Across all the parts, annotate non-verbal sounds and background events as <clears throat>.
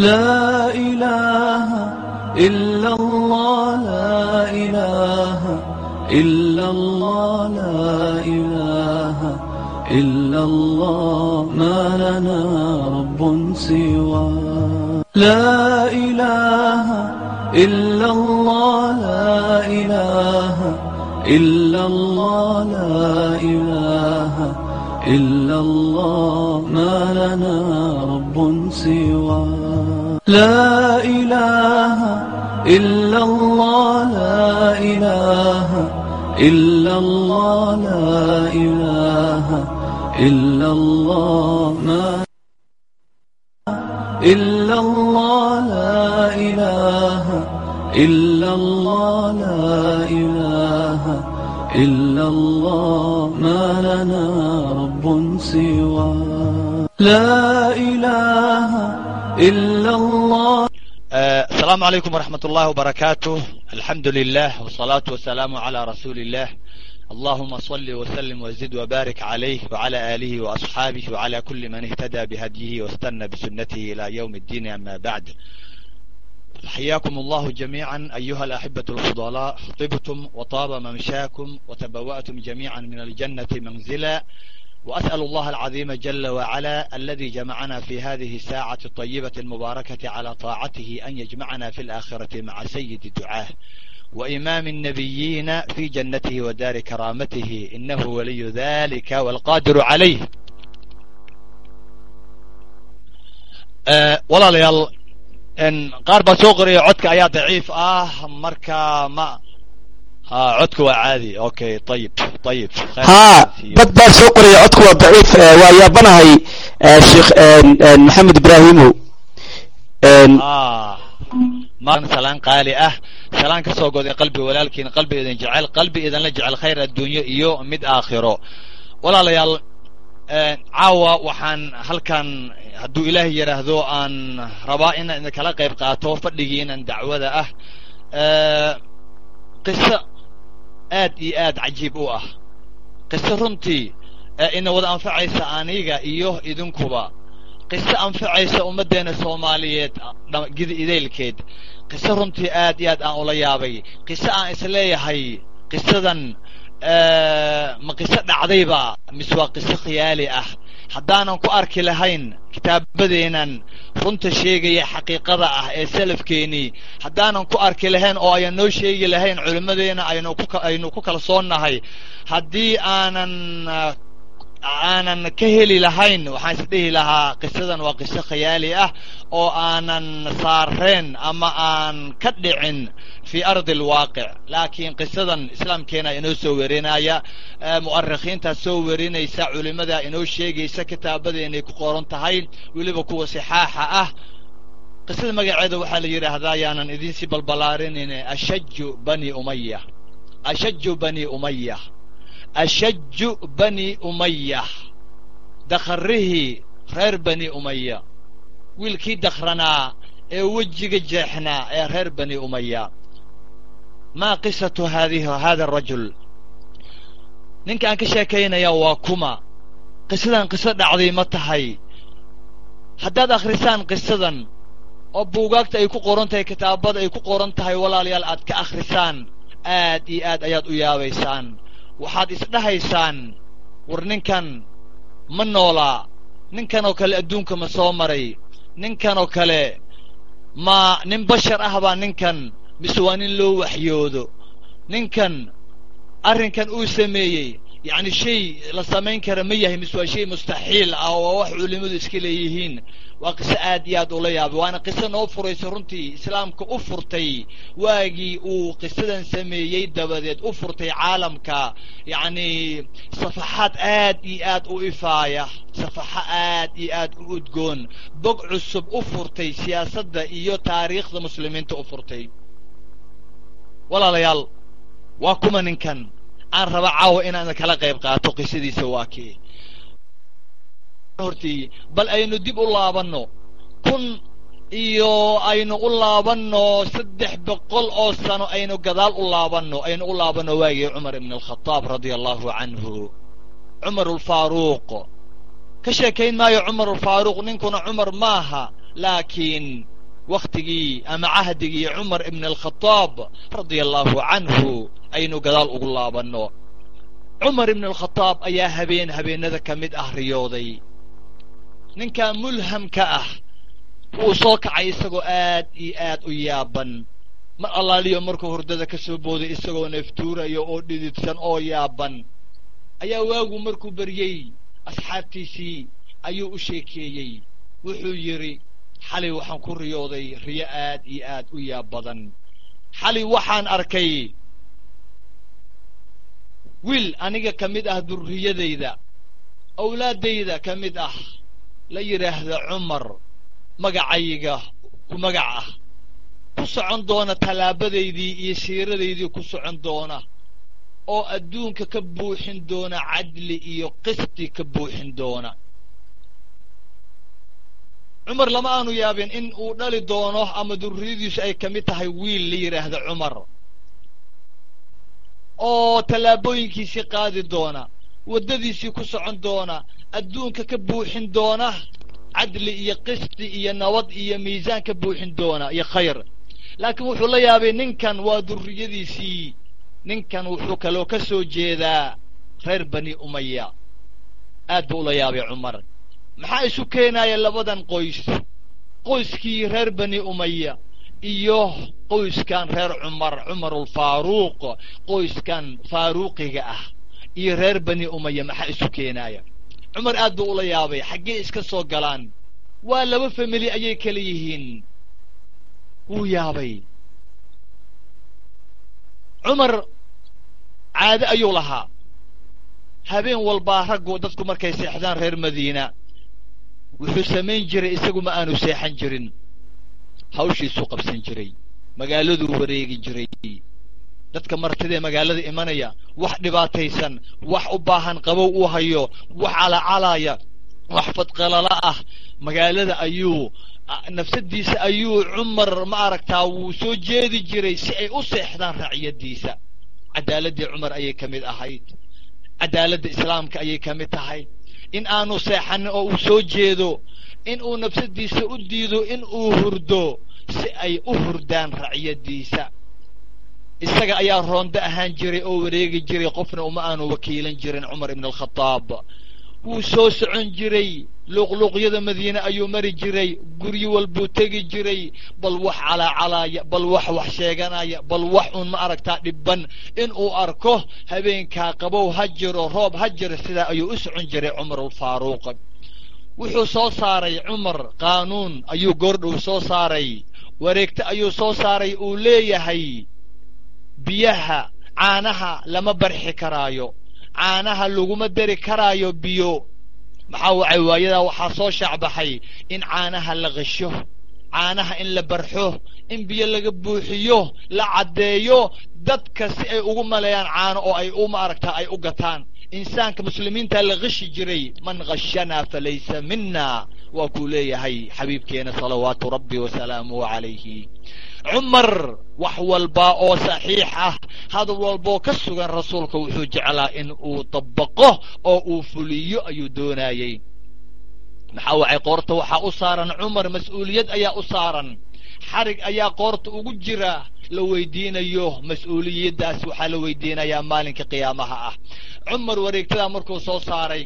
لا إله إلا الله لا إله إلا الله لا إله إلا الله ما لنا رب سوى لا إله إلا الله لا إله إلا الله لا إله إلا الله ما لنا رب سواه لا إله إلا الله لا إله إلا الله لا إله إلا الله ما إلا الله لا إله إلا الله لا إله إلا الله ما لنا رب سواه لا إله السلام عليكم ورحمة الله وبركاته الحمد لله والصلاة والسلام على رسول الله اللهم صل وسلم وزد وبارك عليه وعلى آله وأصحابه وعلى كل من اهتدى بهديه واستنى بسنته إلى يوم الدين أما بعد حياكم الله جميعا أيها الأحبة الفضلاء طبتم وطاب ممشاكم وتبوأتم جميعا من الجنة منزلا وأسأل الله العظيم جل وعلا الذي جمعنا في هذه الساعة الطيبة المباركة على طاعته أن يجمعنا في الآخرة مع سيد الدعاه وإمام النبيين في جنته ودار كرامته إنه ولي ذلك والقادر عليه walaalayaal qaar baa soo qoraya codka ayaa daciif ah marka ma Ah, codku waa caadi. Okay ayib ayib ha dad baa soo qoraya codku waa daciif eh, waa yaabanahay eh, sheekh eh, maxamed ibraahimow ah, salaan qaali ah. Salaan ka soo goday qalbi walaalkiin qalbi idin jecel qalbi idinla jecel khayr adduunyo iyo mid aakhiro. Walaalayaal caawa waxaan halkan hadduu ilaahay yidhaahdo aan rabaa inaan idinkala qayb qaato fadhigiinan dacwada ah. Qiso aad iyo aad cajiib u ah. Qiso runtii ina wada anfacaysa aniga iyo idinkuba. Qiso anfacaysa ummaddeena soomaaliyeed gidi idaylkeed qiso runtii aad iyo aad aan ula yaabay. Qiso aan is leeyahay qisadan ma qiso dhacdayba mise waa qiso khiyaali ah haddaanan ku arki lahayn kitaabadeenan runta sheegaya xaqiiqada ah ee salafkeenii haddaanan ku arki lahayn oo ayan noo sheegi lahayn culimmadeena aynu ku kalsoonnahay haddii aanan aanan ka heli lahayn waxaan isdhihi lahaa qisadan waa qiso khiyaali ah oo aanan saareen ama aan ka dhicin fii ardi alwaaqic laakiin qisadan islaamkeena inoo soo werinaya mu'arikhiintaa soo werinaysa culimmada inoo sheegaysa kitaabadeenay ku qoran tahay weliba kuwa sixaaxa ah. Qisada magaceeda waxaa la yidhaahdaa yaanan idinsii balbalaarinayne ashaju bani umaya ashaju bani umaya ashaju bani umaya dakharihii reer bani umaya wiilkii dakhranaa ee wejiga jeexnaa ee reer bani umaya maa qisatu haadihi hada arajul ninka aan ka sheekaynaya waa kuma. Qisadan qiso dhacday ma tahay. Haddaad akhrisaan qisadan oo buugaagta ay ku qoran tahay kitaabada ay ku qoran tahay walaalayaal aad ka akhrisaan aad iyo aad ayaad u yaabaysaan waxaad isdhahaysaan war ninkan ma noolaa ninkan oo kale adduunka ma soo maray ninkan oo kale ma nin bashar ah baa ninkan mise waa nin loo waxyoodo. Ninkan arrinkan uu sameeyey yacni shay la samayn kara ma yahay mise waa shay mustaxiil ah oo wax culimmadu iska leeyihiin. Waa qiso aad iyo aad ula yaabay waana qiso noo furaysa runtii islaamka u furtay waagii uu qisadan sameeyey dabadeed u furtay caalamka. Yacni safaxaad aad iyo aad u ifaaya safaxo aad iyo aad u udgoon bog cusub u furtay siyaasadda iyo taariikhda muslimiinta u furtay. Walaalayaal waa kuma ninkan aan raba caawa inaan kala qayb qaato qisadiisa waa kii hortii bal aynu dib u laabanno. Kun iyo aynu u laabanno saddex boqol oo sano aynu gadaal u laabanno. Aynu u laabanno waagii cumar ibn alkhadaab radia allahu canhu cumar alfaaruuq ka sheekayn maayo cumar alfaaruuq ninkuna cumar maaha laakiin wakhtigii ama cahdigii cumar ibn alkhadaab radia allaahu canhu aynu gadaal ugu laabanno. Cumar ibn alkhadaab ayaa habeen habeennada ka mid ah riyooday. Ninkaa mulhamka ah wuu soo kacay isagoo aad iyo aad u yaaban. Mar allaaliyo markuu hurdada ka soo booday isagoo neeftuurayo oo dhididsan oo yaaban. Ayaa waagu markuu baryey asxaabtiisii ayuu u sheekeeyey. Wuxuu yidhi xalay waxaan ku riyooday riyo aad iyo aad u yaab badan. Xalay waxaan arkay wiil aniga ka mid ah durriyadayda awlaaddayda ka mid ah la yidhaahda cumar magacayga ku magac ah. Ku socon doona tallaabadaydii iyo siiradaydii ku socon doona oo adduunka ka buuxin doona cadli iyo qisti ka buuxin doona cumar lama aanu yaabin in uu dhali doono ama durriyadiisu ay ka mid tahay wiil la yidhaahda cumar. Oo tallaabooyinkiisii qaadi doona waddadiisii ku socon doona adduunka ka buuxin doona cadli iyo qisti iyo nabad iyo miisaan ka buuxin doona iyo khayr. Laakiin wuxuu la yaabay ninkan waa durriyadiisii. Ninkan wuxuu kaloo ka soo jeedaa reer bani umaya aad buu ula yaabay cumar maxaa isu keenaya labadan qoys? Qoyskii reer bani umaya iyo qoyskan reer cumar cumarulfaaruuq qoyskan faaruuqiga ah iyo reer bani umaya maxaa isu keenaya cumar aad buu ula yaabay xaggee iska soo galaan. Waa laba famili ayay kala yihiin. Wuu yaabay. Cumar caade ayuu lahaa. Habeen walbaa raggu dadku markay seexdaan reer madiina wuxuu samayn jiray isagu ma aanu seexan jirin. Hawshiisuu qabsan jiray. Magaaladuu wareegi jiray. Dadka martidee magaalada imanaya? Wax dhibaataysan wax u baahan qabow uu hayo wax calacalaya wax fadqalala ah. Magaalada ayuu nafsadiisa ayuu cumar ma aragtaa wuu soo jeedi jiray si ay u seexdaan raaciyadiisa cadaaladii cumar ayay ka mid ahayd. Cadaaladda islaamka ayay ka mid tahay in aanu seexanin oo uu soo jeedo in uu nafsadiisa u diido in uu hurdo si ay u hurdaan raciyadiisa isaga ayaa roondo ahaan jiray oo wareegi jiray qofna uma aanu wakiilan jirin cumar ibn alkhadaab wuu soo socon jiray. Luuqluuqyada madiine ayuu mari jiray. Guryo walbuu tegi jiray. Bal wax calaacalaaya bal wax wax sheeganaya bal wax uun ma aragtaa dhibban. In uu arko habeenkaa qabow ha jiro roob ha jiro sidaa ayuu u socon jiray cumar alfaaruuq wuxuu soo saaray cumar qaanuun ayuu goordhow soo saaray. Wareegto ayuu soo saaray uu leeyahay biyaha caanaha lama barxi karaayo caanaha laguma dari karaayo biyo. Maxaa wacay waayadaa waxaa soo shaacbaxay in caanaha la qasho caanaha in la barxo in biyo laga buuxiyo la caddeeyo dadka si ay ugu maleeyaan caano oo ay u maaragtaa ay u gataan. Insaanka muslimiinta la qashi jiray man qashanaa falaysa mina waa kuu leeyahay xabiibkeena salawaatu rabbi wasalaamuhu calayhi cumar wax walba oo saxiix ah. Hadal walboo ka sugan rasuulka wuxuu jeclaa in uu dabaqo oo uu fuliyo ayuu doonayey. Maxaa wacay qoorta waxaa u saaran? Cumar mas'uuliyad ayaa u saaran. Xarig ayaa qoorta ugu jira la weydiinayo. Mas'uuliyaddaas waxaa la weydiinayaa maalinka qiyaamaha ah. Cumar wareegtadaa markuu soo saaray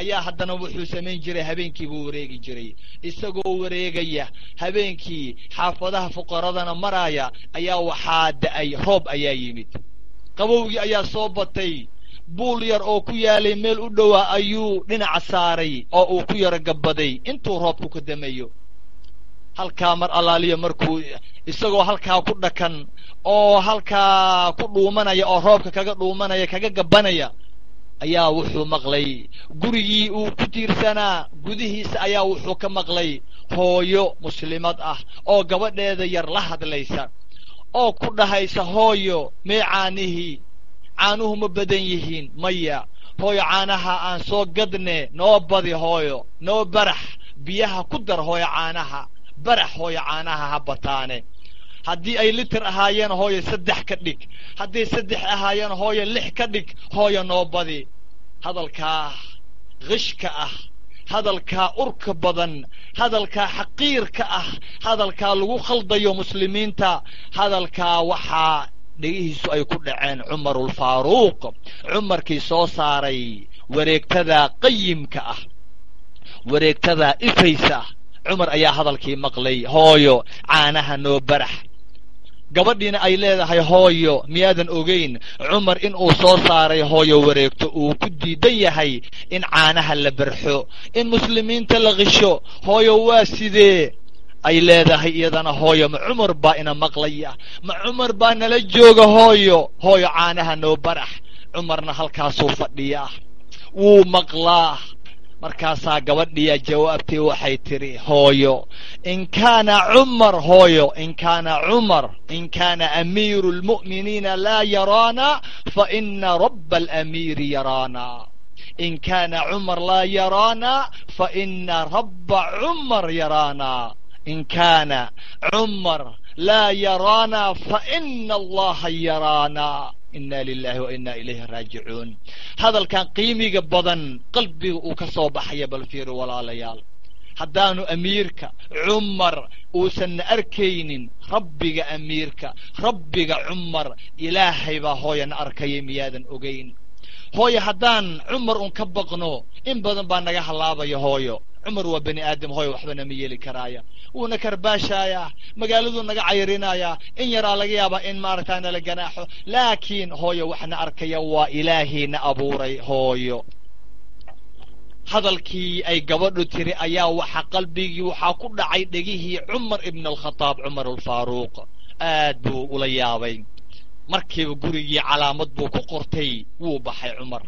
ayaa haddana wuxuu samayn jiray habeenkii buu wareegi jiray. Isagoo wareegaya habeenkii xaafadaha fuqaradana maraaya ayaa waxaa da'ay roob ayaa yimid. Qabowgii ayaa soo batay buul yar oo ku yaalay meel u dhowaa ayuu dhinaca saaray oo uu ku yaro gabbaday. Intuu roobku ka damayo halkaa mar allaaliya markuu isagoo halkaa ku dhakan oo halkaa ku dhuumanaya oo roobka kaga dhuumanaya kaga gabbanaya ayaa wuxuu maqlay. Gurigii uu ku tiirsanaa gudihiisa ayaa wuxuu ka maqlay. Hooyo muslimad ah oo gabadheeda yar la hadlaysa oo ku dhahaysa hooyo mee caanihii? Caanuhu ma badan yihiin maya. Hooyo caanaha aan soo gadne noo badi hooyo noo barax. Biyaha ku dar hooyo caanaha barax hooyo caanaha ha bataane haddii ay litir ahaayeen hooyo saddex ka dhig. Hadday saddex ahaayeen hooyo lix ka dhig. Hooyo noo badi hadalkaa qishka ah. Hadalkaa urka badan. Hadalkaa xaqiirka ah. Hadalkaa lagu khaldayo muslimiinta. Hadalkaa waxaa dhegihiisu ay ku dhaceen cumarulfaaruuq cumarkii soo saaray wareegtadaa qayimka ah. Wareegtadaa ifaysa. Ah cumar ayaa hadalkii maqlay. Hooyo caanaha noo barax gabadhiina ay leedahay hooyo miyaadan ogayn cumar in uu soo saaray hooyo wareegto uu ku diidan yahay in caanaha la barxo in muslimiinta la qisho hooyo waa sidee? Ay leedahay iyadana hooyo ma cumar baa ina maqlaya ma cumar baa nala jooga hooyo hooyo caanaha noo barax cumarna halkaasuu fadhiyaa wuu maqlaa markaasaa gabadhiya jawaabtii waxay tidhi hooyo in kaana cumar hooyo in kaana cumar in kaana amiiru lmu'miniina laa yaraana fa ina rabba alamiiri yaraana. In kaana cumar laa yaraana fa ina rabba cumar yaraana. In kaana cumar laa yaraana fa ina allaha yaraana ina lilahi wa ina ilayhi raajicuun hadalkan qiimiga badan qalbiga uu ka soo baxaya bal fiiri walaalayaal. Haddaanu amiirka cumar uusanna arkaynin rabbiga amiirka rabbiga cumar ilaahay baa hooyana arkaya miyaadan ogayn hooyo haddaan cumar un ka baqno in badan baa naga hallaabaya hooyo cumar waa bani aadam hooyo waxbana ma yeeli karaaya. Wuuna karbaashaayaa magaaladuu naga cayarinayaa in yaraa laga yaabaa in maaragtaa nala ganaaxo. Laakiin hooyo waxna arkaya waa ilaahiina abuuray hooyo. Hadalkii ay gabadhu tiri ayaa waxa qalbigii waxaa ku dhacay dhegihii cumar ibn alkhataab cumar alfaaruuq aad buu ula yaabay. Markiiba gurigii calaamad buu ku qortay wuu baxay cumar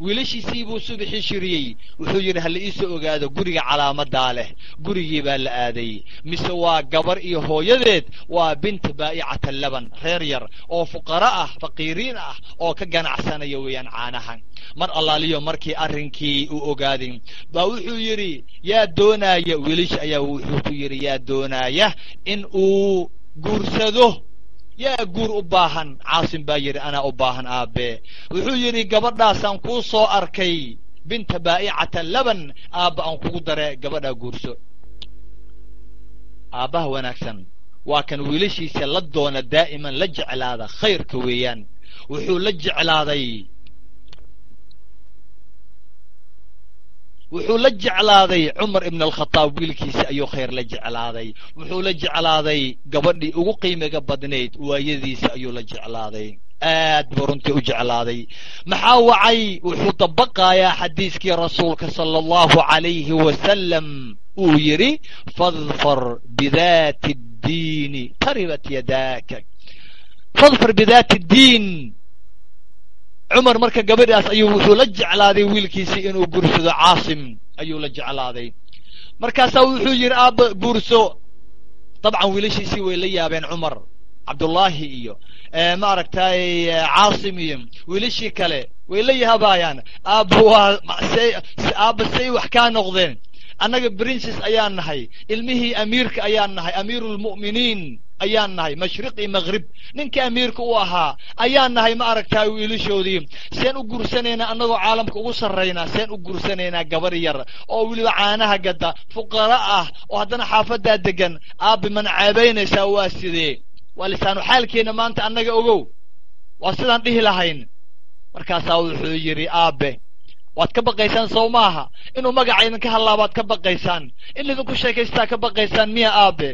wiilashiisii buu subaxii shiriyey. Wuxuu yidhi hala iisoo ogaado guriga calaamadaa leh. Gurigii baa la aaday. Mise waa gabar iyo hooyadeed waa binta baa'icata laban reer yar oo fuqara ah faqiiriin ah oo ka ganacsanaya weeyaan caanahan. Mar allaaliyo markii arrinkii uu ogaaday baa wuxuu yidhi yaa doonaaya wiilasha ayaa wuxuu ku yidhi yaa doonaaya in uu guursado yaa guur u baahan? Caasim baa yidhi anaa u baahan aabe. Wuxuu yidhi gabadhaasaan kuu soo arkay binta baa'icata laban aabba aan kugu dare gabadhaa guurso. Aabbaha wanaagsan waa kan wiilashiisa la doona daa'iman la jeclaada khayrka weeyaan. Wuxuu la jeclaaday wuxuu la jeclaaday cumar ibn alkhataab wiilkiisa ayuu khayr la jeclaaday. Wuxuu la jeclaaday gabadhii ugu qiimiga badnayd waayadiisa ayuu la jeclaaday. Aad buu runtii u jeclaaday. Maxaa wacay? Wuxuu dabaqayaa xadiiskii rasuulka sala allahu calayhi wasalam uu yidhi fadfar bidaati ddiini taribat yadaaka. Fadfar bidaati ddiin cumar marka gabadhaas ayuu wuxuu la jeclaaday wiilkiisii inuu guursado caasim ayuu la jeclaaday. Markaasaa wuxuu yidhi aabba guurso dabcan wiilashiisii way la yaabeen cumar cabdullaahi iyo maaragtay caasim iyo wiilashii kale way la yaabaayaan aabba waa aabba say wax kaa noqdeen. Annaga princes ayaan nahay ilmihii amiirka ayaan nahay amiirulmu'miniin ayaan nahay mashriq iyo maghrib. Ninkii amiirka u ahaa ayaan nahay ma aragtaa wiilashoodii seen u guursanaynaa annagoo caalamka ugu sarraynaa seen u guursanaynaa gabar yar oo weliba caanaha gadda fuqara ah oo haddana xaafaddaa degan aabbi mana ceebaynaysaa waa sidee? Waa lisaanu xaalkeenna maanta annaga ogow? Waa sidaan dhihi lahayn? Markaasaa wuxuu yidhi aabe waad ka baqaysaan sow maaha? Inuu magaca idinka hallaabaad ka baqaysaan? In idinku sheekaystaa ka baqaysaan miya aabe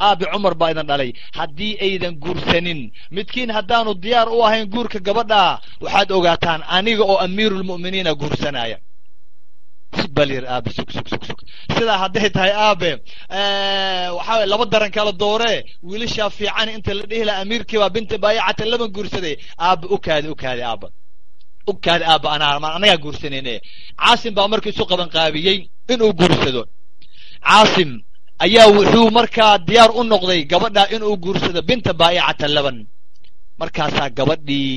aabe cumar baa idin dhalay. Haddii aydan guursanin midkiin haddaanu diyaar u ahayn guurka gabadhaa waxaad ogaataan aniga oo amiirulmu'miniina guursanaya. Bal yir aabe sug sug sug sug. Sidaa hadday tahay aabe waxaa laba daran kala dooree wiilashaa fiican inta la dhihi laha amiirkii baa binta baayacata laban guursaday. Aabe u kaadi u kaadi aaba u kaadi aaba anaa anagaa guursanayne caasim baa marka isu qaban qaabiyey inuu guursado. Caasim ayaa wuxuu markaa diyaar u noqday gabadhaa inuu guursado binta baa'icata laban. Markaasaa gabadhii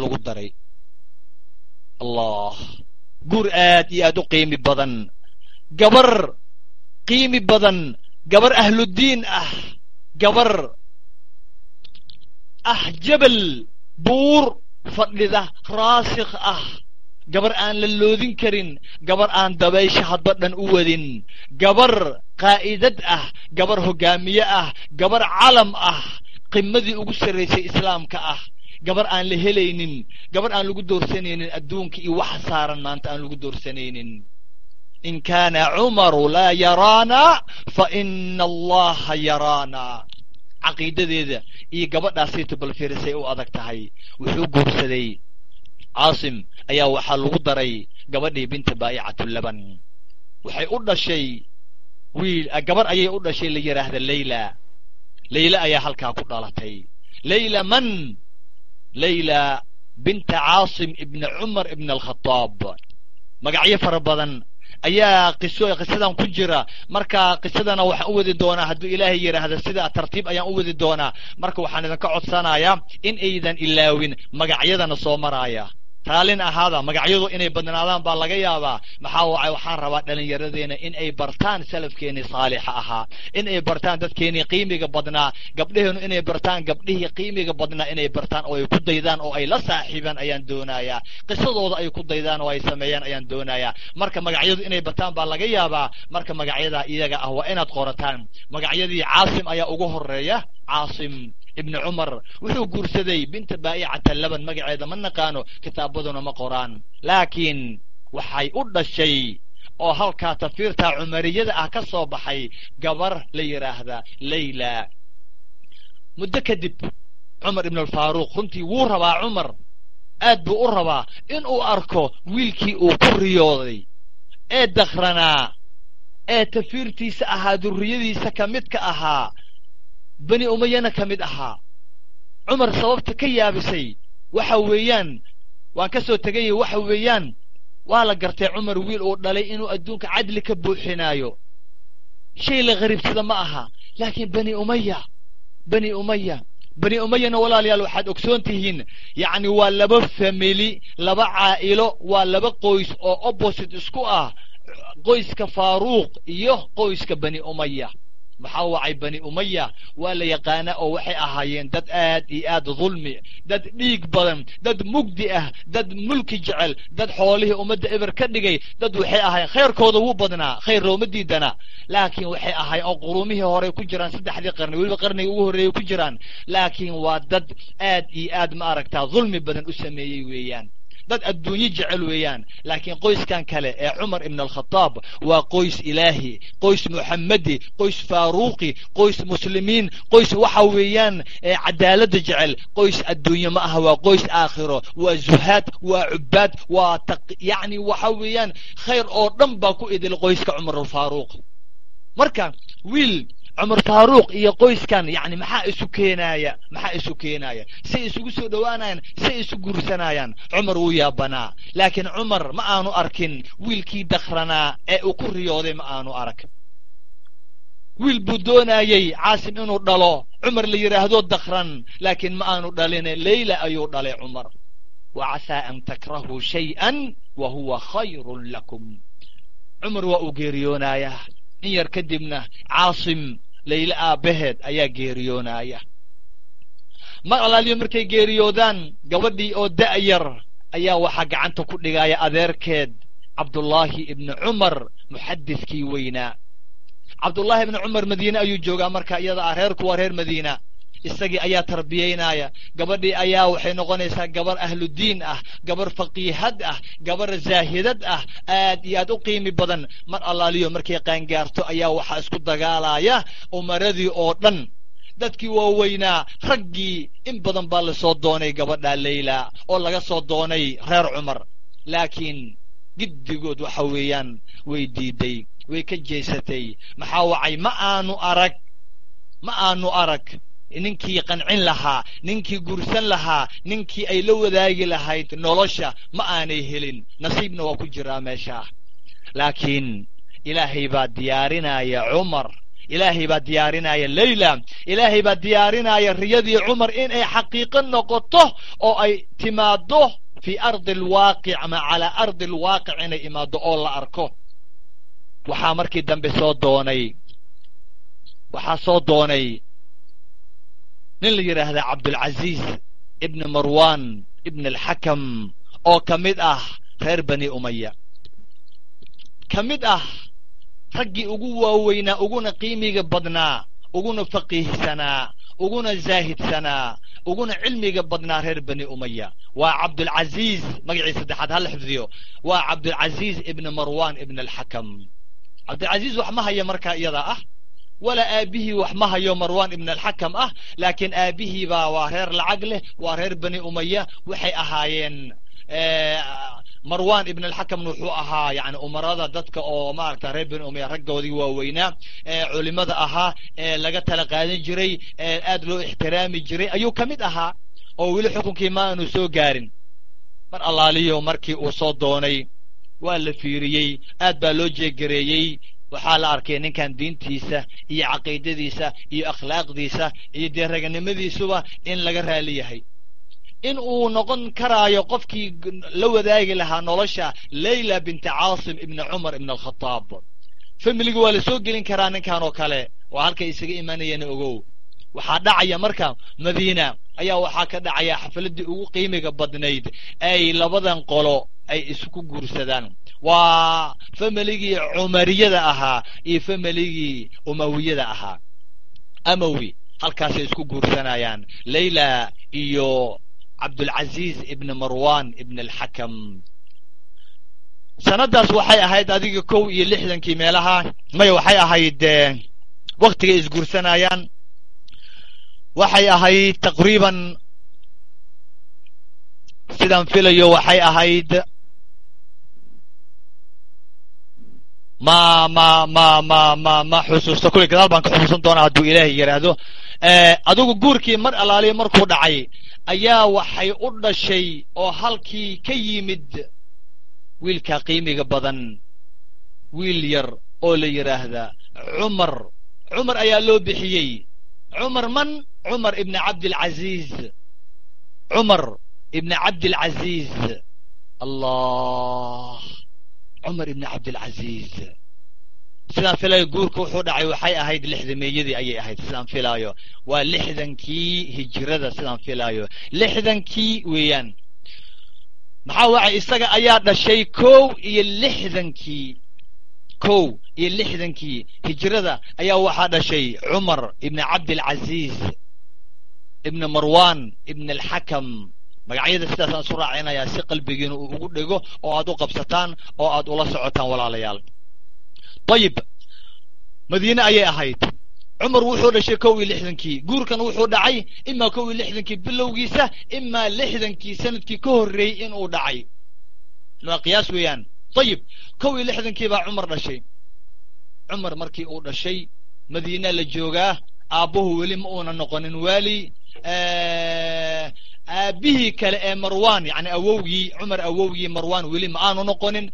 lagu daray. Allah. Guur aad iyo aad u qiimi badan. Gabar qiimi badan. Gabar ahludiin ah. Gabar ah jabal buur fadhida raasikh ah gabar aan la loodin karin. Gabar aan dabaysha hadba dhan u wadin. Gabar qaa'idad ah. Gabar hoggaamiye ah. Gabar calam ah. Qimadii ugu sarraysay islaamka ah. Gabar aan la helaynin. Gabar aan lagu doorsanaynin adduunka iyo waxa saaran maanta aan lagu doorsanaynin. In kaana cumaru laa yaraana fa ina allaha yaraana. Caqiidadeeda iyo gabadhaasayta balfirisay u adag tahay. Wuxuu guursaday caasim ayaa waxaa lagu daray gabadhii binta baa'icatulaban waxay u dhashay wiil gabar ayay u dhashay la yidhaahda layla. Layla ayaa halkaa ku dhalatay. Layla man? Layla binta caasim ibna cumar ibna alkhataab magacyo fara badan ayaa qiso qisadan ku jira. Marka qisadana waxaan u wadi doonaa hadduu ilaahay yidhaahda sida tartiib ayaan u wadi doonaa. Marka waxaan idinka codsanayaa in aydan ilaawin magacyadana soo maraaya raallin ahaada magacyadu inay badnaadaan baa laga yaabaa. Maxaa wacay waxaan rabaa dhallinyaradeena in ay bartaan salafkeenii saalixa ahaa in ay bartaan dadkeenii qiimiga badnaa gabdheheenu inay bartaan gabdhihii qiimiga badnaa inay bartaan oo ay ku daydaan oo ay la saaxiibaan ayaan doonayaa. Qisadooda ay ku daydaan oo ay sameeyaan ayaan doonayaa. Marka magacyadu inay bartaan baa laga yaabaa marka magacyadaa iyaga ah waa inaad qorataan. Magacyadii caasim ayaa ugu horreeya caasim ibni cumar wuxuu guursaday binta baa'icata laban magaceeda ma naqaano kitaabaduna ma qoraan. Laakiin waxay u dhashay oo halkaa tafiirtaa cumariyada ah ka soo baxay gabar la yidhaahda layla. Muddo kadib cumar ibn alfaaruuq runtii wuu rabaa cumar aad buu u rabaa inuu arko wiilkii uu ku riyooday. Ee dakranaa ee tafiirtiisa ahaa durriyadiisa ka mid ka ahaa bani umayana ka mid ahaa. Cumar sababta ka yaabisay waxa weeyaan waan ka soo tegaya waxa weeyaan waa la gartay cumar wiil uu dhalay inuu adduunka cadli ka buuxinaayo. Shay la qariibsada ma aha laakiin bani umaya bani umaya bani umayana walaalayaal waxaad ogsoon tihiin yacni waa laba famili laba caa'ilo waa laba qoys oo opposite isku ah qoyska faaruuq iyo qoyska bani umaya maxaa wacay bani umaya waa la yaqaanaa oo waxay ahaayeen dad aad iyo aad dulmi dad dhiig badan dad mugdi ah dad mulki jecel dad xoolihii ummadda eber ka dhigay dad waxay ahaayeen khayrkooda wuu badnaa khayr looma diidana laakiin waxay ahaayeen oo qurumihii horey ku jiraan saddexdii qarni weliba qarniga ugu horreeyay ku jiraan. Laakiin waa dad aad iyo aad ma aragtaa dulmi badan u sameeyey weeyaan dad adduunyo jecel weeyaan. Laakiin qoyskan kale ee cumar ibn alkhataab waa qoys ilaahi qoys muxammedi qoys faaruuqi qoys muslimiin qoys waxa weeyaan cadaaladda jecel. Qoys adduunye ma aha waa qoys aakhiro waa zuhaad waa cubaad waa yacni waxa weeyaan khayr oo dhan baa ku idil qoyska cumar alfaaruuq marka wiil cumar faaruuq iyo qoyskan yani maxaa isu keenaaya? Maxaa isu keenaaya? Say isugu soo dhowaanayaan say isu guursanayaan cumar wuu yaabanaa laakiin cumar ma aanu arkin wiilkii dakranaa ee uu ku riyooday ma aanu arag. Wiil buu doonayey caasim inuu dhalo. Cumar la yidhaahdo dakran laakiin ma aanu dhaline. Leyla ayuu dhalay cumar. Wa casaa an takrahuu shay'an wa huwa khayrun lakum. Cumar waa uu geeriyoonayaa in yar kadibna caasim layle aabbaheed ayaa geeriyoonaya. Mar alaaliyo markay geeriyoodaan gabadhii oo da'yar ayaa waxaa gacanta ku dhigaya adeerkeed cabdullaahi ibni cumar muxadiskii weynaa. Cabdullaahi ibni cumar madiine ayuu joogaa marka iyada ah reerku waa reer madiina isagii ayaa tarbiyaynaya gabadhii ayaa waxay noqonaysaa gabar ahludiin ah gabar faqiihad ah gabar zaahidad ah aad iyo aad u qiimi badan. Mar allaaliyo markay qaangaarto ayaa waxaa isku dagaalaya umaradii oo dhan. Dadkii waaweynaa raggii in badan baa la soo doonay gabadha leyla oo laga soo doonay reer cumar. Laakiin giddigood waxa weeyaan way diiday way ka jeesatay. Maxaa wacay? Ma aanu arag ma aanu arag ninkii qancin lahaa ninkii gursan lahaa ninkii ay la wadaagi lahayd nolosha ma aanay helin. Nasiibna waa ku jiraa meeshaa laakiin ilaahay baa diyaarinaya cumar. Ilaahay baa diyaarinaya leyla ilaahay baa diyaarinaya riyadii cumar inay xaqiiqo noqoto oo ay timaaddo fii ardi alwaaqic ama calaa ardi alwaaqic inay imaaddo oo la arko. Waxaa markii dambe soo doonay. Waxaa soo doonay nin la yidhaahdaa cabdulcaziiz ibni marwan ibn alxakam oo ka mid ah reer bani umaya ka mid ah raggii ugu waaweynaa uguna qiimiga badnaa uguna faqiihsanaa uguna zaahidsanaa uguna cilmiga badnaa reer bani umaya waa cabdulcaziiz magacii saddexaad hala xifdiyo. Waa cabdulcaziiz ibn marwan ibn alxakam cabdulcaziiz wax ma haya markaa iyada ah walaa aabihii wax ma hayo marwan ibn alxakam ah laakiin aabihii baa waa reer lacag leh waa reer bani umaya waxay ahaayeen. Marwan ibn alxakamna wuxuu ahaa yani umarada dadka oo maaragta reer bani umaya raggoodii waaweynaa ee culimada ahaa ee laga tala qaadan jiray ee aad loo ixtiraami jiray ayuu ka mid ahaa oo weli xukunkii ma aanu soo gaarin. Mar allaaliyo markii uu soo doonay waa la fiiriyey aad baa loo jeegareeyey waxaa la arkay ninkan diintiisa iyo caqiidadiisa iyo akhlaaqdiisa iyo dee raganimadiisuba in laga raali yahay. In uu noqon karaayo qofkii la wadaagi lahaa nolosha layla binti caasim ibni cumar ibn alkhataab familiga waa la soo gelin karaa ninkan oo kale. Waa halkay isaga imanayeen ogow. Waxaa dhacaya marka madiina. Ayaa waxaa ka dhacaya xafaladii ugu qiimiga badnayd. Ay labadan qolo ay isku guursadaan. Waa familigii cumariyada ahaa iyo familigii umawiyada ahaa. Amawi halkaasay isku guursanayaan. Layla iyo cabdulcaziiz ibn marwan ibn alxakam sanadaas waxay ahayd adiga kow iyo lixdankii meelaha. Maya waxay ahayd waktigay isguursanayaan. Waxay ahayd taqriiban. Sidaan filayo waxay ahayd ma ma ma ma ma ma xusuusto. Kulley gadaal baan ka xusuusan doonaa hadduu ilaahay yidhaahdo adigu guurkii mar alaaliya markuu dhacay ayaa waxay u dhashay oo halkii ka yimid wiilka qiimiga badan wiil yar oo la yidhaahda cumar. Cumar ayaa loo bixiyey. Cumar man? Cumar ibni cabdilcaziiz cumar ibni cabdilcaziiz allah cumar ibni cabdilcaziiz sidaan filayo guurka wuxuu dhacay waxay ahayd lixdameeyadii ayay ahayd sidaan filaayo waa lixdankii hijrada sidaan filaayo lixdankii weeyaan. Maxaa wacay? Isaga ayaa dhashay kow iyo lixdankii kow iyo lixdankii hijrada ayaa waxaa dhashay cumar ibni cabdilcaziiz ibni marwan ibn alxakam magacyada sidaasaan isu raacinayaa si qalbigiina uu ugu dhego oo aad u qabsataan oo aad ula socotaan walaalayaal. Ayib madiine ayay ahayd. Cumar wuxuu dhashay kow iyo lixdankii. Guurkan wuxuu dhacay imaa kow iyo lixdankii bilowgiisa imaa lixdankii sannadkii ka horreeyey inuu dhacay. Waa qiyaas weeyaan. Ayib kow iyo lixdankii baa cumar dhashay. Cumar markii uu dhashay madiina la joogaa aabbuhu weli ma uuna noqonin waali aabbihii kale ee marwan yani awowgii cumar awowgii marwan weli ma aanu noqonin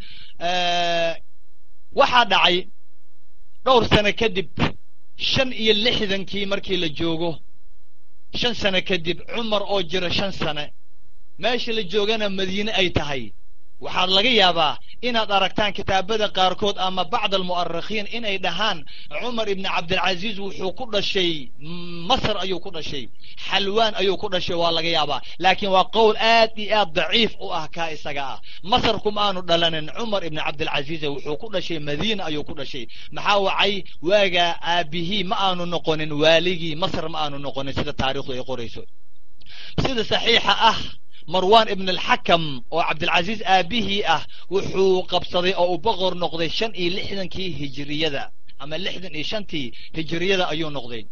waxaa dhacay dhowr sano kadib shan iyo lixdankii markii la joogo. Shan sano kadib cumar oo jira shan sane meesha la joogana madiine ay tahay waxaad laga yaabaa inaad aragtaan kitaabada qaarkood ama bacd almu'arikhiin inay dhahaan cumar ibni cabdilcaziiz wuxuu ku dhashay masr ayuu ku dhashay xalwaan ayuu ku dhashay waa laga yaabaa. Laakiin waa qowl aad iyo aad daciif u ah kaa isaga ah. Masr kuma aanu dhalanin cumar ibni cabdilcaziiz wuxuu ku dhashay madiina ayuu ku dhashay. Maxaa wacay? Waaga aabihii ma aanu noqonin waaligii masr ma aanu noqonin sida taariikhdu ay qorayso. Sida saxiixa ah marwan ibn alxakam oo cabdilcaziiz aabihii ah wuxuu qabsaday oo uu boqor noqday shan iyo lixdankii hijiriyada ama lixdan iyo shantii hijiriyada ayuu noqday.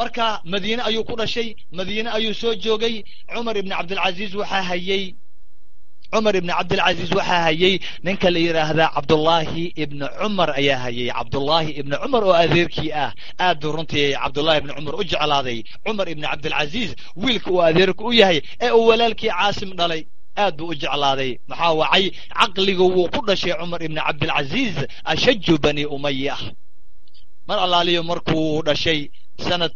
Marka madiine ayuu ku dhashay madiine ayuu soo joogay. Cumar ibn cabdilcaziiz waxaa hayey cumar ibn cabdilcaziiz waxaa hayey ninka la yidhaahdaa cabdullaahi ibni cumar ayaa hayey cabdullaahi ibni cumar oo adeerkii ah. Aad buu runtii cabdullahi ibni cumar u jeclaaday. Cumar ibni cabdilcaziiz wiilka uu adeerka u yahay ee uu walaalkii caasim dhalay aad buu u jeclaaday. Maxaa wacay? Caqligu wuu ku dhashay cumar ibni cabdilcaziiz ashaju bani umaya mar allaaliyo markuu dhashay sanad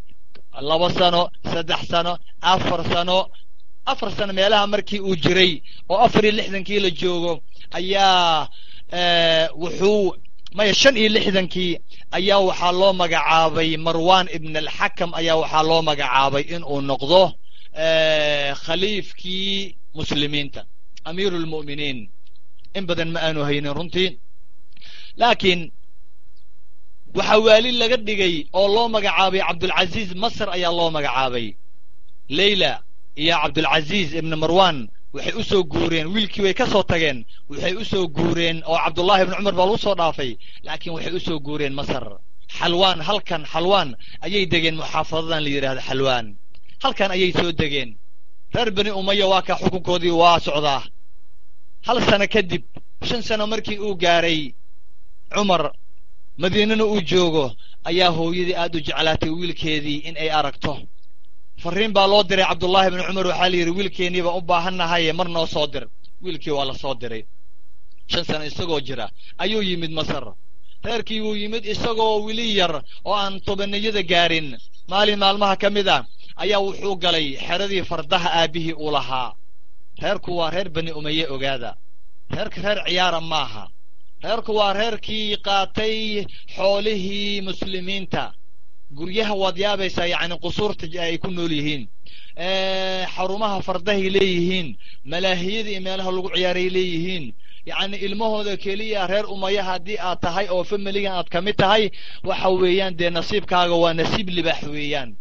laba sano saddex sano afar sano afar sano meelaha markii uu jiray oo afar iyo lixdankii la joogo ayaa wuxuu maya shan iyo lixdankii ayaa waxaa loo magacaabay marwan ibn alxakam ayaa waxaa loo magacaabay inuu noqdo khaliifkii muslimiinta amiiru lmu'miniin in badan ma aanu haynin runtii. Laakiin waxaa waali laga dhigay oo loo magacaabay cabdulcaziiz masr ayaa loo magacaabay. Leyla iyo cabdulcaziiz ibni marwan waxay u soo guureen wiilkii way ka soo tageen waxay u soo guureen oo cabdullahi ibni cumar baa lagu soo dhaafay laakiin waxay u soo guureen masar. Xalwaan halkan xalwaan ayay degeen muxaafadadan la yidhahdo xalwaan. Halkan ayay soo degeen. Reer bani umaya waa kaa xukunkoodii waa socdaa hal sano kadib shan sano markii uu gaaray cumar madiinana uu joogo ayaa hooyadii aad u jeclaatay wiilkeedii in ay aragto farriin baa loo diray cabdullaahi bni cumar waxaa la yidhi baan u baahannahaye mar noo soo dir wiilkii waa la soo diray. Shan sano isagoo jira. Ayuu yimid masar. Reerkii wuu yimid isagoo weli yar oo aan tobaniyada gaarin. Maalin maalmaha ka mid a ayaa wuxuu galay xeradii fardaha aabbihii uu lahaa. Reerku waa reer bani umaye ogaada. Reerka reer ciyaara maaha. Reerku waa reerkii qaatay xoolihii muslimiinta guryaha waad yaabaysaa yacni qusuurta ay ku nool yihiin. Xarumaha fardahay leeyihiin malaahiyada iyo meelaha lagu ciyaaray leeyihiin. Yacni ilmahooda keliya reer umaya haddii aad tahay oo familigan aad ka mid tahay waxa weeyaan dee nasiibkaaga waa nasiib libaax weeyaan.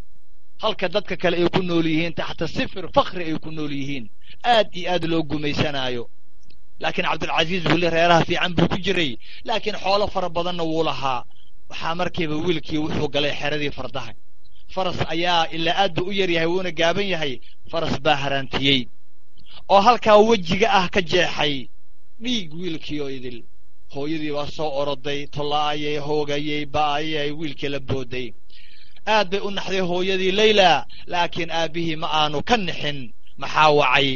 Halka dadka kale ay ku nool yihiin taxta sifir fakri ay ku nool yihiin. Aad iyo aad loo gumaysanaayo. Laakiin cabdulcaziiz weli reeraha fiican buu ku jiray. Laakiin xoolo fara badanna wuu lahaa waxaa markiiba wiilkii wuxuu galay xeradii fardaha. Faras ayaa ilaa aad buu u yar yahay wuuna gaaban yahay. Faras baa haraantiyey. Oo halkaa wejiga ah ka jeexay. Dhiig wiilkii oo idil. Hooyadii baa soo oroday tollaayay hoogayay ba'ayay wiilkii la booday aad bay u naxday hooyadii leyla laakiin aabbihii ma aanu ka nixin. Maxaa wacay?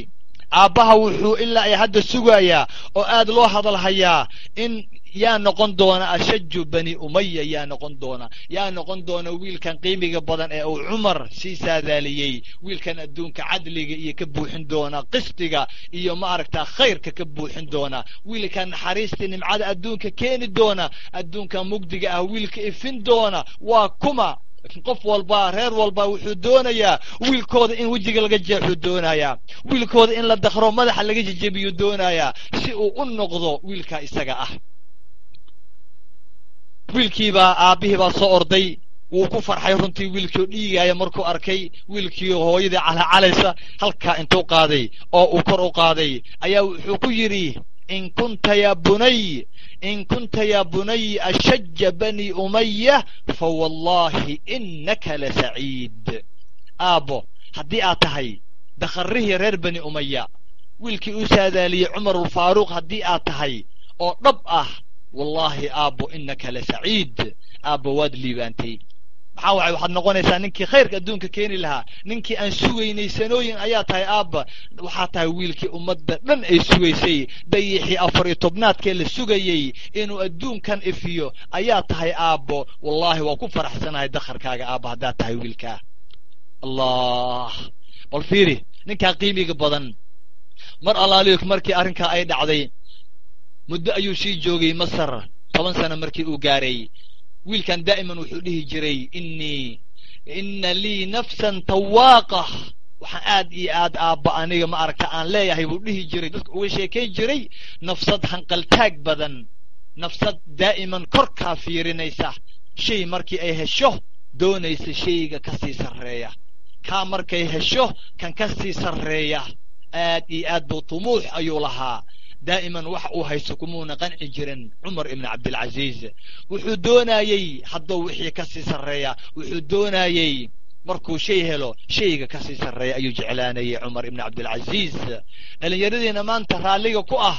Aabbaha wuxuu ilaa ay hadda sugayaa oo aad loo hadalhayaa in yaa noqon doona ashaju bani umaya yaa noqon doona. Yaa noqon doona wiilkan qiimiga badan ee uu cumar sii saadaaliyey wiilkan adduunka cadliga iyo ka buuxin doona qisdiga iyo ma aragtaa khayrka ka buuxin doona. Wiilkan naxariistii nimcada adduunka keeni doona adduunka mugdiga ah wiilka ifin doona. Waa kuma. Qof walba reer walba wuxuu doonayaa wiilkooda in wejiga laga jeexuu doonayaa wiilkooda in la dakro madaxa laga jejebiyu doonayaa si uu u noqdo wiilkaa isaga ah wiilkiibaa aabbihii baa soo orday. Wuu ku farxay runtii wiilkiioo dhiigaaya markuu arkay. Wiilkiio hooyadii calacalaysa halkaa intuu qaaday oo uu kor u qaaday. Ayaa wuxuu ku yidhi in kunta ya bunay in kunta ya bunay ashaja bani umaya fa wallahi inaka la saciid. Aabbo haddii aad tahay dakharrihii reer bani umaya wiilkii uu saadaaliyey cumarulfaaruuq haddii aad tahay oo dhab ah wallaahi aabbo inaka la saciid. Aabbo waad liibaantay. Maxaa waay waxaad noqonaysaa ninkii khayrka adduunka keeni lahaa. Ninkii aan sugaynay sanooyin ayaa tahay aabba waxaa tahay wiilkii ummadda dhan ay sugaysay. Dayixii afar iyo tobnaadkee la sugayey inuu adduunkan ifiyo ayaa tahay aabbo wallaahi waa ku faraxsanahay dakharkaaga aabba haddaad tahay wiilkaa allah. Bal fiiri ninkaa qiimiga badan. Mar allaaliyo markii arrinkaa ay dhacday muddo ayuu sii joogay masar. Toban sano markii uu gaaray wiilkan daa'iman wuxuu dhihi jiray innii inna lii nafsan tawaaqa. Waxaan aad iyo aad aabba aniga ma aragta aan leeyahay buu dhihi jiray. Dadka uga sheekayn jiray nafsad hanqaltaag badan nafsad daa'iman korkaa fiirinaysa. Shay markii ay hesho doonaysa shayga ka sii sarreeya. Kaa markay hesho kan ka sii sarreeya. Aad iyo aad buu tumuux ayuu lahaa daa'iman wax uu haysto kumuuna qanci jirin cumar ibni cabdilcaziiz wuxuu doonayey hadduu wixii ka sii sarreeya wuxuu doonayey markuu shay helo shayga ka sii sarreeya ayuu jeclaanayey cumar ibni cabdilcaziiz dhallinyaradiina maanta raalliga ku ah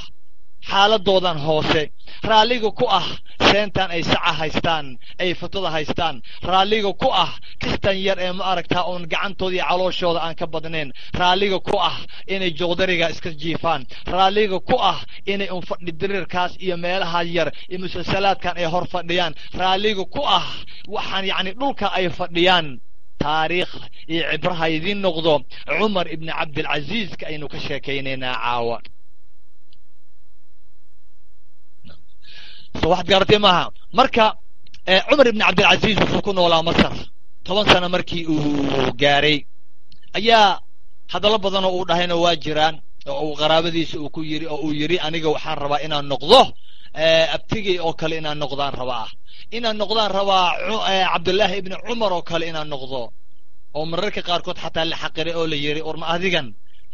xaaladoodan hoose raalliga ku ah seentan ay saca haystaan ay fatada haystaan. Raalliga ku ah kistan yar ee ma aragtaa uun gacantooda iyo calooshooda aan ka badnayn. Raalliga ku ah inay joogdariga iska jiifaan. Raalliga ku ah inay un fadhi diriirkaas iyo meelaha yar iyo musalsalaadkan ay hor fadhiyaan. Raalliga ku ah waxaan yacni dhulka ay fadhiyaan. Taariikh iyo cibraha idiin noqdo cumar ibni cabdilcaziizka aynu ka sheekaynaynaa caawa so waxaad garatay maaha. Marka cumar ibni cabdilcaziiz wuxuu ku noolaa masar. Toban sano markii uu gaaray ayaa hadallo badanoo uu dhahayna waa jiraan oo uu qaraabadiisa uu ku yiri oo uu yidhi aniga waxaan rabaa inaan noqdo abtigay oo kale inaan noqdaan rabaa inaan noqdaan rabaa cabdullaahi ibni cumar oo kale inaan noqdo. Oo mararka qaarkood xataa la xaqiray oo la yidhi urma adigan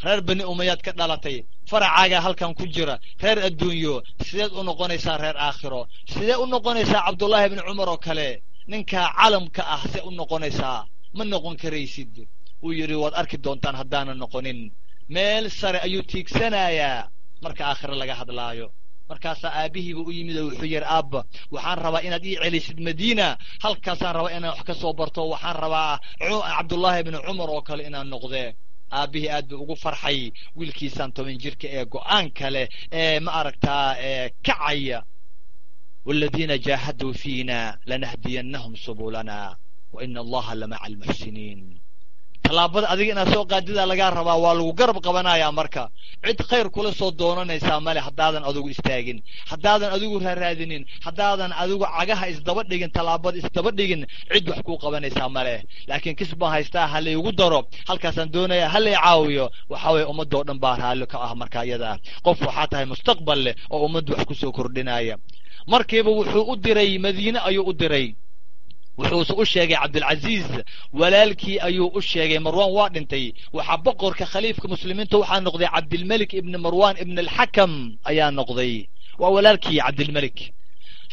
reer bani umayaad ka dhalatay. Faracaaga halkan ku jira reer adduunyo sideed u noqonaysaa reer aakhiro sidee u noqonaysaa cabdullaahi ibni cumar oo kale ninka calamka ah see u noqonaysaa ma noqon karaysid? Wuu yidhi waad arki doontaan haddaanan noqonin. Meel sare ayuu tiigsanayaa. Marka aakhire laga hadlaayo. Markaasaa aabihiiba u yimid oo wuxuu yidhi aabba waxaan rabaa inaad ii celisid madiina. Halkaasaan rabaa inaan wax ka soo barto. Waxaan rabaa cabdullaahi ibni cumar oo kale inaan noqdee aabbihii aad buu ugu farxay wiilkiisaan toban jirka ee go'aan kale ee ma aragtaa ee kacaya. Waladiina jaahaduu fiina lanahdiyannahum subulana wa ina allaha lamaca almuxsiniin tallaabada adiga inaad soo qaadidaa lagaa rabaa waa lagu garab qabanayaa marka. Cid khayr kula soo doonanaysaa male haddaadan adigu istaagin. Haddaadan adigu raaraadinin haddaadan adigu cagaha isdaba dhigin tallaabada isdaba dhigin cid wax kuu qabanaysaa male laakiin kis baan haystaa ha laygu daro. Halkaasaan doonaya ha lay caawiyo. Waxa weye ummadoo dhan baa raalli ka ah marka iyada qof waxaa tahay mustaqbal leh oo ummadda wax ku soo kordhinaya. Markiiba wuxuu u diray madiine ayuu u diray wuxuuse u sheegay cabdilcaziiz walaalkii ayuu u sheegay marwan waa dhintay. Waxaa boqorka khaliifka muslimiinta waxaa noqday cabdilmelik ibni marwan ibn alxakam ayaa noqday. Waa walaalkii cabdilmelik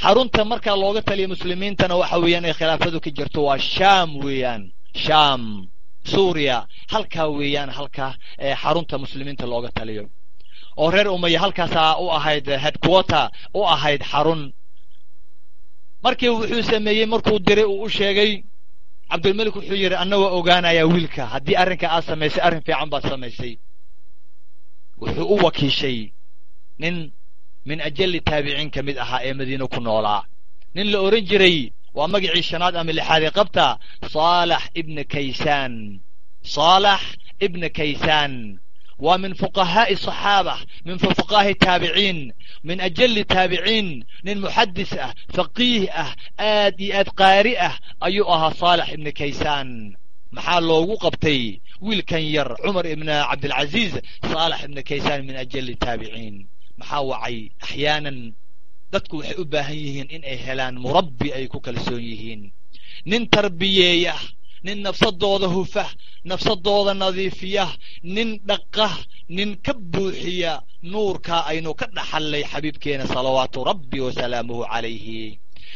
xarunta markaa looga taliya muslimiintana waxa weeyaan ay khilaafadu ka jirto waa sham weeyaan. Sham suuriya. Halkaa weeyaan halka xarunta muslimiinta looga taliyo. Oo reer umaya halkaasaa u ahayd headquarter u ahayd xarun markii wuxuu sameeyey markuu diray uu u sheegay cabdilmelik wuxuu yidhi anna waa ogaanayaa wiilka haddii arrinka aad samaysay arrin fiican baad samaysay. Wuxuu u wakiishay nin min ajalli taabiciin ka mid ahaa ee madiine ku noolaa nin la odhan jiray waa magacii shanaad ama lixaadii qabta? Saalax ibna kaysaan. Saalax ibna kaysaan waa min fuqahaa'i صaxaabة min fuqahaa'i taabiciin min ajali taabiciin nin muxadis ah faqiih ah aad iyo aad qaari ah ayuu ahaa saalax ibna kaysaan. Maxaa loogu qabtay? Wiilkan yar cumar ibna cabdilcaziiz saalax ibna kaysaan min ajali taabiciin maxaa wacay? Axyaanan dadku waxay u baahan yihiin in ay helaan murabbi ay ku kalsoon yihiin. Nin tarbiyeeya nin nafsadooda hufa nafsadooda nadiifiya nin dhaqa nin ka buuxiya nuurkaa aynu ka dhaxallay xabiibkeena salawaatu rabbi wasalaamuhu calayhi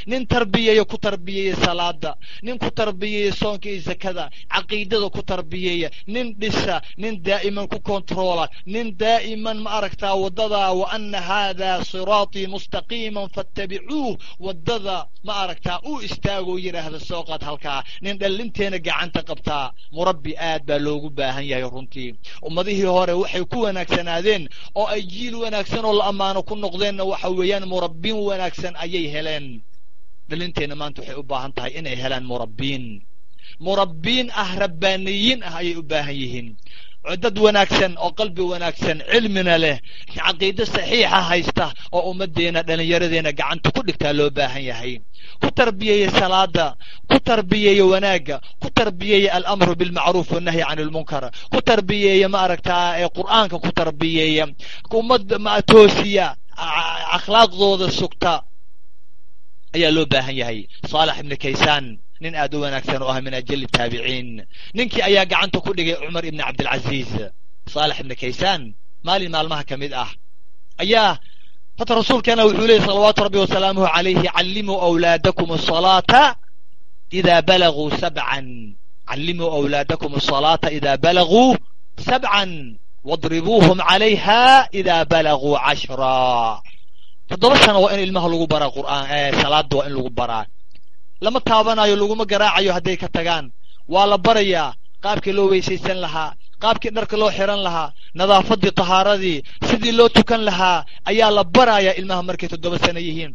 nin tarbiyeeya ku tarbiyeeya salaada nin ku tarbiyeeya soonka iyo zakada caqiidada ku tarbiyeeya nin dhisa nin daa'iman ku kontroola nin daa'iman ma aragtaa waddada wa ana haada siraatii mustaqiiman fattabicuuh waddada ma aragtaa u istaagoo yidhaahda soo qaad halkaa nin dhallinteena gacanta qabtaa murabbi aad baa loogu baahan yahay runtii. Ummadihii hore waxay ku wanaagsanaadeen oo ay jiil wanaagsan oo la ammaano ku noqdeenna waxa weeyaan murabbin wanaagsan ayay heleen dhalinteenna maanta waxay u baahan tahay inay helaan murabbiin. Murabbiin ah rabbaaniyiin ah ayay u baahan yihiin. Dad wanaagsan oo qalbi wanaagsan cilmina leh caqiido saxiixa haysta oo ummaddeena dhallinyaradeenna gacanta ku dhigtaa loo baahan yahay. Ku tarbiyeeya salaada ku tarbiyeeya wanaagga ku tarbiyeeya alamru bilmacruuf wannahyi can lmunkar ku tarbiyeeya ma aragtaa qur'aanka ku tarbiyeeya. Ummad toosiya akhlaaqdooda sugta ayaa loo baahan yahay. Saalax ibni kaysaan nin aad u wanaagsan oo ah min ajali taabiciin ninkii ayaa gacanta ku dhigay cumar ibni cabdilcaziiz saalax ibni kaysaan maalin maalmaha ka mid ah. Ayaa hata rasuulkeena wuxuu leeyay salawaatu rabbi wasalaamuhu calayhi callimuu awlaadakum asalaata idaa balaguu sabcan. Callimuu awlaadakum asalaata idaa balaguu sabcan wadribuuhum calayha idaa balaguu cashraa toddoba sano waa in ilmaha lagu baraa qur'aan salaada waa in lagu baraa. Lama taabanayo laguma garaacayo hadday ka tagaan. Waa la barayaa qaabkii loo weysaysan lahaa qaabkii dharka loo xiran lahaa nadaafadii tahaaradii sidii loo tukan lahaa ayaa la barayaa ilmaha markay toddoba sano yihiin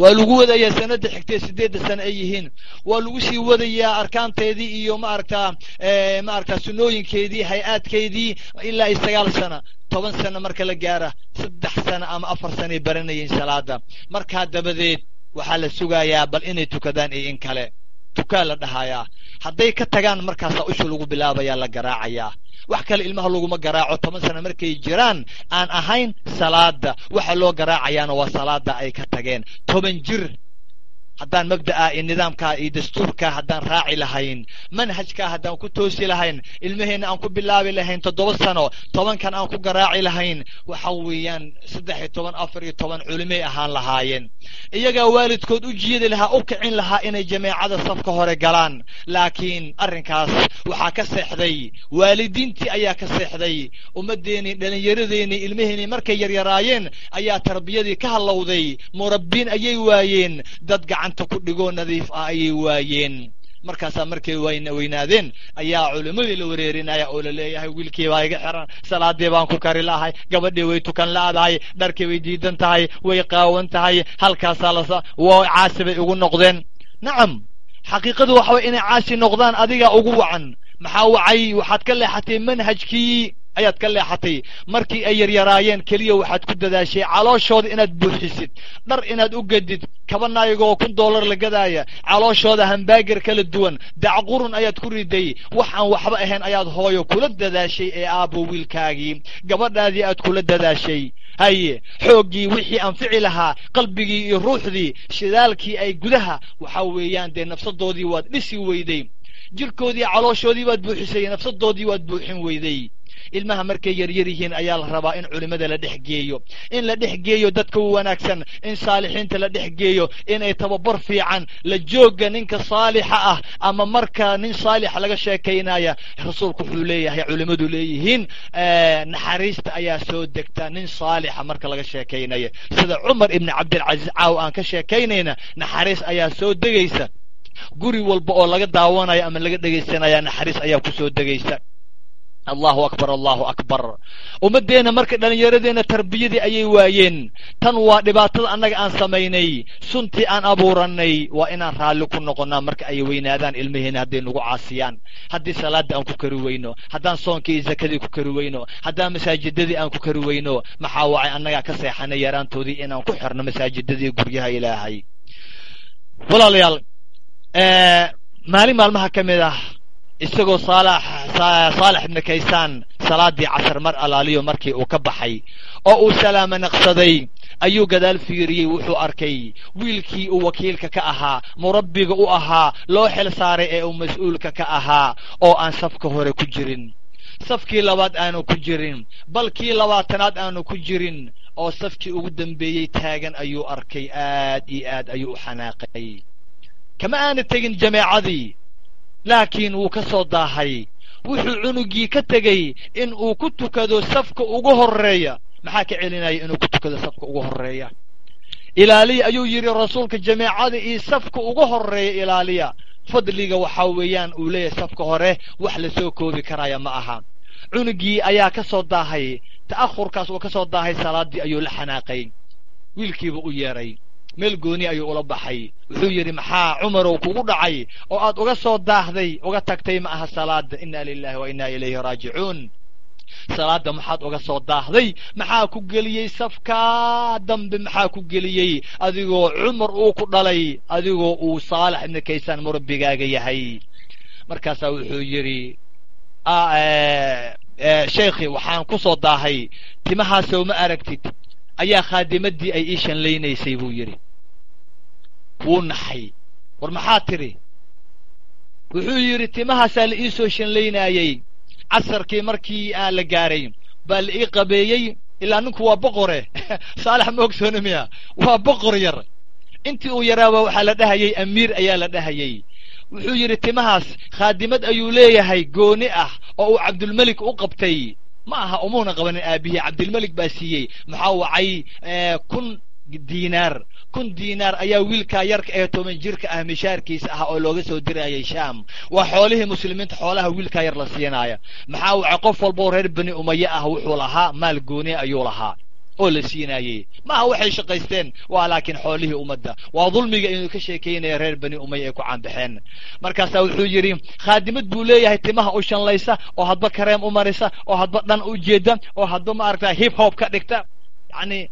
waa lagu wadayaa sanada xigtee sideedda sano ay yihiin. Waa lagu sii wadayaa arkaanteedii iyo maaragtaa maaragtaa sunooyinkeedii hay'aadkeedii ilaa iyo sagaal sana toban sano marka la gaara saddex sano ama afar sanoay baranayeen salaada markaa dabadeed waxaa la sugayaa bal inay tukadaan iyo in kale tukaa la dhahayaa. Hadday ka tagaan markaasaa usha lagu bilaabayaa la garaacayaa. Wax kale ilmaha laguma garaaco. Toban sana markay jiraan aan ahayn salaada waxa loo garaacayaana waa salaada ay ka tageen. Toban jir haddaan mabda'a iyo nidaamkaa iyo dastuurkaa haddaan raaci lahayn manhajkaa haddaan ku toosi lahayn ilmaheenna aan ku bilaabi lahayn toddoba sano tobankan aan ku garaaci lahayn waxa weeyaan saddex iyo toban afar iyo toban culimay ahaan lahaayeen. Iyagaa waalidkood u jiidi lahaa u kicin lahaa inay jameecada safka hore galaan. Laakiin arrinkaas waxaa ka seexday waalidiintii ayaa ka seexday ummaddeenii dhallinyaradeenii ilmaheenii markay yaryaraayeen ayaa tarbiyadii ka hallowday murabbiin ayay waayeen dad gacanta ku dhigoo nadiif ah ayay waayeen. Markaasaa markay weynaadeen ayaa culimmadii la wareerinaya oo la leeyahay wiilkii baa iga xiran salaadii baan ku kari la'ahay gabadhii way tukan la'dahay dharkii way diidan tahay way qaawan tahay halkaasaa lasa waa caasi bay ugu noqdeen. Nacam xaqiiqadu waxa way inay caasi noqdaan adigaa ugu wacan. Maxaa wacay? Waxaad ka leexatay manhajkii ayaad ka leexatay. Markii ay yaryaraayeen keliya waxaad ku dadaashay calooshooda inaad buuxisid. Dhar inaad u gedid kabanaayagoo kun dollar la gadaaya calooshooda hambaagar kala duwan dacqurun ayaad ku riday. Wax aan waxba ahayn ayaad hooyo kula dadaashay ee aabbo wiilkaagii. Gabadhaadii aad kula dadaashay. Haye xooggii wixii anfici lahaa qalbigii iyo ruuxdii shidaalkii ay gudaha waxa weeyaan dee nafsadoodii waad dhisi weyday. Jirkoodii calooshoodii baad buuxisay nafsadoodii waad buuxin weyday ilmaha markay yaryar yihiin ayaa la rabaa in culimmada la dhex geeyo. In la dhex geeyo dadka wanaagsan in saalixiinta la dhex geeyo inay tababar fiican la jooga ninka saalixa ah ama marka nin saalixa laga sheekaynaya rasuulku wuxuu leeyahay culimmadu leeyihiin naxariista ayaa soo degta nin saalixa marka laga sheekaynaya sida cumar ibni cabdilcaziiz caaw aan ka sheekaynayna naxariis ayaa soo degaysa. Guri walba oo laga daawanayo ama laga dhegaysanaya naxariis ayaa ku soo degaysa allahu akbar allahu akbar. Ummaddeena marka dhallinyaradeenna tarbiyadii ayay waayeen. Tan waa dhibaatada annaga aan samaynay suntii aan abuurannay waa inaan raalli ku noqonnaa marka ay weynaadaan ilmaheena hadday nagu caasiyaan. Haddii salaadda aan ku kari weyno haddaan soonkii iyo zakadii ku kari weyno haddaan masaajidadii aan ku kari weyno maxaa wacay annagaa ka seexanay yaraantoodii inaan ku xirno masaajidadii guryaha ilaahay. Walaalayaal maalin maalmaha ka mid ah isagoo saalax ibna kaysaan salaadii casar mar alaaliyo markii uu ka baxay oo uu salaamo naqsaday ayuu gadaal fiiriyey wuxuu arkay wiilkii uu wakiilka ka ahaa murabbiga u ahaa loo xil saaray ee uu mas'uulka ka ahaa oo aan safka hore ku jirin. Safkii labaad aanu ku jirin bal kii labaatanaad aanu ku jirin oo safkii ugu dambeeyey taagan ayuu arkay aad iyo aad ayuu u xanaaqay. Kama aana tegin jameecadii laakiin wuu ka soo daahay. Wuxuu cunugii ka tegey in uu ku tukado safka ugu horreeya. Maxaa ka celinaya inuu ku tukado safka ugu horreeya? Ilaaliya ayuu yidhi rasuulka jameecada iyo safka ugu horreeya ilaaliya. Fadliga waxaa weeyaan uu leeyahay safka hore wax la soo koobi karaya ma aha. Cunugii ayaa ka soo daahay ta'ahurkaas uu ka soo daahay salaaddii ayuu la xanaaqay. Wiilkiiba u yeedhay meel gooni ayuu ula baxay. Wuxuu yidhi maxaa cumarow kugu dhacay? Oo aad uga soo daahday uga tagtay ma aha salaada inna lilahi wa inna ilayhi raajicuun. Salaadda maxaad uga soo daahday? Maxaa ku geliyey safkaa dambe maxaa ku geliyey? Adigoo cumar uu ku dhalay adigoo uu saalax ibna kaysaan murabbigaaga yahay. Markaasaa wuxuu yidhi sheekhi waxaan ku soo daahay timahaasow ma aragtid ayaa khaadimaddii ay ii shanlaynaysay buu yidhi. Wuu naxay. War maxaa tidhi wuxuu yidhi timahaasaa la ii soo shanlaynaayey casarkii markii aan la gaaray baa la ii qabeeyey. Ilaa ninku waa boqore <laughs> saalax ma ogsooni miya? Waa boqor yar. Intii uu yaraaba waxaa la dhahayey amiir ayaa la dhahayey. Wuxuu yidhi timahaas khaadimad ayuu leeyahay gooni ah oo uu cabdulmelik u qabtay ma aha umuuna qabanin aabihii cabdilmelik baa siiyey. Maxaa wacay kun diinaar. Kun diinaar ayaa wiilkaa yarka ee toban jirka ah mishaarkiisa ah oo looga soo dirayay shaam. Waa xoolihii muslimiinta xoolaha wiilkaa yar la siinaaya. Maxaa wacay qof walboo reer bani umaye ah wuxuu lahaa maal gooni ayuu lahaa oo la siinaayey maaha waxay shaqaysteen? Waa laakiin xoolihii ummadda. Waa dulmiga inuu ka sheekaynaya reer bani umaya ay ku caanbaxeen. Markaasaa wuxuu yidhi khaadimad buu leeyahay timaha u shanlaysa oo hadba kareem u marisa oo hadba dhan u jeeda oo hadba maaragta hip hop ka dhigta. Yacni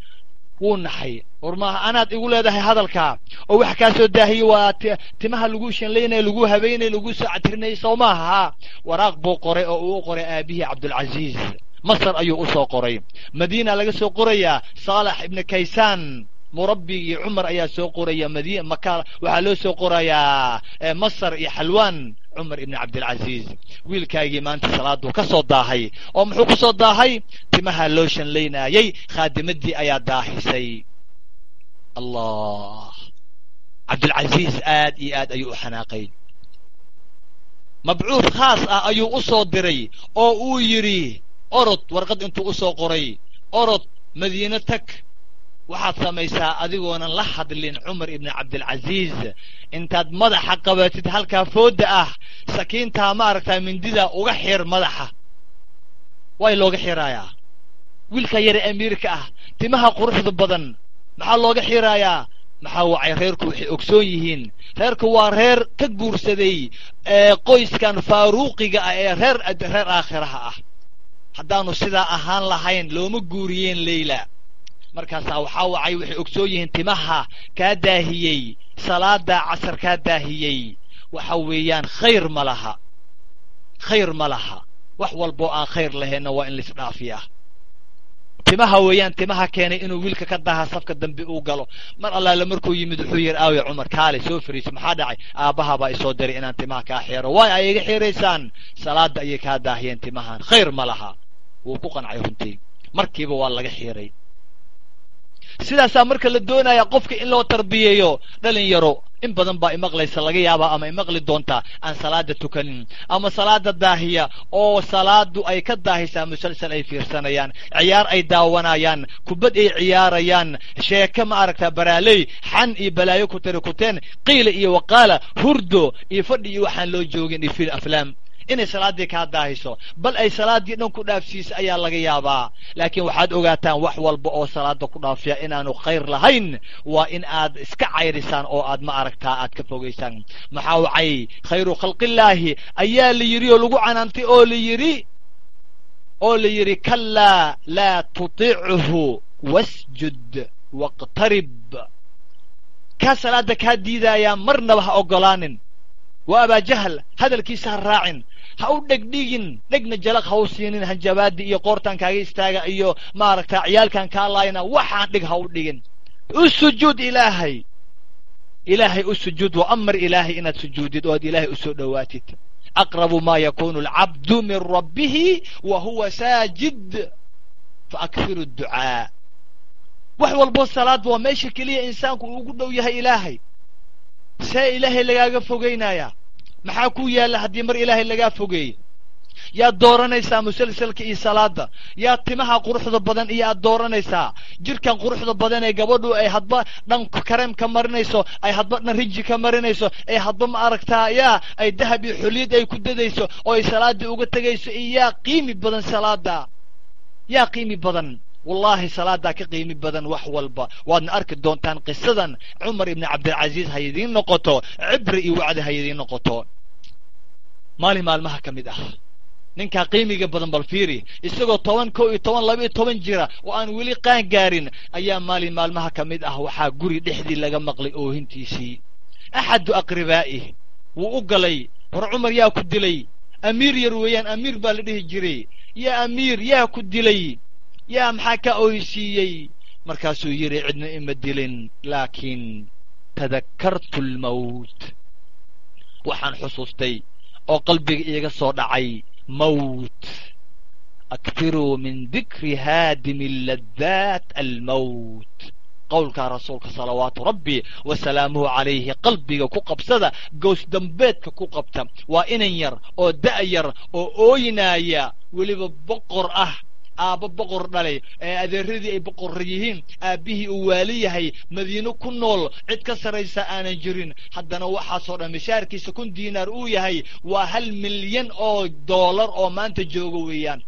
wuu naxay war maaha anaad igu leedahay hadalkaa oo wax kaa soo waa timaha lagu shanlaynaya lagu habeynaya lagu soo catirnayay sow maaha waraaq buu qoray oo uu qoray aabihii cabdulcaziiz masar ayuu u soo qoray. Madiina laga soo qorayaa saalax ibnu kaysaan murabbigii cumar ayaa soo qoraya madiina maka waxaa loo soo qorayaa masar iyo xalwaan cumar ibni cabdilcaziiz wiilkaagii maanta salaaduu ka soo daahay. Oo muxuu ku soo daahay? Timaha loo shanlaynaayey khaadimadii ayaa daahisay. Allah. Cabdilcaziiz aad iyo aad ayuu u xanaaqay. Mabcuud khaas ah ayuu u soo diray oo uu yidhi orod warqad intuu u soo qoray. Orod madiine tag. Waxaad samaysaa adigoonan la hadlin cumar ibni cabdilcaziiz intaad madaxa qabatid halkaa foodda ah. Sakiintaa ma aragtaa mindida uga xir madaxa. Way looga xiraayaa. Wiilka yare amiirka ah timaha quruxda badan maxaa looga xiraayaa? Maxaa wacay? Reerku waxay ogsoon yihiin. Reerku waa reer ka guursaday qoyskan faaruuqiga ah ee reer reer aakhiraha ah haddaanu sidaa ahaan lahayn looma guuriyeen leyla markaasaa waxaa wacay waxay ogsoon yihiin timaha kaa daahiyey salaada casar kaa daahiyey. Waxa weeyaan khayr ma laha. Khayr ma laha. Wax walboo aan khayr lahayna waa in laisdhaafiyaa timaha weeyaan timaha keenay inuu wiilka ka daha safka dambe uu galo. Mar allaale markuu yimid wuxuu yidhi aawe cumar kaale soo fariiso maxaa dhacay? Aabbahabaa isoo diray inaan timaha kaa xeero. Waay ay iga xeeraysaan salaada ayay kaa daahiyeen timahan. Khayr ma laha wuu ku qancay runtii. Markiiba waa laga xiiray sidaasaa marka la doonaya qofka in loo tarbiyeeyo dhalin yaro in badan baa imaqlaysa laga yaabaa ama imaqli doontaa aan salaada tukanin ama salaada daahiya oo salaadu ay ka daahisaa musalsal ay fiirsanayaan ciyaar ay daawanayaan kubad ay ciyaarayaan sheeke ma aragtaa baraaley xan iyo balaayo ku tiri kuteen qiila iyo waqaala hurdo iyo fadhi iyo waxaan loo joogin iyo fil aflaam inay salaaddii kaa daahiso. Bal ay salaaddii dhan ku dhaafsiisa ayaa laga yaabaa. Laakiin waxaad ogaataan wax walba oo salaada ku dhaafiya inaanu khayr lahayn waa in aad iska cayrisaan oo aad ma aragtaa aad ka fogaysaan maxaa wacay? Khayru khalqillaahi. Ayaa la yidhi oo lagu canaantay oo la yidhi oo la yidhi kallaa laa tutichu wasjud waqtarib. Kaa salaada kaa diidaayaa marnaba ha ogolaanin waa abaajahl hadalkiisa ha raacin ha u dhegdhigin dhegna jalaq ha u siinin hanjabaadi iyo qoortan kaaga istaaga iyo maaragta ciyaalkan kaa laayna waxaan dhig ha u dhigin u sujuud ilaahay ilaahay u sujuud wa amar ilaahay inaad sujuudid oo aad ilaahay u soo dhowaatid aqrabu ma yakunu alcabdu min rabbihi wa huwa saajid faakhiru ducaa wax walbo salaad waa meesha keliya insaanku ugu dhow yahay ilaahay see ilaahay lagaaga fogaynaya maxaa ku yaalla haddii mar ilaahay lagaa fogeeye yaad dooranaysaa musalsalka iyo salaada yaad timaha quruxda badan iyo aad dooranaysaa. Jirkan quruxda badan ee gabadhu ay hadba dhan kareem ka marinayso ay hadba dhan rinji ka marinayso ay hadba ma aragtaa yaa ay dahab iyo xuliyad ay ku dadayso oo ay salaadii uga tegayso iyo yaa qiimi badan salaada yaa qiimi badan wallaahi salaadaa ka qiimi badan wax walba. Waadna arki doontaan qisadan cumar ibni cabdilcaziiz ha idiin noqoto cibri iyo wacdi ha idiin noqoto. Maalin maalmaha ka mid ah. Ninkaa qiimiga badan bal fiiri isagoo toban kow iyo toban laba iyo toban jira oo aan weli qaan gaarin ayaa maalin maalmaha ka mid ah waxaa guri dhexdii laga maqlay oohintiisii. Axadu aqribaa'ih wuu u galay war cumar yaa ku dilay amiir yar weeyaan amiir baa la dhihi jiray. Yaa amiir yaa ku dilay yaa maxaa ka oysiiyey markaasuu yidhi cidna ima dilin laakiin tadakartu almawt waxaan xusuustay oo qalbiga iiga soo dhacay mawt. Aktiruu min dikri haadimi laddaat almawt. Qowlkaa rasuulka salawaatu rabbi wa salaamuhu calayhi qalbiga ku qabsada gows dambeedka ku qabta. Waa inan yar oo da' yar oo ooynaaya weliba boqor ah aabba boqor dhalay ee adeeradii ay boqorra yihiin aabbihii uu waali yahay madiino ku nool cid ka sarraysa aanan jirin. Haddana waxaasoo dhan mishaarkiisa kun diinaar uu yahay waa hal milyan oo doolar oo maanta jooga weeyaan.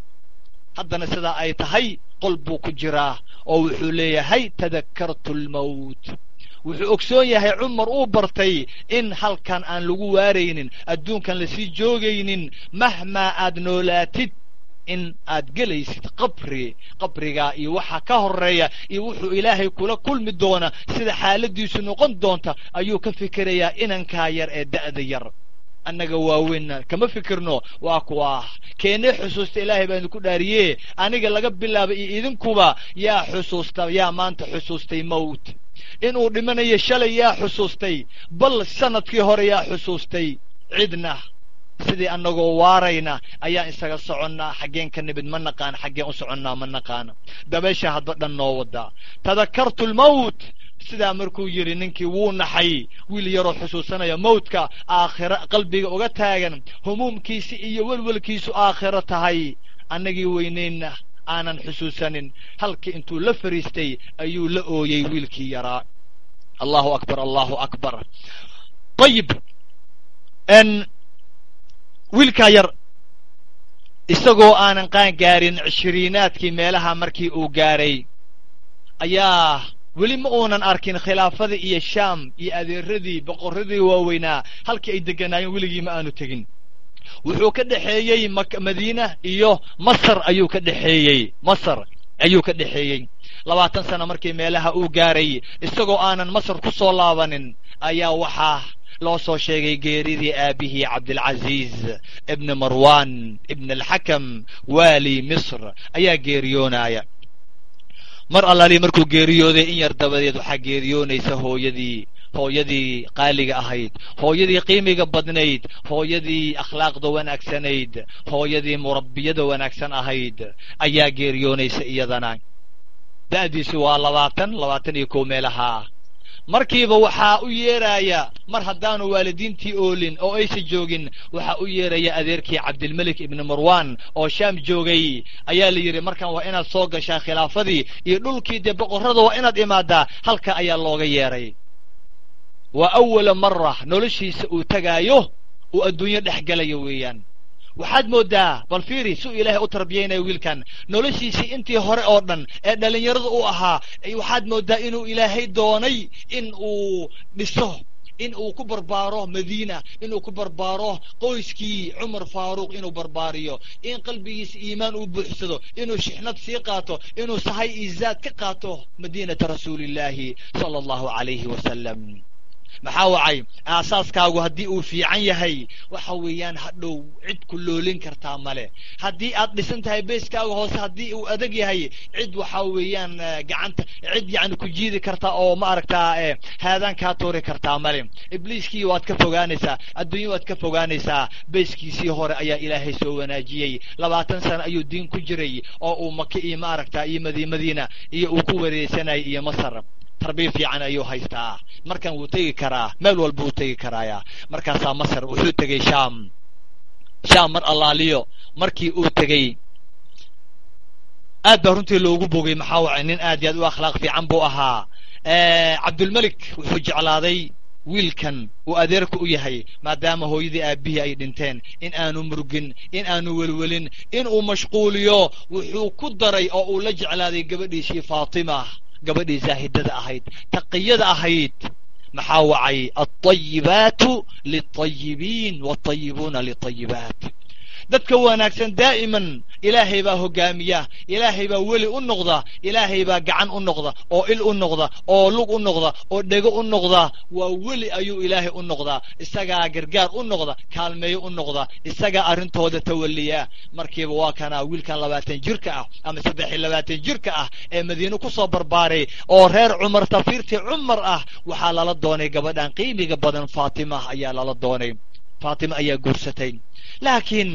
Haddana sidaa ay tahay qol buu ku jiraa oo wuxuu leeyahay tadakartu almawt wuxuu ogsoon yahay cumar uu bartay in halkan aan lagu waaraynin adduunkan la sii joogaynin mahmaa aad noolaatid in aad gelaysid qabri qabrigaa iyo waxa ka horreeya iyo wuxuu ilaahay kula kulmi doona sida xaaladiisu noqon doonta ayuu ka fikirayaa inankaa yar ee da'da yar. Annaga waaweynna kama fikirno waa kuwa keenee xusuusta ilaahay baa idinku dhaariye aniga laga bilaaba iyo idinkuba yaa xusuusta yaa maanta xusuustay mowt inuu dhimanayo shalay yaa xusuustay. Bal sannadkii hore yaa xusuustay. Cidna sidii annagoo waarayna ayaan isaga soconnaa xaggeen ka nimid ma naqaan xaggeen u soconnaa ma naqaana dabeesha hadba dhan noo wadaa tadakartu lmowt sidaa markuu yidhi ninkii wuu naxay. Wiil yaroo xusuusanaya mawdka aakhira qalbiga uga taagan humuumkiisi iyo welwelkiisu aakhiro tahay. Annagii weynaynna aanan xusuusanin. Halkii intuu la fariistay ayuu la ooyey wiilkii yaraa. Allahu akbar allahu akbar. Ayib wiilkaa yar isagoo aanan qaan gaarin cishiriinaadkii meelaha markii uu gaaray ayaa weli ma uunan arkin khilaafadii iyo shaam iyo adeeradii boqorradii waaweynaa halkii ay degganaayeen weligii ma aanu tegin. Wuxuu ka dhexeeyey madiina iyo masar ayuu ka dhexeeyey masar ayuu ka dhexeeyey labaatan sano markii meelaha uu gaaray isagoo aanan masar ku soo laabanin ayaa waxaa loo soo sheegay geeridii aabihii cabdilcaziiz ibni marwan ibn alxakam waali misr ayaa geeriyoonaya. Mar allaali markuu geeriyooday in yar dabadeed waxaa geeriyoonaysa hooyadii hooyadii qaaliga ahayd hooyadii qiimiga badnayd hooyadii akhlaaqda wanaagsanayd hooyadii murabbiyada wanaagsan ahayd ayaa geeriyoonaysa iyadana. Da'diisu waa labaatan labaatan iyo kow meelahaa markiiba waxaa u yeeraya mar haddaanu waalidiintii oolin oo aysa joogin waxaa u yeeraya adeerkii cabdilmelik ibni marwan oo shaam joogay. Ayaa la yidhi markan waa inaad soo gashaa khilaafadii iyo dhulkii dee boqorrada waa inaad imaadaa halka ayaa looga yeeray. Waa awala mara noloshiisa uu tegaayo uu adduunyo dhex galayo weeyaan waxaad mooddaa bal fiiri suu ilaahay u tarbiyaynaya wiilkan. Noloshiisii intii hore oo dhan ee dhallinyarada u ahaa waxaad mooddaa inuu ilaahay doonay in uu dhiso in uu ku barbaaro madiina inuu ku barbaaro qoyskii cumar faaruuq inuu barbaariyo in qalbigiisa iimaan uu buuxsado inuu shixnad sii qaato inuu sahay iizaad ka qaato madiinata rasuulillaahi sala allahu calayhi wasalam maxaa wacay? Aasaaskaagu haddii uu fiican yahay waxa weeyaan hadhow cid ku loolin kartaa male. Haddii aad dhisan tahay beyskaaga hoose haddii uu adag yahay cid waxa weeyaan gacanta cid yani ku jiidi kartaa oo ma aragtaa haadaan kaa tuuri kartaa male. Ibliiskii waad ka fogaanaysaa adduunya waad ka fogaanaysaa beyskiisii hore ayaa ilaahay soo wanaajiyey. Labaatan sano ayuu diin ku jiray oo uu maka iyo ma aragtaa iyo madiimadiina iyo uu ku wareegsanayay iyo masar tarbiya fiican ayuu haystaa. Markan wuu tegi karaa meel walba wuu tegi karaaya markaasaa masar wuxuu tegey shaam. Shaam mar allaaliyo markii uu tegey aad baa runtii loogu bogay maxaa wacay? Nin aad iyo aad u akhlaaq fiican buu ahaa. Cabdulmelik wuxuu jeclaaday wiilkan uu adeerka u yahay maadaama hooyadii aabihii ay dhinteen. In aanu murgin in aanu welwelin in uu mashquuliyo wuxuu ku daray oo uu la jeclaaday gabadhiisii faatima gabadhii zaahidada ahayd taqiyada ahayd maxaa wacay alطayibaatu liلطayibiin wاطayibuuna liطayibaat dadka wanaagsan daa'iman ilaahay baa hogaamiya ilaahay baa weli u noqda ilaahay baa gacan u noqda oo il u noqda oo lug u noqda oo dhego u noqda waa weli ayuu ilaahay u noqdaa isagaa gargaar u noqda kaalmeeyo u noqda isagaa arrintooda tawaliya markiiba waa kanaa wiilkan labaatan jirka ah ama saddex iyo labaatan jirka ah ee madiine ku soo barbaaray oo reer cumar tafiirtii cumar ah waxaa lala doonay gabadhan qiimiga badan faatima ayaa lala doonay. Faatima ayaa guursatay. Laakiin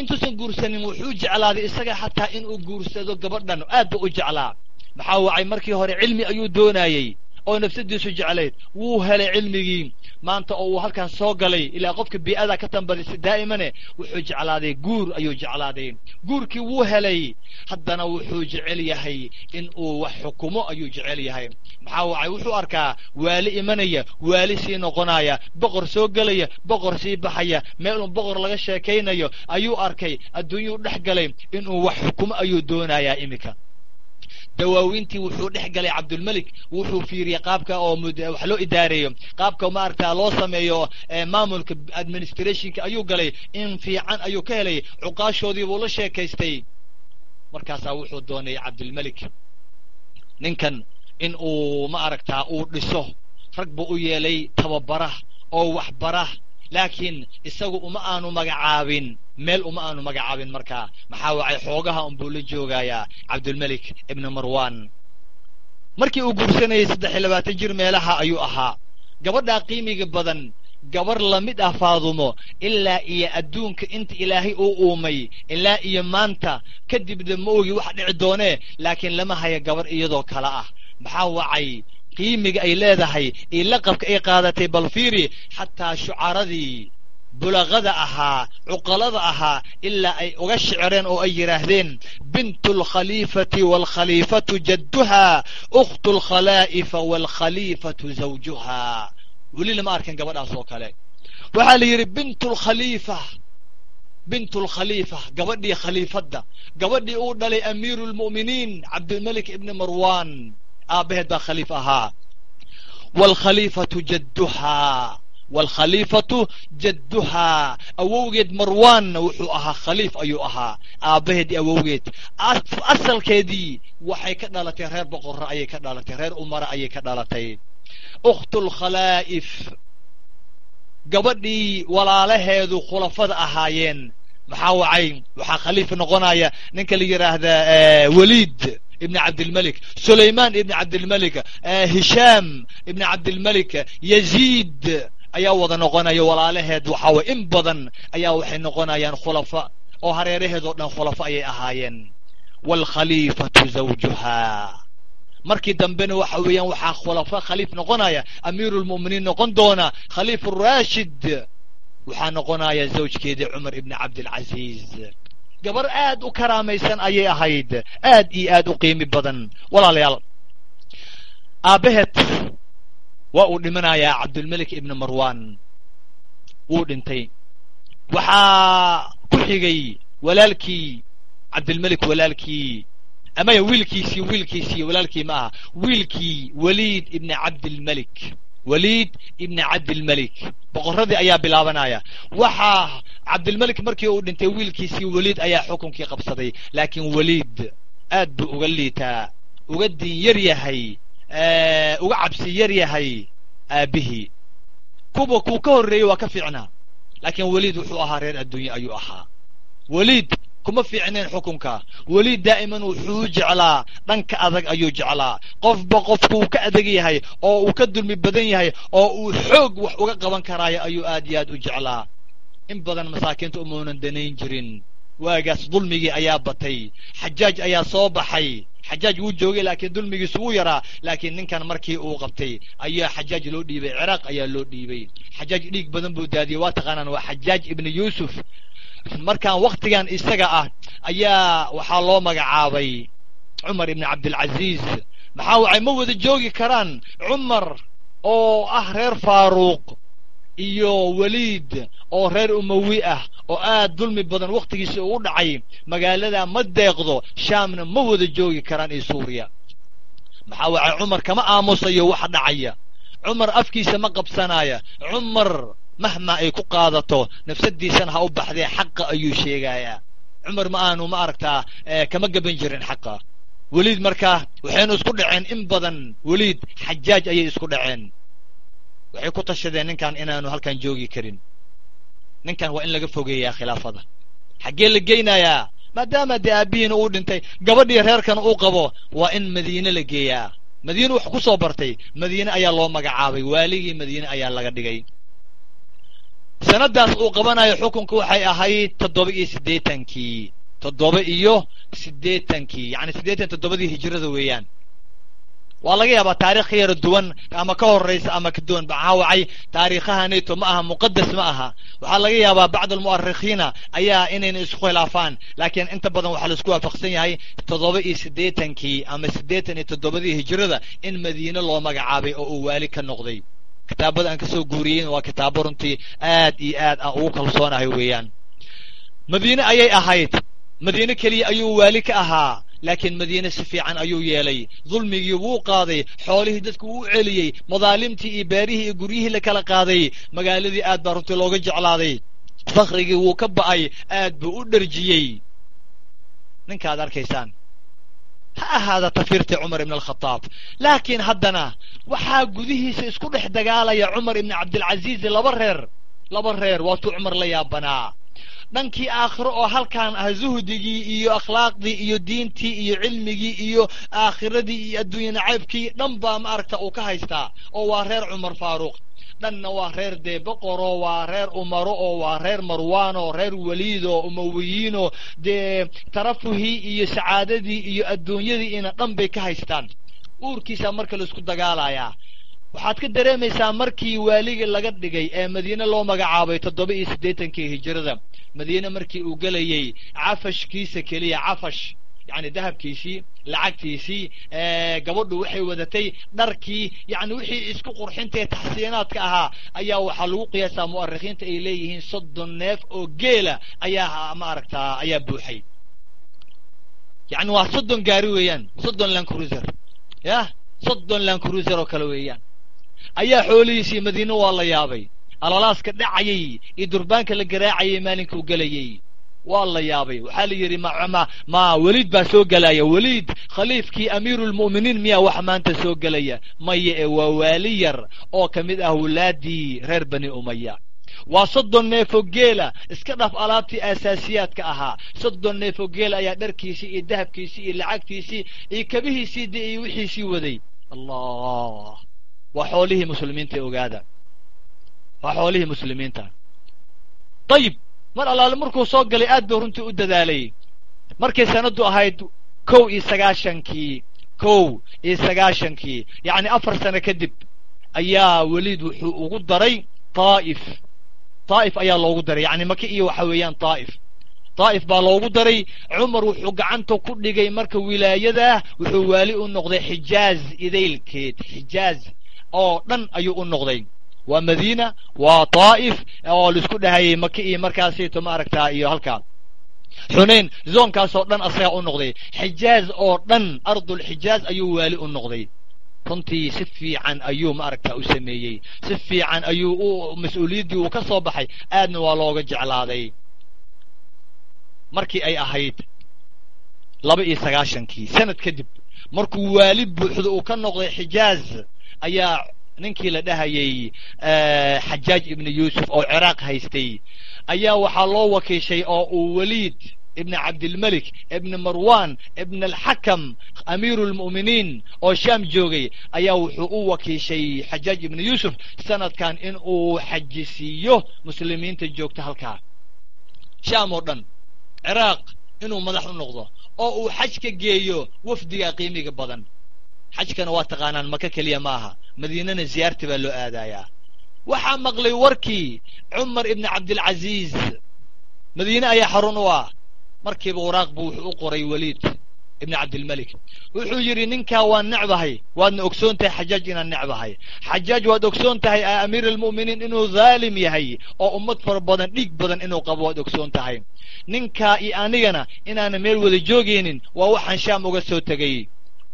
intuusan guursanin wuxuu jeclaaday isaga xataa inuu guursado gabadhan aad ba u jeclaa. Maxaa wacay markii hore cilmi ayuu doonayey oo nafsadiisu jeclayd wuu helay cilmigii. Maanta oo uu halkan soo galay ilaa qofka bii'ada ka tambadisa daa'imane wuxuu jeclaaday guur ayuu jeclaaday. Guurkii wuu helay haddana wuxuu jecel yahay in uu wax xukumo ayuu jecel yahay. Maxaa wacay? Wuxuu arkaa waali imanaya waali sii noqonaya boqor soo gelaya boqor sii baxaya meel un boqor laga sheekaynayo ayuu arkay adduunyuu dhex galay inuu wax xukumo ayuu doonayaa iminka dawaawiintii wuxuu dhex galay cabdulmelik wuxuu fiiriyey qaabka oo wax loo idaareeyo. Qaabka maaragta loo sameeyo maamulka administrationka ayuu galay. In fiican ayuu ka helay. Cuqaashoodii buu la sheekaystay. Markaasaa wuxuu doonay cabdulmelik ninkan in uu ma aragtaa uu dhiso rag buu u yeelay tababara oo waxbara laakiin isagu uma aanu magacaabin meel uma aanu magacaabin markaa maxaa wacay xoogaha unbuu la joogayaa cabdulmelik ibni marwan. Markii uu guursanayay saddex iyo labaatan jir meelaha ayuu ahaa. Gabadhaa qiimiga badan gabar la mid ah faadumo ilaa iyo adduunka inta ilaahay uu uumay ilaa iyo maanta kadibna ma ogi wax dhici doonee laakiin lama haya gabar iyadoo kale ah. Maxaa wacay? Qiimiga ay leedahay iyo laqabka ay qaadatay bal fiiri xataa shucaradii bulaqada ahaa cuqalada ahaa ilaa ay uga shicreen oo ay yidhaahdeen bintu alkhaliifati waalkhaliifatu jadduha ukhtu alkhalaa'ifa waalkhaliifatu zawjuha. Weli lama arkan gabadhaas oo kale. Waxaa la yidhi bintu lkhaliifa bintu lkhaliifa gabadhii khaliifadda gabadhii uu dhalay amiiru lmu'miniin cabdilmelik ibni marwan aabbaheed baa khaliif ahaa. Waalkhaliifatu jadduhaa waalkhaliifatu jadduhaa awowgeed marwaanna wuxuu ahaa khaliif ayuu ahaa aabbaheedii awowgeed asalkeedii waxay ka dhalatay reer boqorro ayay ka dhalatay reer umara ayay ka dhalatay ukhtu lkhalaa'if gabadhii walaalaheedu khulafada ahaayeen maxaa wacay waxaa khaliif noqonaya ninka la yidhaahdaa weliid ibn cabdilmelik sulayman ibn cabdilmelik hishaam ibn cabdilmelik yaziid ayaa wada noqonaya walaalaheed waxaa way in badan ayaa waxay noqonayaan khulafa oo hareeraheed oo dhan khulafo ayay ahaayeen. Waalkhaliifatu zawjuha. Markii dambena waxa weeyaan waxaa khulafa khaliif noqonaya amiiru lmu'miniin noqon doona khaliif rashid waxaa noqonaya zawjkeedii cumar ibni cabdilcaziiz gabar aad u karaamaysan ayay ahayd. Aad iyo aad u qiimi badan. Walaalayaal aabbaheed waa uu dhimanayaa cabdulmelik ibni marwan. Wuu dhintay. Waxaa ku xigay walaalkii cabdilmelik walaalkii. Amaya wiilkiisii wiilkiisii walaalkii ma aha. Wiilkii waliid ibni cabdilmelik waliid ibni cabdilmelik boqorradii ayaa bilaabanaya. Waxaa cabdilmelik markii uu dhintay wiilkiisii weliid ayaa xukunkii qabsaday. Laakiin weliid aad buu uga liitaa. Uga diin yar yahay uga cabsi yar yahay aabbihii. Kuwa kuu ka horreeyey waa ka fiicnaa laakiin weliid wuxuu ahaa reer adduunye ayuu ahaa. Weliid kuma fiicneen xukunka. Weliid daa'iman wuxuu jeclaa. Dhanka adag ayuu jeclaa. Qofba qofkuu ka adag yahay oo uu ka dulmi badan yahay oo uu xoog wax uga qaban karaayo ayuu aad iyo aad u jeclaa. In badan masaakiinta umaunan danayn jirin. Waagaas dulmigii ayaa batay. Xajaaj ayaa soo baxay xajaaj wuu joogay laakiin dulmigiisu wuu yaraa. Laakiin ninkan markii uu qabtay ayaa xajaaj loo dhiibay. Ciraaq ayaa loo dhiibay. Xajaaj dhiig badan buu daadiyey. Waa taqaanaan waa xajaaj ibni yuusuf. Markaan waktigan isaga ah ayaa waxaa loo magacaabay cumar ibni cabdilcaziiz maxaa wacay ma wada joogi karaan cumar oo ah reer faaruuq iyo weliid oo reer umawi ah oo aad dulmi badan wakhtigiisa ugu dhacay magaalada ma deeqdo shaamna ma wada joogi karaan iyo suuriya. Maxaa wacay cumar kama aamusayo waxa dhacaya. Cumar afkiisa ma qabsanaya cumar mahma ay ku qaadato nafsadiisana ha u baxdee xaqa ayuu sheegayaa cumar ma aanu ma aragtaa kama gaban jirin xaqa. Weliid markaa waxaynu isku dhaceen in badan weliid xajaaj ayay isku dhaceen waxay ku tashadeen ninkan inaanu halkan joogi karin. Ninkan waa in laga fogeeyaa khilaafada. Xaggee la geynayaa maadaama dee aabbihiina uu dhintay gabadhii reerkan uu qabo waa in madiine la geeyaa. Madiine wax ku soo bartay madiine ayaa loo magacaabay waaligii madiine ayaa laga dhigay. Sanadaas uu qabanayo xukunka waxay ahayd toddoba iyo siddeetankii toddoba iyo siddeetankii yacni siddeetan toddobadii hijrada weeyaan waa laga yaabaa taarikh ka duwan ama ka horraysa ama ka duwan. Maxaa wacay? Taariikhahanito ma aha muqadas ma aha. Waxaa laga yaabaa bacd almu'arikhiina ayaa inayna isku khilaafaan. Laakiin inta badan waxaa la isku waafaqsan yahay toddoba iyo siddeetankii ama siddeetan iyo toddobadii hijrada in madiine loo magacaabay oo uu waali ka noqday. Kitaabada aan ka soo guuriyeyn waa kitaabo runtii aad iyo aad aan ugu kalsoonahay weeyaan. Madiine ayay ahayd. Madiine keliya ayuu waali ka ahaa laakiin madiine si fiican ayuu yeelay. Dulmigii wuu qaaday xoolihii dadku wuu celiyey madaalimtii iyo beerihii iyo guryihii la kala qaaday magaaladii aad baa runtii looga jeclaaday. Fakrigii wuu ka ba'ay aad buu u dherjiyey ninkaad arkaysaan? Ha ahaada tafiirtii cumar ibn alkhadaab laakiin haddana waxaa gudihiisa isku dhex dagaalaya cumar ibni cabdilcaziiz laba reer. Laba reer waatuu cumar la yaabanaa dhankii aakhiro oo halkaan ah zuhdigii iyo akhlaaqdii iyo diintii iyo cilmigii iyo aakhiradii iyo adduunya nacaybkii dhan baa ma aragta uu ka haystaa oo waa reer cumar faaruuq dhanna waa reer dee boqoro waa reer umaro oo waa reer marwaano reer weliidoo umawiyiinoo dee tarafuhii iyo sacaadadii iyo adduunyadii ina dhan bay ka haystaan. Uurkiisaa marka la isku dagaalayaa waxaad ka dareemaysaa markii waaligii laga dhigay ee madiine loo magacaabay toddoba iyo siddeetankii hijirada madiine markii uu gelayey cafashkiisa keliya cafash yacni dahabkiisii lacagtiisii gabadhu waxay wadatay dharkii yacni wixii isku qurxinta ee taxsiinaadka ahaa ayaa waxaa lagu qiyaasaa mu'arikhiinta ay leeyihiin soddon neef oo geela ayaa ma aragtaa ayaa buuxay. Yacni waa soddon gaari weeyaan soddon land cruiser yah soddon land cruiser oo kale weeyaan ayaa xoolihiisii madiine waa la yaabay. Alalaaska dhacayay iyo durbaanka la garaacayay maalinkuu gelayey waa la yaabay. Waxaa la yidhi ma weliid baa soo gelaya weliid khaliifkii amiiruulmu'miniin miyaa wax maanta soo gelaya maya ee waa waali yar oo ka mid ah wulaadii reer bani umaya waa soddon neefo geela. Iska dhaf alaabtii aasaasiyaadka ahaa. Soddon neefo geela ayaa dharkiisii iyo dahabkiisii iyo lacagtiisii iyo kabihiisii de iyo wixiisii waday. Allah waa xoolihii muslimiinta ogaada. Waa xoolihii muslimiinta. Dayib mar allaale markuu soo galay aad buu runtii u dadaalay. Markay sanaddu ahayd kow iyo sagaashankii kow iyo sagaashankii yacni afar sano kadib ayaa weliid wuxuu ugu daray taa'if. Taa'if ayaa loogu daray yacni maka iyo waxa weeyaan taa'if. Taa'if baa loogu daray cumar wuxuu gacanta ku dhigay marka wilaayadah wuxuu waali u noqday xijaaz idaylkeed xijaaz oo dhan ayuu u noqday. Waa madiina waa taa'if oo la isku dhahayay maka iyo markaasito ma aragtaa iyo halkaa xunayn zoonkaasoo dhan asagaa u noqday. Xijaaz oo dhan ardulxijaaz ayuu waali u noqday. Runtii si fiican ayuu ma aragtaa u sameeyey. Si fiican ayuu mas'uuliyaddii uu ka soo baxay aadna waa looga jeclaaday. Markii ay ahayd laba iyo sagaashankii sanad kadib markuu waali buuxdo uu ka noqday xijaaz ayaa ninkii la dhahayay xajaaj ibni yuusuf oo ciraaq haystay. Ayaa waxaa loo wakiishay oo uu weliid ibni cabdilmelik ibni marwan ibn alxakam amiiru lmu'miniin oo shaam joogay. Ayaa wuxuu u wakiishay xajaaj ibni yuusuf sanadkan in uu xajisiiyo muslimiinta joogta halkaa shaam oo dhan ciraaq inuu madax u noqdo oo uu xaj ka geeyo wafdiga qiimiga badan xajkana waa taqaanaan maka keliya maaha. Madiinana ziyaarti baa loo aadayaa. Waxaa maqlay warkii cumar ibni cabdilcaziiz madiine ayaa xarun u ah. Markiiba waraaq buu wuxuu u qoray weliid ibni cabdilmelik wuxuu yidhi ninkaa waan necbahay. Waadna ogsoon tahay xajaaj inaan necbahay. Xajaaj waad ogsoon tahay amiir almu'miniin inuu dhaalim yahay oo ummad fara badan dhiig badan inuu qabo waad ogsoon tahay. Ninkaa iyo anigana inaana meel wada joogaynin waa waxaan shaam uga soo tegay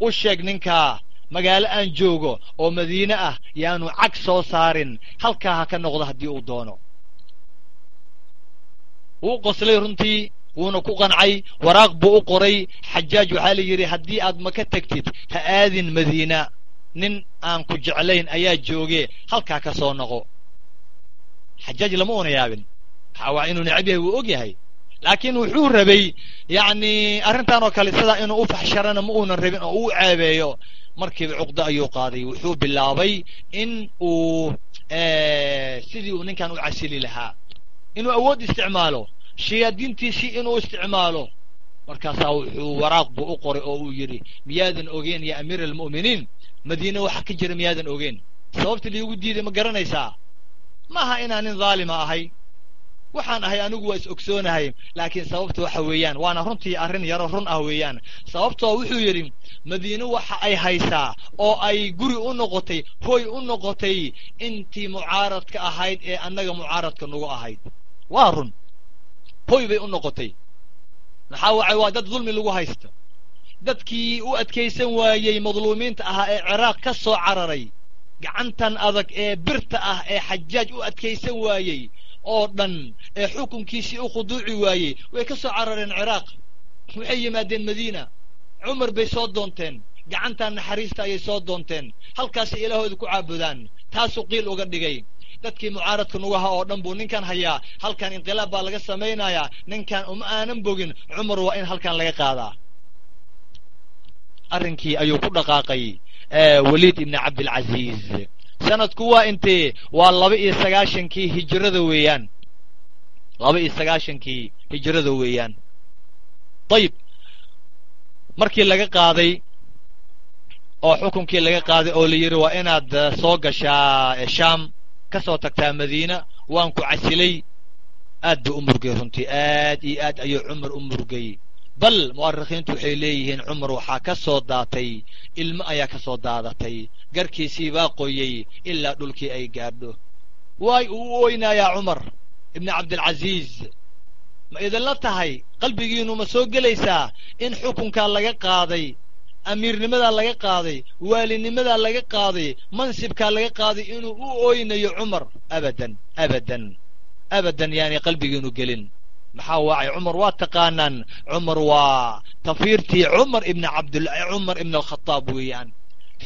u sheeg ninkaa magaalo aan joogo oo madiine ah yaanu cag soo saarin. Halkaa ha ka noqdo haddii uu doono. Wuu qoslay runtii wuuna ku qancay waraaq buu u qoray. Xajaaj waxaa la yidhi haddii aad maka tegtid ha aadin madiina. Nin aan ku jeclayn ayaa jooge halkaa ka soo noqo. Xajaaj lama una yaabin. Waa inuu necab yahay wuu og yahay laakiin wuxuu rabay yacni arrintan oo kale sidaa inuu u faxsharana ma uunan rabin oo uu ceebeeyo markiiba cuqdo ayuu qaaday wuxuu bilaabay in uu sidii uu ninkan u casili lahaa. Inuu awood isticmaalo shayaadiintiisii inuu isticmaalo. Markaasaa wuxuu waraaq buu u qoray oo uu yidhi miyaadan ogeen ya amiir almu'miniin? Madiine waxa ka jira miyaadan ogeen sababta liigu diiday ma garanaysaa? Maaha inaan nin dhaalima ahay waxaan ahay anigu waa is ogsoonahay laakiin sababta waxa weeyaan waana runtii arrin yaro run ah weeyaan. Sababtoo wuxuu yidhi madiine waxa ay haysaa oo ay guri u noqotay hoy u noqotay intii mucaaradka ahayd ee annaga mucaaradka nagu ahayd. Waa run. Hoy bay u noqotay. Maxaa wacay? Waa dad dulmi lagu haysto. Dadkii u adkaysan waayey madluumiinta ahaa ee ciraaq ka soo cararay gacantan adag ee birta ah ee xajaaj u adkaysan waayey oo dhan ee xukunkiisii u khuduuci waayey. Way ka soo carareen ciraaq. Waxay yimaadeen madiina? Cumar bay soo doonteen gacantan naxariista ayay soo doonteen halkaasay ilaahooda ku caabudaan. Taasuu qiil uga dhigay. Dadkii mucaaradka nugaha oo dhan buu ninkan hayaa. Halkan inqilaab baa laga samaynayaa ninkan uma aanan bogin. Cumar waa in halkan laga qaadaa. Arrinkii ayuu ku dhaqaaqay waliid ibni cabdilcaziiz sanadku waa intee waa laba iyo sagaashankii hijrada weeyaan. Laba iyo sagaashankii hijrada weeyaan. Dayib markii laga qaaday oo xukunkii laga qaaday oo la yidhi waa inaad soo gashaa shaam ka soo tagtaa madiina waan ku casilay. Aad buu u murgay runtii. Aad iyo aad ayuu cumar u murgay bal mu'arikhiintu waxay leeyihiin cumar waxaa ka soo daatay ilmo ayaa ka soo daadatay garkiisii baa qoyey ilaa dhulkii ay gaadho. Waay uu u oynayaa cumar ibni cabdilcaziiz ma idinla tahay? Qalbigiinu ma soo gelaysaa? In xukunkaa laga qaaday amiirnimadaa laga qaaday waalinimadaa laga qaaday mansibkaa laga qaaday inuu u oynayo cumar? Abadan abadan abadan yaani qalbigiinu gelin maxaa waacay cumar waa taqaanaan cumar waa tafiirtii cumar ibni cabdil cumar ibn alkhataab weeyaan.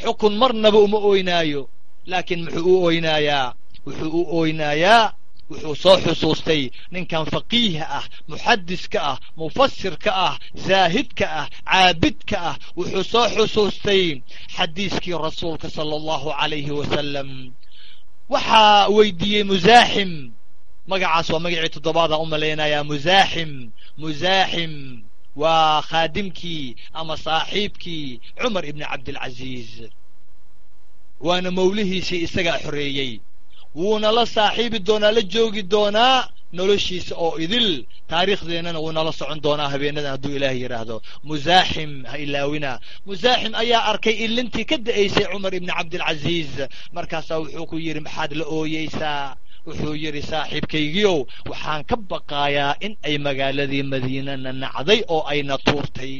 Xukun marnaba uma oynaayo laakiin muxuu u oynayaa wuxuu u oynayaa wuxuu soo xusuustay ninkan faqiiha ah muxadiska ah mufasirka ah zaahidka ah caabidka ah. Wuxuu soo xusuustay xadiiskii rasuulka sala allahu calayhi wasalam waxaa weydiiyey musaaxim magacaas waa magacii toddobaada u malaynayaa musaaxim musaaxim waa khaadimkii ama saaxiibkii cumar ibni cabdilcaziiz waana mawlihiisii isagaa xoreeyey. Wuuna la saaxiibi doonaa la joogi doonaa noloshiisa oo idil. Taariikhdeennana wuu nala socon doonaa habeenadan hadduu ilaahay yidhaahdo musaaxim ha ilaawina. Musaaxim ayaa arkay ilintii ka da'aysay cumar ibni cabdilcaziiz markaasaa wuxuu ku yidhi maxaad la ooyeysaa wuxuu yidhi saaxiibkaygiiow waxaan ka baqaayaa in ay magaaladii madiinana nacday oo ayna tuurtay.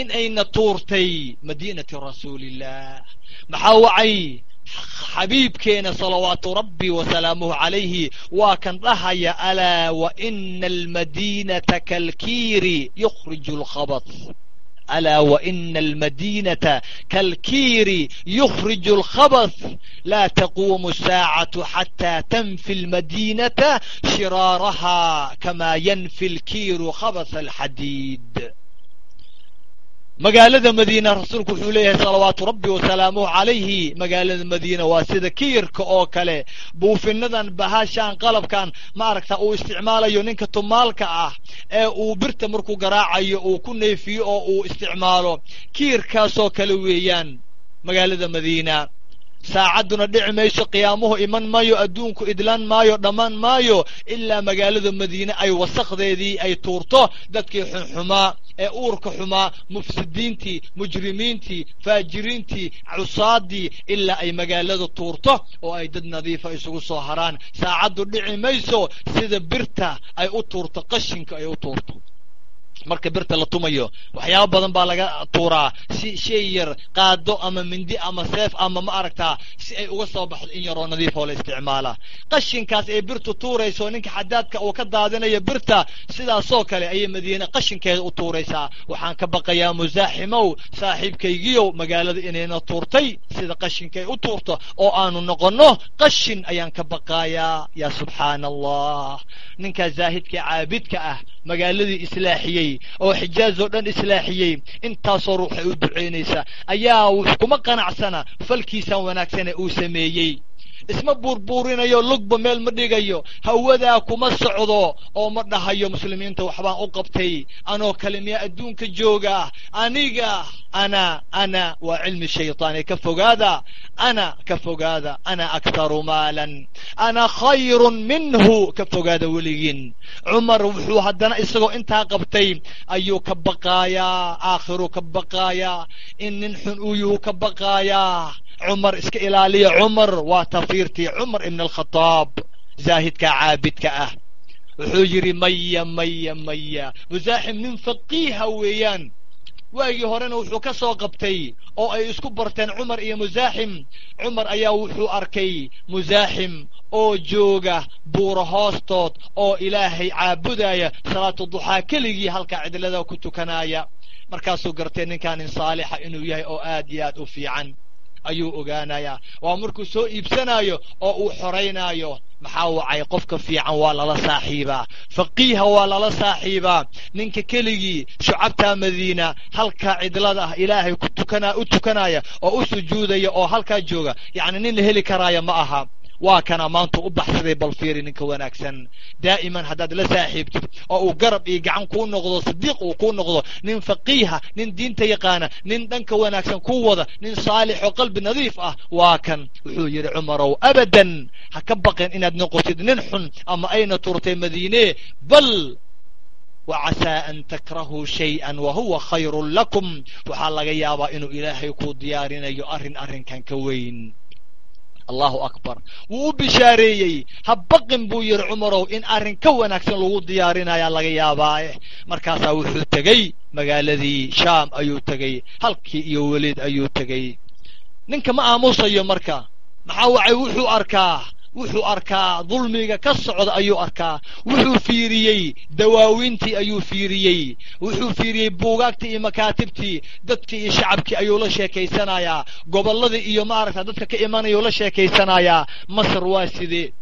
In ayna tuurtay madiinati rasuuliillah maxaa wacay? Xabiibkeena salawaatu rabbi wasalaamuhu calayhi waa kan dhahaya alaa wa ina almadiinata kalkiiri yukhriju alkhabat ألا وإن المدينة كالكير يخرج الخبث لا تقوم الساعة حتى تنفي المدينة شرارها كما ينفي الكير خبث الحديد magaalada madiina rasuulku wuxuu leeyahay salawaatu rabbi wasalaamuhu calayhi. Magaalada madiina waa sida kiirka oo kale. Buufinadan bahashaan qalabkan ma aragta uu isticmaalayo ninka tumaalka ah ee uu birta markuu garaacayo uu ku neefiyo oo uu isticmaalo. Kiirkaasoo kale weeyaan magaalada madiina saacadduna dhici mayso qiyaamuhu iman maayo adduunku idlaan maayo dhammaan maayo ilaa magaalada madiine ay wasakdeedii ay tuurto dadkii xunxumaa ee uurka xumaa mufsidiintii mujrimiintii faajiriintii cusaadii ilaa ay magaalada tuurto oo ay dad nadiifa isugu soo haraan. Saacaddu dhici mayso sida birta ay u tuurto qashinka ay u tuurto marka birta la tumayo waxyaaba badan baa laga tuuraa. Si shay yar qaado ama mindi ama seef ama ma aragtaa si ay uga soo baxdo in yaroo nadiif oo la isticmaala. Qashinkaas ay birtu tuurayso ninka xadaadka uu ka daadinayo birta sidaasoo kale ayay madiine qashinkeeda u tuuraysaa. Waxaan ka baqayaa musaaximow saaxiibkaygiiow magaalada inayna tuurtay sida qashinkay u tuurto oo aanu noqonno qashin ayaan ka baqaayaa yaa subxaana allah ninkaa zaahidka caabidka ah magaaladii islaaxiyey xijaaz oo dhan islaaxiyey. Intaasoo ruux ay u ducaynaysaa ayaa kuma qanacsana. Falkiisan wanaagsane uu sameeyey isma buurbuurinayo lugba meel ma dhigayo. Hawadaa kuma socdo oo ma dhahayo muslimiinta waxbaan u qabtay. Anoo kale miyaa adduunka jooga? Aniga ana ana waa cilmi shayطaani ka fogaada? Ana ka fogaada. Ana akharu maalan. Ana khayru minhu ka fogaada weligiin cumar wuxuu haddana isagoo intaa qabtay ayuu ka baqaayaa aakhiru ka baqaayaa in nin xun uyuu ka baqaayaa cumar iska ilaaliya cumar waa tafiirtii. Cumar ibn alkhadaab zaahidka caabidka ah. Wuxuu yidhi maya maya maya. Musaaxim nin faqiiha weeyaan. Waagii horena wuxuu ka soo qabtay oo ay isku barteen cumar iyo musaaxim cumar ayaa wuxuu arkay musaaxim oo jooga buuro hoostood oo ilaahay caabudaya. Salaatu duxaa keligii halkaa cidlada ku tukanaya markaasuu gartay ninkaa nin saalixa inuu yahay oo aad iyo aad u fiican ayuu ogaanayaa waa markuu soo iibsanayo oo uu xoraynaayo maxaa wacay? Qofka fiican waa lala saaxiibaa. Faqiiha waa lala saaxiibaa. Ninka keligii shucabtaa madiina halkaa cidlada ah ilaahay ku tukana u tukanaya oo u sujuudaya oo halkaa jooga yacni nin la heli karaaya ma aha waa kana maanta u baxsaday bal fiiri ninka wanaagsan. Daa'iman haddaad la saaxiibtid oo uu garab iyo gacan kuu noqdo sadiiq uu kuu noqdo nin faqiiha nin diinta yaqaana nin dhanka wanaagsan kuu wada nin saalix oo qalbi nadiif ah waa kan. Wuxuu yidhi cumarow abadan ha ka baqeen inaad noqotid nin xun ama ayna turtay madiine bal wacasaa an takrahuu shay-an wa huwa khayrun lakum. Waxaa laga yaabaa inuu ilaahay kuu diyaarinayo arrin arrinkan ka weyn allahu akbar. Wuu u bishaareeyey ha baqin buu yidhi cumarow in arrin ka wanaagsan lagu diyaarinayaa laga yaabaae markaasaa wuxuu tegey magaaladii shaam ayuu tegey halkii iyo weliid ayuu tegey. Ninka ma aamusayo marka? Maxaa wacay wuxuu arkaa wuxuu arkaa dulmiga ka socda ayuu arkaa. Wuxuu fiiriyey dawaawiintii ayuu fiiriyey. Wuxuu fiiriyey buugaagtii iyo makaatibtii dadkii iyo shacabkii ayuu la sheekaysanayaa gobolladii iyo maaragta dadka ka imanayuu la sheekaysanayaa masar waa sidee?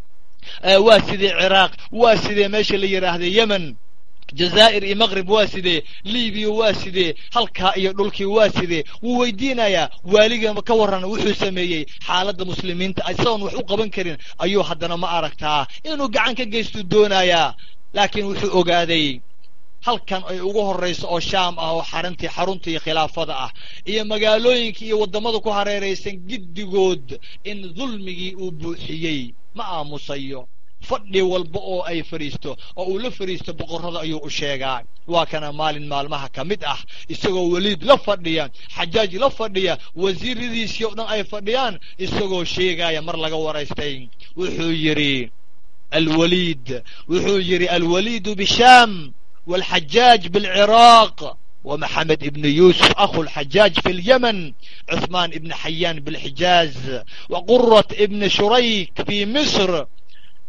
Waa sidee ciraaq? Waa sidee meesha la yidhaahda yemen jazaa'ir iyo maqrib waa sidee libiya waa sidee halkaa iyo dhulkii waa sidee wuu weydiinayaa waaliga ka warran wuxuu sameeyey xaaladda muslimiinta isagoon wax u qaban karin ayuu haddana ma aragtaa. Inuu gacan ka geystuu doonayaa laakiin wuxuu ogaaday halkan ay ugu horrayso oo shaam ah oo xarintii xaruntii khilaafada ah. Iyo magaalooyinkii iyo waddamada ku hareeraysan giddigood in dulmigii uu buuxiyey ma aamusayo fadhi walba oo ay fadhiisto oo uu la fadhiisto boqorrada ayuu u sheegaa. Waa kana maalin maalmaha ka mid ah isagoo weliid la fadhiya xajaaj la fadhiya wasiiradiisii oo dhan ay fadhiyaan isagoo sheegaaya mar laga waraystay. Wuxuu yidhi alwaliid wuxuu yidhi alwaliidu bishaam waalxajaaj bilciraaq ومحمد بن يوسف أخو الحجاج في اليمن عثمان بن حيان بالحجاز وقرة ابن شريك في مصر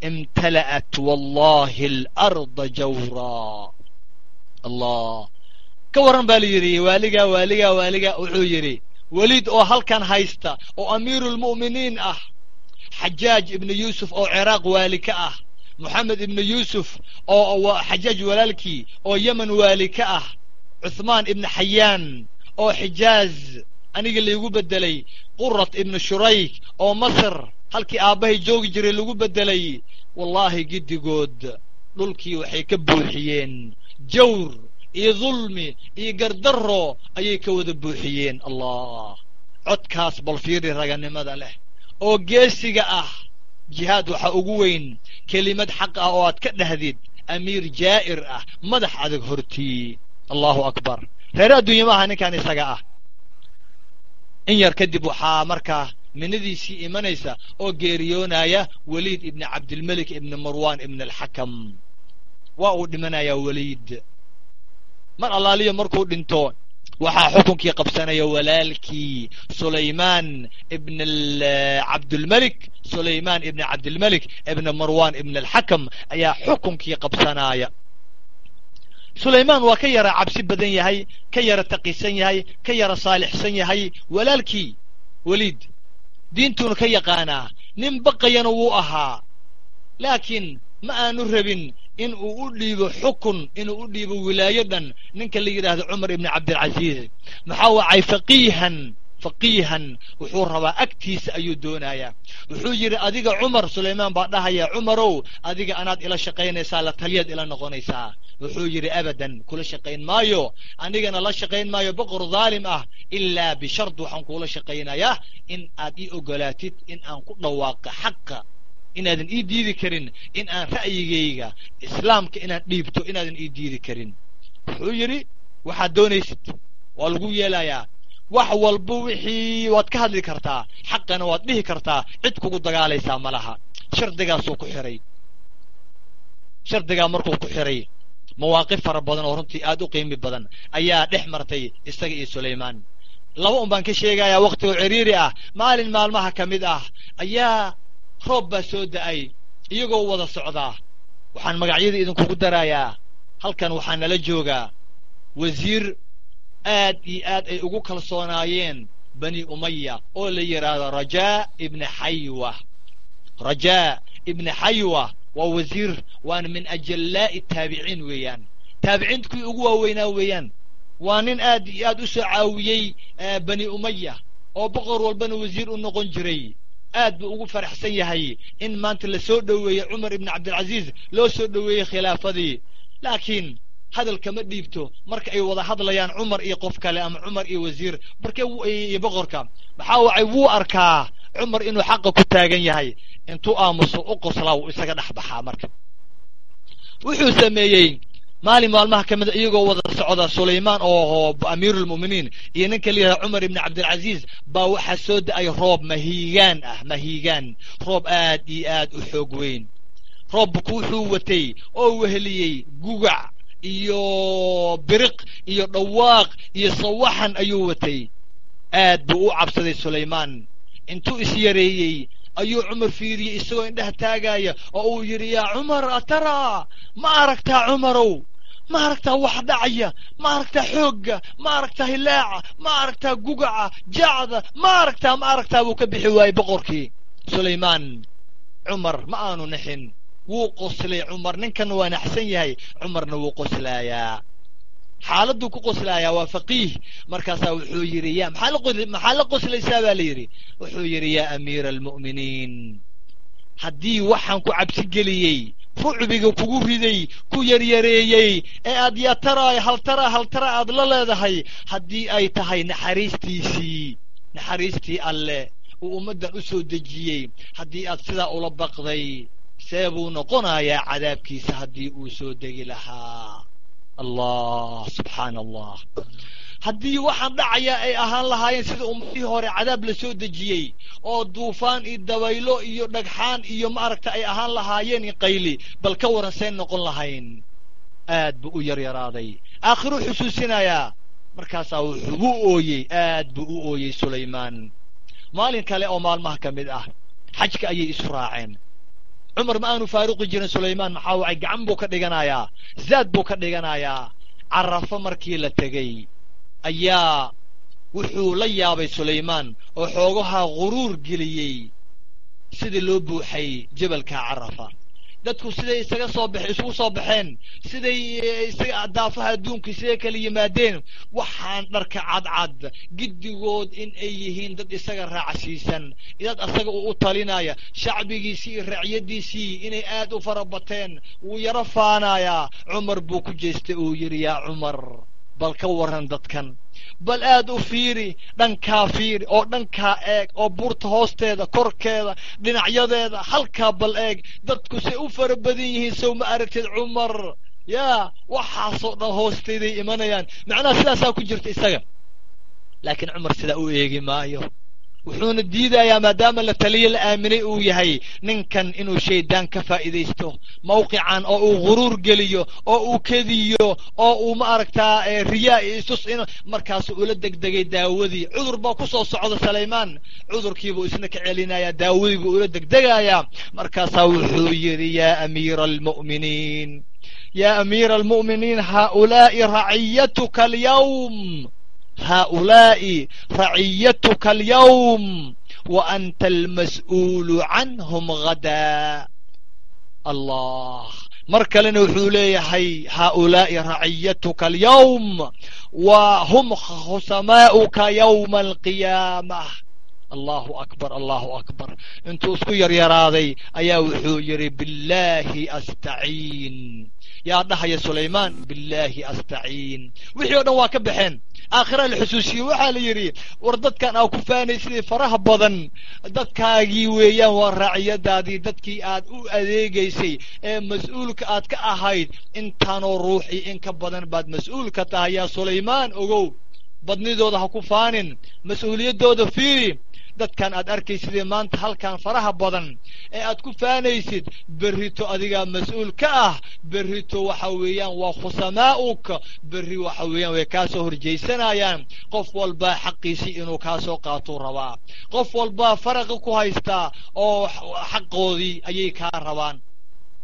imtala'at wallahi alarda jawraa allah ka warran baa la yidhi waaligaa waaligaa waaligaa wuxuu yidhi welid oo halkan haysta oo amiiruulmu'miniin ah xajaaj ibnu yuusuf oo ciraaq waali ka ah moxamed ibnu yuusuf oo xajaaj walaalkii oo yemen waali ka ah cuhmaan ibnu xayaan oo xijaaz aniga laigu beddelay qurat ibnu shurayk oo masr halkii aabbahay joogi jiray lagu beddelay wallaahi giddigood dhulkii waxay ka buuxiyeen. Jawr iyo dulmi iyo gardarro ayay ka wada buuxiyeen. Allah! Codkaas bal fiiri raganimada leh. Oo geesiga ah jihaad waxa ugu weyn. Kelimad xaq ah oo aad ka dhahdid amiir jaa'ir ah madax adag hortii. Allahu akbar. Reere adduunya maaha ninkan isaga ah. In yar kadib waxaa markaa minadiisii imanaysa oo geeriyoonaya weliid ibni cabdilmelik ibni marwan ibn alxakam waa uu dhimanayaa weliid mar allaaliyo markuu dhinto waxaa xukunkii qabsanaya walaalkii sulaymaan ibn cabdilmelik sulaymaan ibni cabdilmelik ibni marwan ibn alxakam ayaa xukunkii qabsanaya. Sulaymaan waa ka yara cabsi badan yahay ka yara taqisan yahay ka yara saalixsan yahay. Walaalkii weliid diintuuna ka yaqaanaa. Nin baqayana wuu ahaa. Laakiin ma aanu rabin in uu u dhiibo xukun inuu u dhiibo wilaayo dhan. Ninka la yidhaahdo cumar ibni cabdilcasiis. Maxaa wacay? Faqiihan faqiihan. Wuxuu rabaa agtiisa ayuu doonayaa. Wuxuu yidhi adiga cumar sulaymaan baa dhahaya. Cumarow adiga anaad ila shaqaynaysaa la taliyaad ila noqonaysaa wuxuu yidhi abadan kula shaqayn maayo. Anigana la shaqayn maayo boqor dhaalim ah. Ilaa bishard waxaan kuula shaqaynayaa in aad ii ogolaatid in aan ku dhawaaqa xaqa. Inaadan ii diidi karin in aan ra'yigayga islaamka inaan dhiibto inaadan ii diidi karin. Wuxuu yidhi waxaad doonaysid. Waa lagu yeelayaa. Wax walba wixii waad ka hadli kartaa. Xaqana waad dhihi kartaa. Cid kugu dagaalaysaa ma laha shardigaasuu ku xiray. Shardigaa markuu ku xiray mawaaqif fara badan oo runtii aad u qiimi badan ayaa dhex martay isaga iyo sulaymaan. Laba un baan ka sheegayaa wakhti oo ciriiri ah maalin maalmaha ka mid ah ayaa roob baa soo da'ay iyagoo wada socdaa waxaan magacyadii idinkugu darayaa halkan waxaa nala joogaa wasiir aad iyo aad ay ugu kalsoonaayeen bani umaya oo la yidhaahdo rajaa ibni xaywa rajaa ibni xaywa waa wasiir waana min ajallaa'i taabiciin weeyaan. Taabiciinta kuwii ugu waaweynaa weeyaan. Waa nin aad iyo aad u soo caawiyey bani umaya oo boqor walbana wasiir u noqon jiray. Aad buu ugu faraxsan yahay in maanta la soo dhoweeyey cumar ibni cabdilcaziiz loo soo dhoweeyey khilaafadii. Laakiin hadalka ma dhiibto marka ay wada hadlayaan cumar iyo qof kale ama cumar iyo wasiir markee iyo boqorka. Maxaa wacay wuu arkaa cumar inuu xaqa ku taagan yahay intuu aamuso u qoslaa wuu isaga dhex baxaa marka. Wuxuu sameeyey maalin maalmaha ka mida iyagoo wada socda sulaymaan oo amiirulmu'miniin iyo ninka la yidhahda cumar ibni cabdilcaziiz baa waxaa soo da'ay roob mahiigaan ah mahiigaan. Roob aad iyo aad u xoog weyn. Roobku wuxuu watay oo weheliyey gugac iyo biriq iyo dhawaaq iyo sawaxan ayuu watay. Aad buu u cabsaday sulaymaan intuu is yareeyey ayuu cumar fiiriyey isagoo indhaha taagaya oo uu yidhi yaa cumar ataraa ma aragtaa cumarow ma aragtaa wax dhacaya ma aragtaa xoogga ma aragtaa hilaaca ma aragtaa gugaca jacda ma aragtaa ma aragtaa buu ka bixi waayey boqorkii. Sulaymaan cumar ma aanu nixin. Wuu qoslay cumar. Ninkan waa naxsan yahay. Cumarna wuu qoslaayaa xaaladuu ku qoslaayaa waa faqiih. Markaasaa wuxuu yidhi ya maxaa la qoslaysaa baa la yidhi. Wuxuu yidhi yaa amiira almu'miniin haddii waxaan ku cabsi geliyey rucbiga kugu riday ku yaryareeyey ee aad yataraay haltara haltara aad la leedahay haddii ay tahay naxariistiisii naxariistii alleh uu ummaddan u soo dejiyey haddii aad sidaa ula baqday see buu noqonayaa cadaabkiisa haddii uu soo degi lahaa allah subxaana allah haddii waxaan dhacayaa ay ahaan lahaayeen sida ummadii hore cadaab la soo dejiyey oo duufaan iyo dabaylo iyo dhagxaan iyo maaragta ay ahaan lahaayeen qayli bal ka waran seen noqon lahayn aad buu u yaryaraaday. Aakhiruu xusuusinayaa markaasaa wuxuu u ooyey aad buu u ooyey sulaymaan. Maalin kale oo maalmaha ka mid ah xajka ayay isu raaceen cumar ma aanu faaruqi jirin sulaymaan maxaa wacay? Gacan buu ka dhiganayaa. Zaad buu ka dhiganayaa. Carafo markii la tegey ayaa wuxuu la yaabay sulaymaan oo xoogahaa guruur geliyey sidii loo buuxay jebalka carafa dadku siday isaga soo baxe isugu soo baxeen siday isaga daafaha adduunka siday kala yimaadeen waxaan dharka cadcad giddigood in ay yihiin dad isaga raacsiisan. Dad asaga uu u talinaya shacbigiisii iyo raacyadiisii inay aad u fara bateen wuu yaro faanayaa. Cumar buu ku jeestay uu yidhi yaa cumar bal ka warran dadkan. Bal aad u fiiri dhankaa fiiri oo dhankaa eeg oo buurta hoosteeda korkeeda dhinacyadeeda halkaa bal eeg. Dadku say u fara badan yihiin sow ma aragtid cumar. Yaa waxaasoo dhan hoosteyday imanayaan. Macnaha sidaasaa ku jirta isaga. Laakiin cumar sidaa u eegi maayo wuxuuna diidayaa maadaama la taliya la aaminay uu yahay ninkan inuu shaydaan ka faa'iidaysto mawqican oo uu guruur geliyo oo uu kediyo oo uu ma aragtaa riyaa iyo isus in markaasu ula degdegay daawadii. Cudur baa ku soo socda salaymaan cudurkiibuu isna ka celinayaa daawadii buu ula degdegayaa. Markaasaa wuxuu yidhi yaa amiira almu'miniin yaa amiira almu'miniin haaulaa'i raciyatuka alyawm هؤلاء رعيتك اليوم وأنت المسؤول عنهم غدا الله مركلنا وحولي هؤلاء رعيتك اليوم وهم خصماؤك يوم القيامة allahu akbar allahu akbar. Intuu isku yaryaraaday ayaa wuxuu yidhi billaahi astaciin. Yaa dhahaya sulaymaan billaahi astaciin. Wixii o dhan waa ka baxeen. Aakhiraa la xusuusiyey waxaa la yidhi war dadkan aa ku faanaysiday faraha badan. Dadkaagii weeyaan waa raaciyadaadii dadkii aad u adeegaysay ee mas'uulka aad ka ahayd intaanoo ruuxii in ka badan baad mas'uulka tahay. Yaa sulaymaan ogow badnidooda ha ku faanin mas'uuliyaddooda fiiri. Dadkan aad arkaysidee maanta halkan faraha badan. Ee aad ku faanaysid berrito adigaa mas'uul ka ah. Berrito waxa weeyaan waa khusamaa'uka. Berri waxa weeyaan way kaa soo horjaysanayaan qof walbaa xaqiisii inuu kaa soo qaatuu rabaa. Qof walbaa faraqa ku haystaa oo xaqoodii ayay kaa rabaan.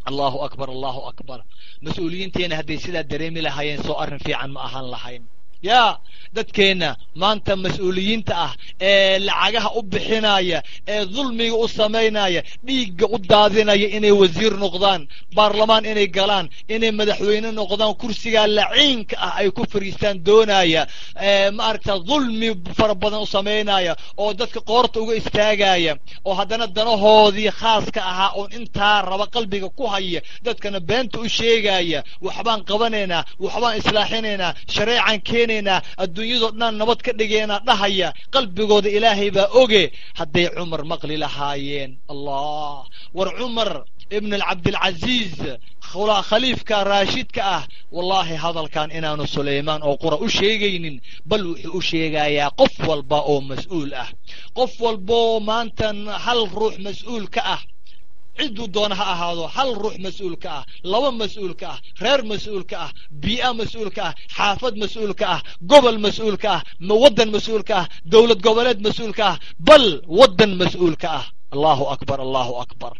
Allahu akbar allahu akbar. Mas'uuliyiinteenna hadday sidaa dareemi lahaayeen soo arrin fiican ma ahaan lahayn yaa dadkeenna maanta mas'uuliyiinta ah ee lacagaha u bixinaya ee dulmiga u samaynaya dhiigga u daadinaya inay wasiir noqdaan baarlamaan inay galaan inay madaxweyne noqdaan kursigaa laciinka ah ay ku fariistaan doonaya ma aragta dulmi fara badan u samaynaya oo dadka qoorta uga istaagaya oo haddana danahoodii khaaska ahaa oon intaa raba qalbiga ku haya dadkana beenta u sheegaya waxbaan qabanaynaa waxbaan islaaxinaynaa shareecan keenaynaa adduunyadoo dhan nabad ka dhigeena dhahaya qalbigooda ilaahay baa oge hadday cumar maqli lahaayeen. Allah! War cumar ibn cabdilcaziiz khaliifka raashidka ah wallaahi hadalkan inaanu sulaymaan oo qura u sheegaynin bal wuxuu u sheegayaa qof walba oo mas'uul ah. Qof walbaoo maanta hal ruux mas'uul ka ah cidduu doona ha ahaado hal ruux mas'uulka ah laba mas'uulka ah reer mas'uulka ah bii'a mas'uulka ah xaafad mas'uulka ah gobol mas'uulka ah waddan mas'uulka ah dowlad goboleed mas'uulka ah bal waddan mas'uulka ah. Allahu akbar allahu akbar.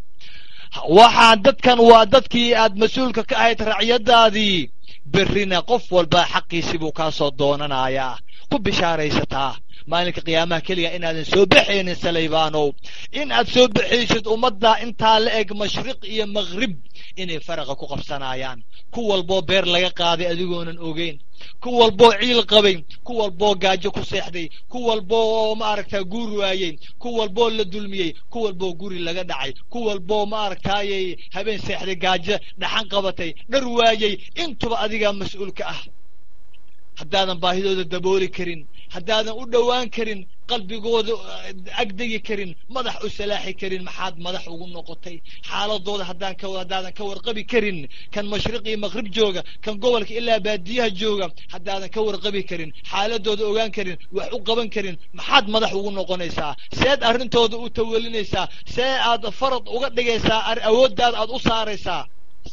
Waxaa dadkan waa dadkii aad mas'uulka ka ahayd racyadaadii. Berrina qof walba xaqiisii buu kaa soo doonanayaa. Ku bishaaraysataa maalinka qiyaamaha keliga inaadan soo baxaynin salaybaanow in aad soo baxaysid ummadda intaa la eg mashriq iyo maghrib inay faraqa ku qabsanayaan ku walboo beer laga qaaday adigoonan ogeyn. Ku walboo ciil qabay. Ku walboo gaajo ku seexday. Ku walboo maaragtaa guur waayey ku walboo la dulmiyey ku walboo guri laga dhacay. Ku walboo maaragtaayay habeen seexday gaajo dhaxan qabatay dhar waayey intuba adigaa mas'uulka ah haddaadan baahidooda dabooli karin haddaadan u dhowaan karin qalbigooda agdegi karin madax u salaaxi karin maxaad madax ugu noqotay. Xaaladooda haddaadan ka warqabi karin kan mashriq iyo maqrib jooga kan gobolka ilaa baadiyaha jooga haddaadan ka warqabi karin xaaladooda ogaan karin wax u qaban karin maxaad madax ugu noqonaysaa. Seed arrintooda u tawelinaysaa see aad farad uga dhigaysaa awooddaada aad u saaraysaa.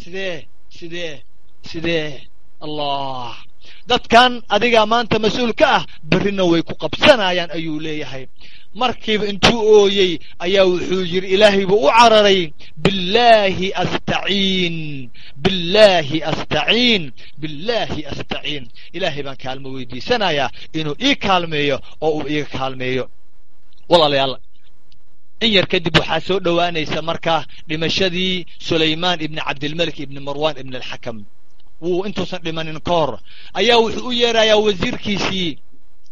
Sidee sidee sidee? Allah dadkan adigaa maanta mas'uul ka ah berrina way ku qabsanayaan ayuu leeyahay. Markiiba intuu ooyey ayaa wuxuu yidhi ilaahay buu u cararay billaahi astaciin billaahi astaciin billaahi astaciin. Ilaahay baan kaalmo weydiisanayaa inuu ii kaalmeeyo oo uu iiga kaalmeeyo. Walaalayaal in yar kadib waxaa soo dhowaanaysa marka dhimashadii sulaymaan ibni cabdilmalik ibni marwan ibni alxakam wuu intuusan dhimanin ka hor ayaa wuxuu u yeerayaa wasiirkiisii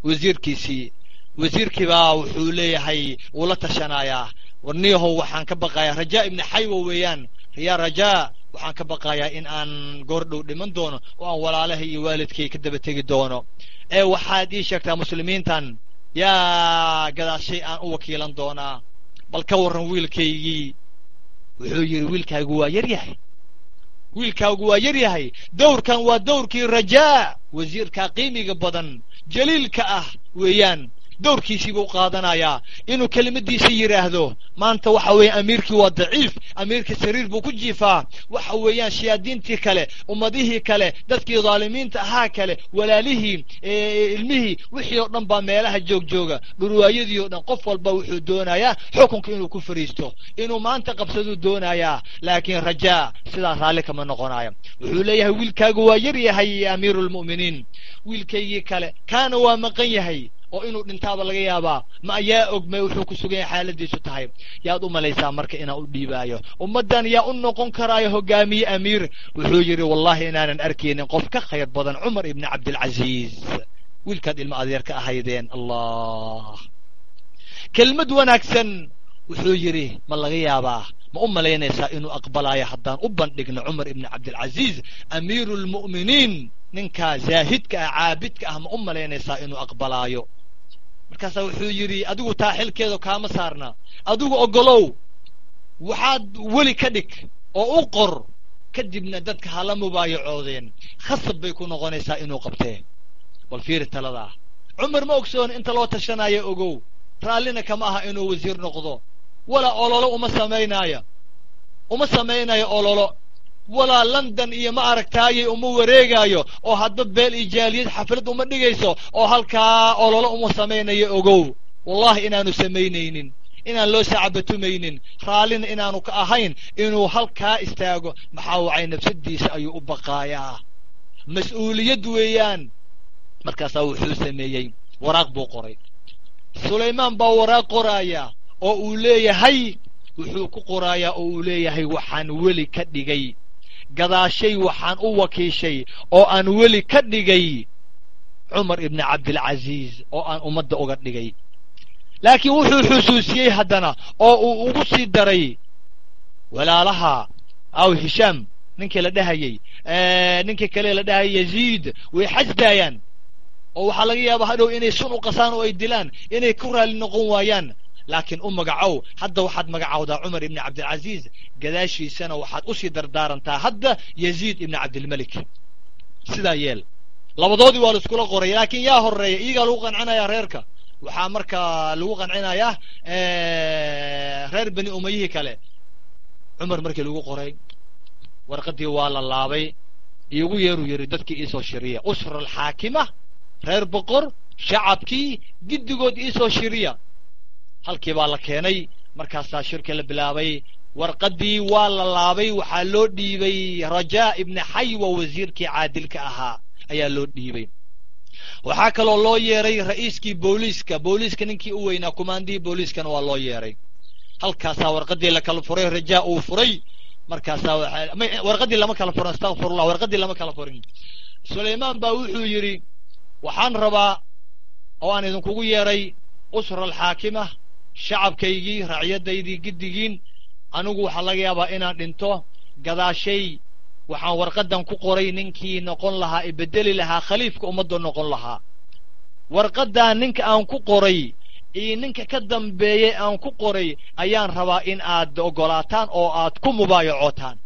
wasiirkiisii. Wasiirkii baa wuxuu leeyahay wuu la tashanayaa warniyahow waxaan ka baqayaa rajaa ibni xaywa weeyaan. Yaa rajaa waxaan ka baqayaa in aan goor dhow dhiman doono oo aan walaalahay iyo waalidkay ka daba tegi doono. Ee waxaad ii sheegtaa muslimiintan yaa gadaashay aan u wakiilan doonaa. Bal ka warran wiilkaygii wuxuu yidhi wiilkaygu waa yar yahay wiilkaagu waa yar yahay dowrkan waa dowrkii rajaa wasiirkaa qiimiga badan jaliilka ah weeyaan dowrkiisii buu qaadanayaa. Inuu kelimadiisa yidhaahdo maanta waxa weeyaan amiirkii waa daciif amiirkii sariir buu ku jiifaa. Waxa weeyaan shayaadiintii kale ummadihii kale dadkii dhaalimiinta ahaa kale walaalihii ilmihii wixii oo dhan baa meelaha joog jooga. Dhurwaayadii oo dhan qof walba wuxuu doonayaa xukunka inuu ku fariisto. Inuu maanta qabsaduu doonayaa laakiin rajaa sidaa raalli kama noqonayo. Wuxuu leeyahay wiilkaagu waa yar yahay amiiru lmu'miniin wiilkaygii kale kaana waa maqan yahay oo inuu dhintaaba laga yaabaa ma ayaa ogmay wuxuu ku sugan yahay xaaladiisu tahay. Yaad u malaysaa marka inaan u dhiibaayo. Ummaddan yaa u noqon karaayo hogaamiye amiir. Wuxuu yidhi wallahi inaanan arkaynin qof ka khayr badan cumar ibni cabdilcaziiz wiilkaad ilmo adeer ka ahaydeen allah kelmad wanaagsan wuxuu yidhi ma laga yaabaa ma u malaynaysaa inuu aqbalaayo haddaan u bandhigno cumar ibni cabdilcaziiz amiiru lmu'miniin ninkaa zaahidka ah caabidka ah ma u malaynaysaa inuu aqbalaayo markaasaa wuxuu yidhi adigu taa xilkeeda kaama saarna. Adigu ogolow waxaad weli ka dhig oo u qor kadibna dadka hala mubaayacoodeen. Khasab bay ku noqonaysaa inuu qabtee. Bal fiiri taladaa cumar ma ogsoon inta loo tashanaayo ogow. Raallina kama aha inuu wasiir noqdo. Walaa ololo uma samaynaayo uma samaynayo ololo walaa london iyo ma aragtaayay uma wareegaayo oo hadba beel iyo jaaliyad xaflad uma dhigayso oo halkaa ololo uma samaynayo ogow. Wallahi inaanu samaynaynin inaan loo sacabatumaynin raallina inaanu ka ahayn inuu halkaa istaago. Maxaa wacay nafsadiisa ayuu u baqaayaa. Mas'uuliyad weeyaan. Markaasaa wuxuu sameeyey waraaq buu qoray. Sulaymaan baa waraaq qoraaya oo uu leeyahay wuxuu ku qoraayaa oo uu leeyahay waxaan weli ka dhigay gadaashay waxaan u wakiishay oo aan weli ka dhigay cumar ibni cabdilcasiis oo aan ummadda uga dhigay. Laakiin wuxuu xusuusiyey haddana oo uu ugu sii daray walaalaha aw hishaam ninkii la dhahayey ninkii kale la dhahayay yaziid way xasdaayaan oo waxaa laga yaaba hadhow inay sun u qasaan oo ay dilaan inay ku raalli noqon waayaan laakiin u magacow. Hadda waxaad magacawdaa cumar ibni cabdilcasiis gadaashiisana waxaad u sii dardaarantaa hadda yaziid ibni cabdilmelik sidaa yeel. Labadoodii waa la iskula qoray laakiin yaa horreeya iyagaa lagu qancinayaa reerka. Waxaa markaa lagu qancinayaa reer beni umayihii kale. Cumar markii lagu qoray warqaddii waa la laabay. Iigu yeeruu yidhi dadkii iisoo shiriya. Usra alxaakima reer boqor shacabkii giddigood iisoo shiriya halkii baa la keenay markaasaa shirki la bilaabay. Warqaddii waa la laabay waxaa loo dhiibay rajaa ibni xaywa wasiirkii caadilka ahaa ayaa loo dhiibay. Waxaa kaloo loo yeeray ra'iiskii booliiska. Booliiska ninkii u weynaa kumaandihii booliiskana waa loo yeeray. Halkaasaa warqaddii la kala furay rajaa uu furay. Markaasaa warqaddii lama kala furin astakfirullah warqaddii lama kala furin. Sulaymaan baa wuxuu yidhi waxaan rabaa oo aan idinkugu yeeray usra alxaakima shacabkaygii racyadaydii giddigiin anigu waxaa laga yaabaa inaan dhinto gadaashay waxaan warqaddan ku qoray ninkii noqon lahaa ee bedeli lahaa khaliifka ummadda noqon lahaa. Warqaddan ninka aan ku qoray iyo ninka ka dambeeyey aan ku qoray ayaan rabaa in aad oggolaataan oo aad ku mubaayacootaan.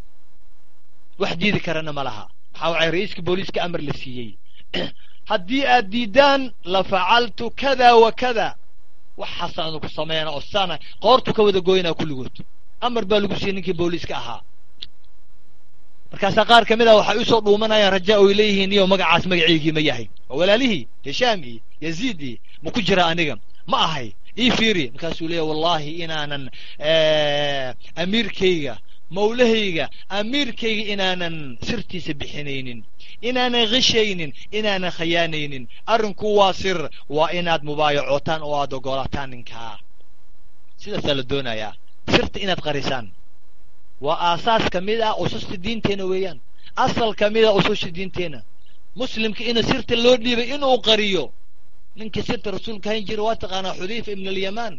Wax diidi karana ma laha. Maxaa wacay ra'iiska booliiska amar la siiyey. <clears throat> Haddii aad diiddaan la facaltu kada wa kada waxaasaan idinku sameeyana oo saana qoortu ka wada gooynaa kulligood amar baa lagu siiyey ninkii booliiska ahaa. Markaasaa qaar ka mid ah waxay u soo dhuumanayaan rajaa oy leeyihiin iyo magacaas magaciygii ma yahay. Waa walaalihii hishaam iyo ma ku jira aniga. Ma ahay. Ii fiiri. Markaasuu leeyahy wallahi inaanan amiirkayga mawlahayga amiirkayga inaanan sirtiisa bixinaynin inaanan khishaynin inaanan khayaanaynin arrinku waa sir waa inaad mubaayacootaan oo aad ogolaataan ninkaa sidaasaa la doonayaa sirta inaad qarisaan. Waa aasaas ka mid ah ususta diinteenna weeyaan. Asal ka mid ah ususha diinteenna muslimka ina sirta loo dhiibay inuu qariyo. Ninkii sirta rasuulka hayn jira waa taqaanaa xudayfa ibn alyamaan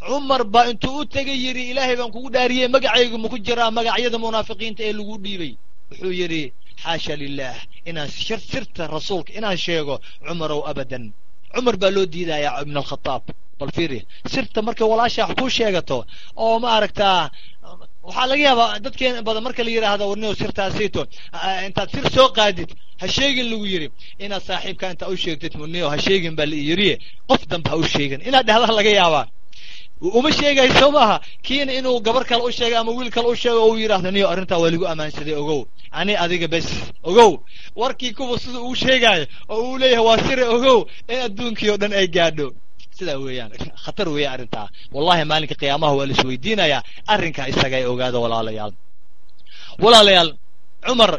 cumar baa intuu u tegay yidhi ilaahay baan kugu dhaariyey magacaygu maku jiraa magacyada munaafiqiinta ee lagu dhiibay. Wuxuu yidhi xaasha lilah inaan sirta rasuulka inaan sheego cumarow abadan. Cumar baa loo diidayaa ibn alkhataab bal fiiri sirta markay walaashaa wax kuu sheegato oo ma aragtaa waxaa laga yaabaa dadkeen badan marka la yidhaahdo warnio sirtaasito intaad sir soo qaadid ha sheegin lagu yidhi. Inaad saaxiibka intaa u sheegtid munio ha sheegin baa la yidhi. Qof danba ha u sheegin. Inaad dhahdaa laga yaabaa uma sheegayo soo maaha kiina inuu gabar kale u sheegay ama wiil kale u sheego oo uu yidhaahdo niyo arrintaa waa lagu ammaansaday ogow. Ani adiga bes ogow. Warkii kuwa sida uu sheegaayo oo uu leeyahay waa sire ogow. In adduunkii oo dhan ay gaadho. Sidaa weeyaan khatar weeya arrintaa. Wallahi maalinka qiyaamaha waa la isweydiinayaa arrinkaa isaga ay ogaado walaalayaal. Walaalayaal cumar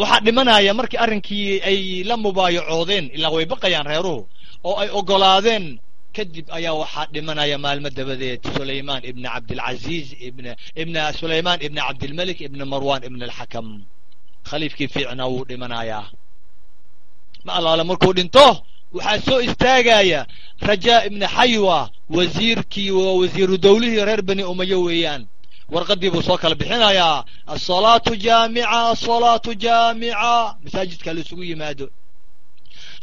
waxaa dhimanaya markii arrinkii ay la mubaayacoodeen ilaa way baqayaan reeruhu oo ay oggolaadeen kadib ayaa waxaa dhimanaya maalmo dabadeed. Sulaymaan ibn cabdilcaziiz ibn ibn sulaymaan ibn cabdilmelik ibn marwan ibn alxakam khaliifkii fiicnaa wuu dhimanayaa ma allaale markuu dhinto waxaa soo istaagaya rajaa ibni xaywa wasiirkii waa wasiiru dawlihii reer bani umayo weeyaan. Warqaddii buu soo kala bixinayaa asalaatu jaamica asalaatu jaamica. Masaajidka laisugu yimaado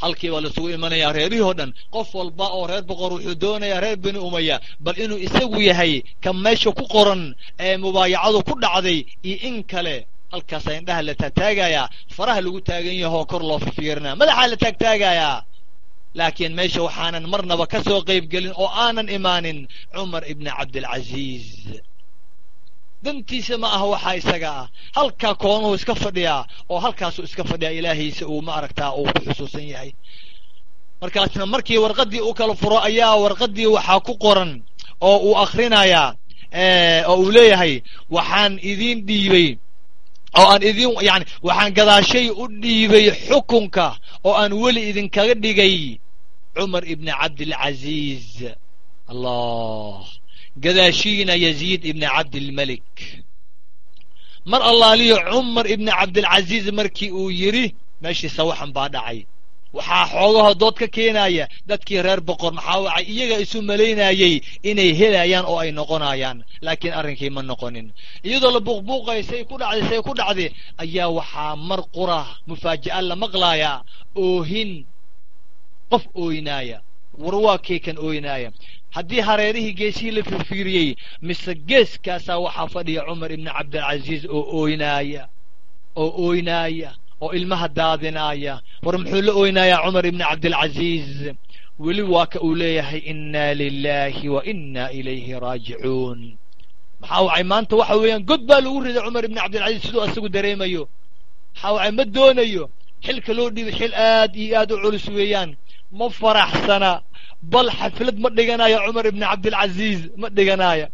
halkii baa laisugu imanayaa reerihii oo dhan. Qof walba oo reer boqor wuxuu doonayaa reer bani umaya bal inuu isagu yahay ka meesha ku qoran ee mubaayacadu ku dhacday iyo in kale halkaasaa indhaha la taagtaagayaa faraha lagu taagan yahoo kor loo fifiirinaya madaxaa la taagtaagayaa laakiin meesha waxaanan marnaba ka soo qayb gelin oo aanan imaanin cumar ibni cabdilcaziiz dantiisa ma aha waxaa isaga ah. Halkaa koonuhu iska fadhiyaa oo halkaasuu iska fadhiyaa ilaahiisa uu ma aragtaa uu ku xusuusan yahay. Markaasna markii warqaddii u kala furo ayaa warqaddii waxaa ku qoran oo uu akhrinayaa oo uu leeyahay waxaan idiin dhiibay oo aan idin yani waxaan gadaashay u dhiibay xukunka oo aan weli idinkaga dhigay cumar ibni cabdilcaziiz allah gadaashiina yaziid ibni cabdilmelik mar allaaliyo cumar ibni cabdilcaziiz markii uu yidhi meeshii sawaxan baa dhacay. Waxaa xoogaha dood ka keenaya dadkii reer boqor maxaa wacay? Iyaga isu malaynayey inay helayaan oo ay noqonayaan. Laakiin arrinkii ma noqonin. Iyadoo la buuqbuuqaya say ku dhacday say ku dhacday ayaa waxaa mar qura mufaaja'a la maqlaaya oohin qof ooynaaya. War waa keekan ooynaaya haddii hareerihii geesihii la firfiiriyey mise geeskaasaa waxaa fadhiya cumar ibni cabdilcaziiz oo ooynaaya oo ooynaaya oo ilmaha daadinaaya. War muxuu la oynayaa cumar ibni cabdilcaziiz weli waa ka uu leeyahay inna lilahi wa inna ilayhi raajicuun. Maxaa wacay? Maanta waxa weeyaan god baa lagu riday cumar ibni cabdilcaziiz siduu asagu dareemayo. Maxaa wacay? Ma doonayo. Xilka loo dhiibay xil aad iyo aad u culus weeyaan. Ma faraxsana bal xaflad ma dhiganayo cumar ibni cabdilcaziiz ma dhiganaya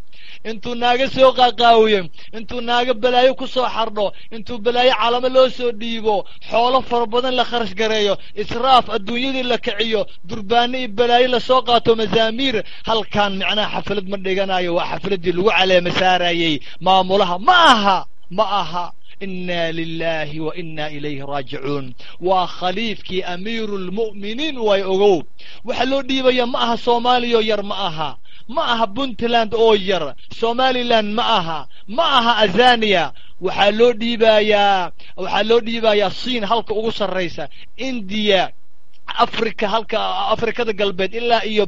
intuu naaga soo qaaqaawiyo intuu naaga balaayo ku soo xardho intuu balaayo calamo loo soo dhiibo xoolo fara badan la kharash gareeyo israaf adduunyadii la kiciyo durbaano iyo balaayo la soo qaato mazaamiir halkan micnaha xaflad ma dhiganayo waa xafladdii lagu caleema saarayey maamulaha. Ma aha ma aha inna lilahi wa inna ilayhi raajicuun waa khaliifkii amiiru lmu'miniin way ogow waxa loo dhiibaya ma aha soomaaliyo yar ma aha ma aha puntland oo yar somalilan ma aha ma aha azaniya waxaa loo dhiibayaa waxaa loo dhiibayaa siin halka ugu sarraysa indiya africa halka afrikada galbeed ilaa iyo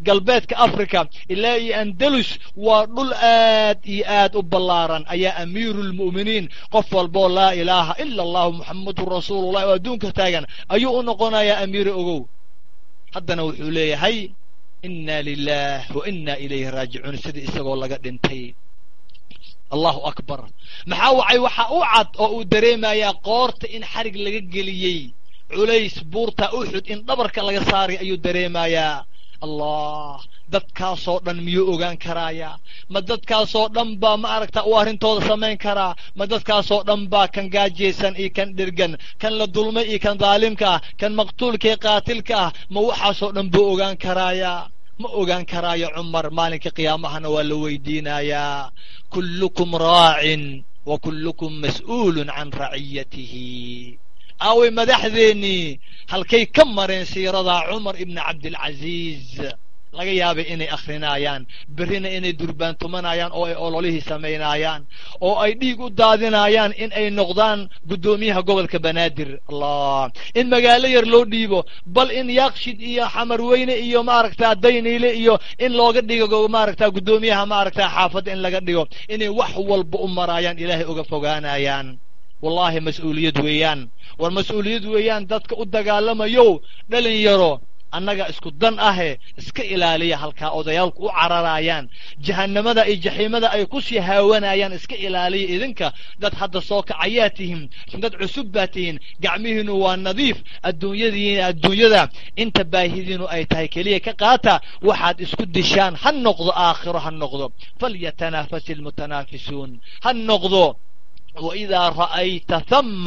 galbeedka africa ilaa iyo andalus waa dhul aad iyo aad u ballaaran. Ayaa amiiru lmu'miniin qof walboo laa ilaaha ila allahu muxamadun rasuulullah oo adduunka taagan ayuu u noqonayaa amiire ogow. Haddana wuxuu leeyahay inna lilah wa inna ilayhi raajicuun sidii isagoo laga dhintay. Allahu akbar. Maxaa wacay? Waxa u cad oo uu dareemayaa qoorta in xarig laga geliyey culays buurta uxud in dhabarka laga saaray ayuu dareemayaa. Allah dadkaasoo dhan miyuu ogaan karaaya ma dadkaasoo dhan baa ma aragta uu arrintooda samayn karaa? Ma dadkaasoo dhan baa kan gaajaysan iyo kan dhirgan? Kan la dulmay iyo kan daalimka ah kan maqtuulka iyo qaatilka ah ma waxaasoo dhan buu ogaan karaaya ma ogaan karaayo cumar maalinka qiyaamahana waa la weydiinayaa kullukum raacin wa kullukum mas'uulun can raciyatihi aaway madaxdeennii halkay ka mareen siiradaa cumar ibni cabdilcaziiz laga yaabay inay akhrinaayaan berrina inay durbaantumanayaan oo ay ololihii samaynaayaan oo ay dhiig u daadinayaan in ay noqdaan guddoomiyaha gobolka banaadir allah in magaalo yar loo dhiibo bal in yaaqshid iyo xamarweyne iyo maaragtaa dayniile iyo in looga dhigo maaragtaa guddoomiyaha maaragtaa xaafadda in laga dhigo inay wax walba u maraayaan ilaahay uga fogaanayaan wallahi mas'uuliyad weeyaan. War mas'uuliyad weeyaan dadka u dagaalamayow dhalin yaro annaga isku dan ahe iska ilaaliya halkaa odayaalku u cararayaan. Jahannamada iyo jaxiimada ay ku sii haawanayaan iska ilaaliya idinka. Dad hadda soo kacayaa tihiin dad cusub baa tihiin gacmihiinu waa nadiif adduunyadiina adduunyada inta baahidiinu ay tahay keliya ka qaata waxaad isku dishaan ha noqdo aakhiro ha noqdo. Falyatanafasi almutanaafisuun ha noqdo وإذا رأيت ثم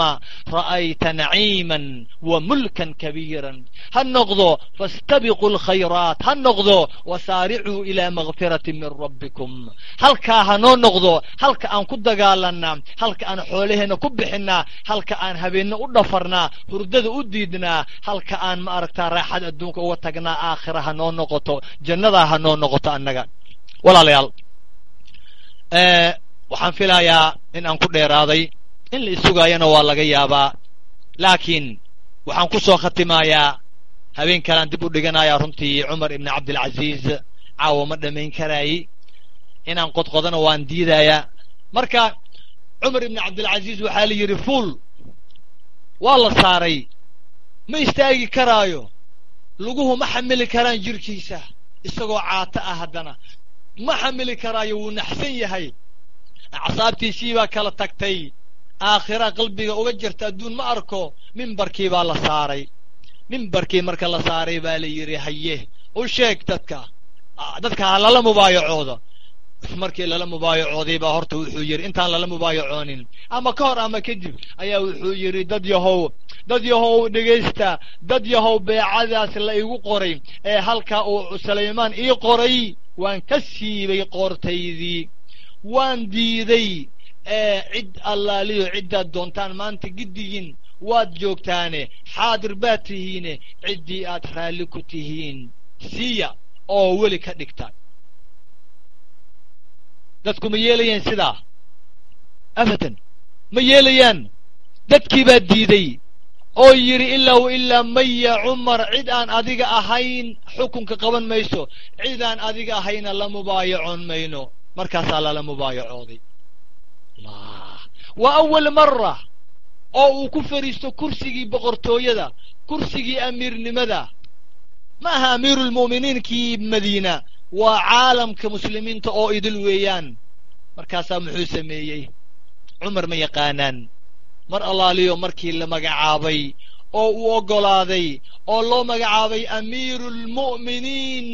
رأيت نعيما وملكا كبيرا هالنقضوا فاستبقوا الخيرات هالنقضوا وسارعوا إلى مغفرة من ربكم هل كاهنو نقضوا هل كأن كد قالنا هل كأن حولهن كبحنا هل كأن هبين أدفرنا هردد أديدنا هل كأن ما أركتا راحة الدنك وتقنا آخرها نو نقطو جنة هنو نقطو أنك ولا ليال أه waxaan filayaa in aan ku dheeraaday in la isugaayana waa laga yaabaa. Laakiin waxaan ku soo khatimayaa habeen kalaan dib u dhiganayaa runtii cumar ibni cabdilcaziiz caawa ma dhammayn karaayi inaan qodqodana waan diidayaa. Marka cumar ibni cabdilcaziiz waxaa la yidhi fuul waa la saaray. Ma istaagi karaayo. Luguhu ma xamili karaan jirkiisa isagoo caato ah haddana. Ma xamili karaayo wuu naxsan yahay acsaabtiisii baa kala tagtay. Aakhira qalbiga uga jirta adduun ma arko mimbarkii baa la saaray. Mimbarkii marka la saaray baa la yidhi haye u sheeg dadka. Dadka ha lala mubaayacooda markii lala mubaayacooday baa horta wuxuu yidhi intaan lala mubaayacoonin ama ka hor ama kadib ayaa wuxuu yidhi dad yahow dad yahow dhegaysta dad yahow beecadaas la igu qoray. Ee halkaa uu sulaymaan ii qoray waan ka siibay qoortaydii waan diiday cid allaaliyo ciddaad doontaan maanta giddigiin waad joogtaane. Xaadir baad tihiine ciddii aad raalli ku tihiin. Siiya oo weli ka dhigta. Dadku ma yeelayaan sidaa? Abadan ma yeelayaan? Dadkii baa diiday oo yidhi ilaa wa ilaa maya cumar cid aan adiga ahayn xukunka qaban mayso. Cid aan adiga ahayna la mubaayacoon mayno markaasaa lala mubaayacooday. Waa awal mara oo uu ku fadhiisto kursigii boqortooyada kursigii amiirnimada. Ma aha amiiruulmu'miniinkii madiina? Waa caalamka muslimiinta oo idil weeyaan. Markaasaa muxuu sameeyey? Cumar ma yaqaanaan. Mar allaaliyo markii la magacaabay oo uu oggolaaday oo loo magacaabay amiiruulmu'miniin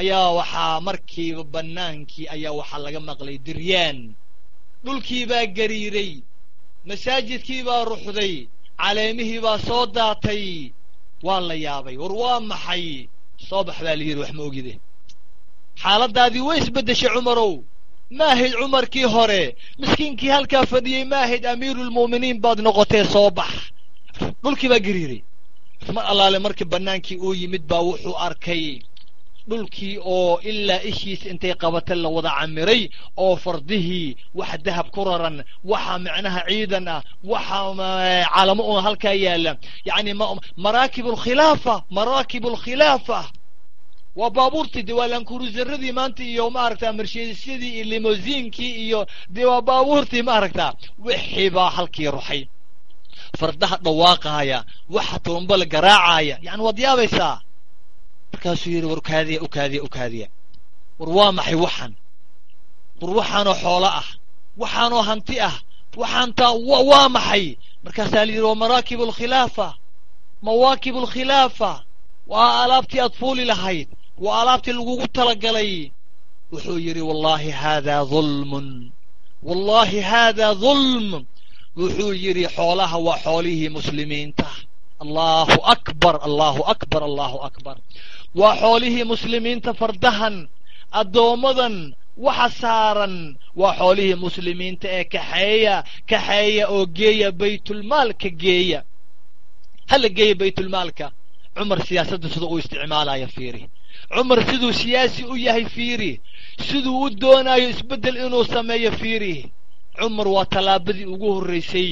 ayaa waxaa markiiba bannaankii ayaa waxaa laga maqlay diryaan. Dhulkii baa gariiray masaajidkii baa ruxday caleemihii baa soo daatay. Waa la yaabay war waa maxay? Soo bax baa la yidhi wax ma ogide. Xaaladdaadii way isbeddeshay cumarow. Ma ahayd cumarkii hore miskiinkii halkaa fadhiyey ma ahayd amiiruulmu'miniin baad noqotee soo bax. Dhulkii baa gariiray. Mar allaale markii bannaankii uu yimid baa wuxuu arkay dhulkii oo ilaa ishiisa intay qabata la wada camiray oo fardihii wax dahab ku raran waxa micnaha ciidan ah waxa calamo un halkaa yaalla. Yacni maraakib alkhilaafa maraakib alkhilaafa waa baabuurtii de waa lankurusaradii maanta iyo maaragtaa marsheedisyadii iyo limosiinkii iyo dee waa baabuurtii maaragtaa. Wixii baa halkii ruxay fardaha dhawaaqaaya waxa turumbala garaacaya. Yani waad yaabaysaa markaasuu yidhi war ukaadiya ukaadiya ukaadiya war waa maxay waxan war waxaanoo xoolo ah waxaanoo hanti ah waxaantaa waa maxay? Markaasaa la yidhi waa maraakib alkhilaafa mawaakib alkhilaafa waa alaabtii aad fuuli lahayd waa alaabtii lagugu talagalay. Wuxuu yidhi wallaahi haadaa dulmun wallaahi haadaa dulm wuxuu yidhi xoolaha waa xoolihii muslimiinta. Allahu akbar allahu akbar allahu akbar waa xoolihii muslimiinta fardahan addoommadan waxa saaran. Waa xoolihii muslimiinta ee kaxeeya kaxeeya oo geeya baytulmaalka geeya. Hala geeya baytulmaalka. Cumar siyaasadda sida uu isticmaalaya fiiri. Cumar siduu siyaasi u yahay fiiri. Siduu u doonayo isbeddel inuu sameeyo fiiri cumar waa tallaabadii ugu horraysay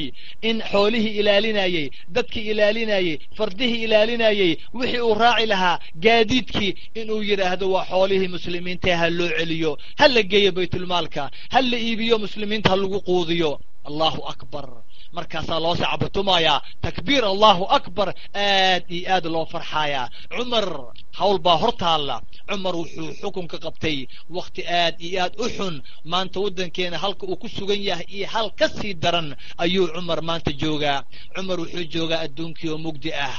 in xoolihii ilaalinayey dadkii ilaalinayey fardihii ilaalinayey wixii uu raaci lahaa gaadiidkii inuu yidhaahdo waa xoolihii muslimiinta ha loo celiyo ha la geeyo baytulmaalka ha la iibiyo muslimiinta ha lagu quudiyo. Allahu akbar. Markaasaa loo sacbatumayaa takbiir allahu akbar aad iyo aad loo farxayaa cumar hawl baa hor taalla cumar wuxuu xukunka qabtay. Wakhti aad iyo aad u xun. Maanta waddankeena halka uu ku sugan yahay iyo hal ka sii daran ayuu cumar maanta joogaa. Cumar wuxuu joogaa adduunkii oo mugdi ah.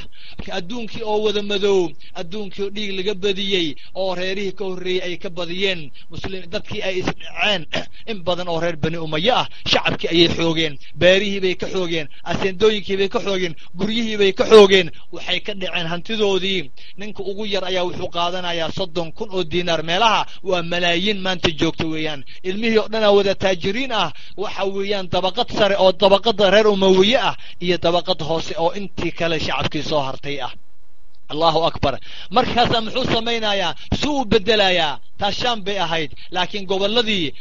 Adduunkii oo wada madow adduunkii oo dhiig laga badiyey oo reerihii ka horreeyey ay ka badiyeen muslim dadkii ay isdhaceen <clears throat> in badan oo reer bani umaye ah shacabkii ayay xoogeen beerihii bay ka xoogeen aseendooyinkii bay ka xoogeen guryihii bay ka xoogeen waxay ka dhaceen hantidoodii. Ninka ugu yar ayaa wuxuu qaadanayaa soddon kun oo diinaar meelaha. Waa malaayiin maanta joogta weeyaan. Ilmihii oo dhanaa wada taajiriin ah. Waxa weeyaan dabaqad sare oo dabaqada reer umawiye ah iyo dabaqad hoose oo intii kale shacabkii soo hartay ah allahu akbar. Markaasaa muxuu samaynayaa si uu bedelayaa taas shaam bay ahayd. Laakiin gobolladii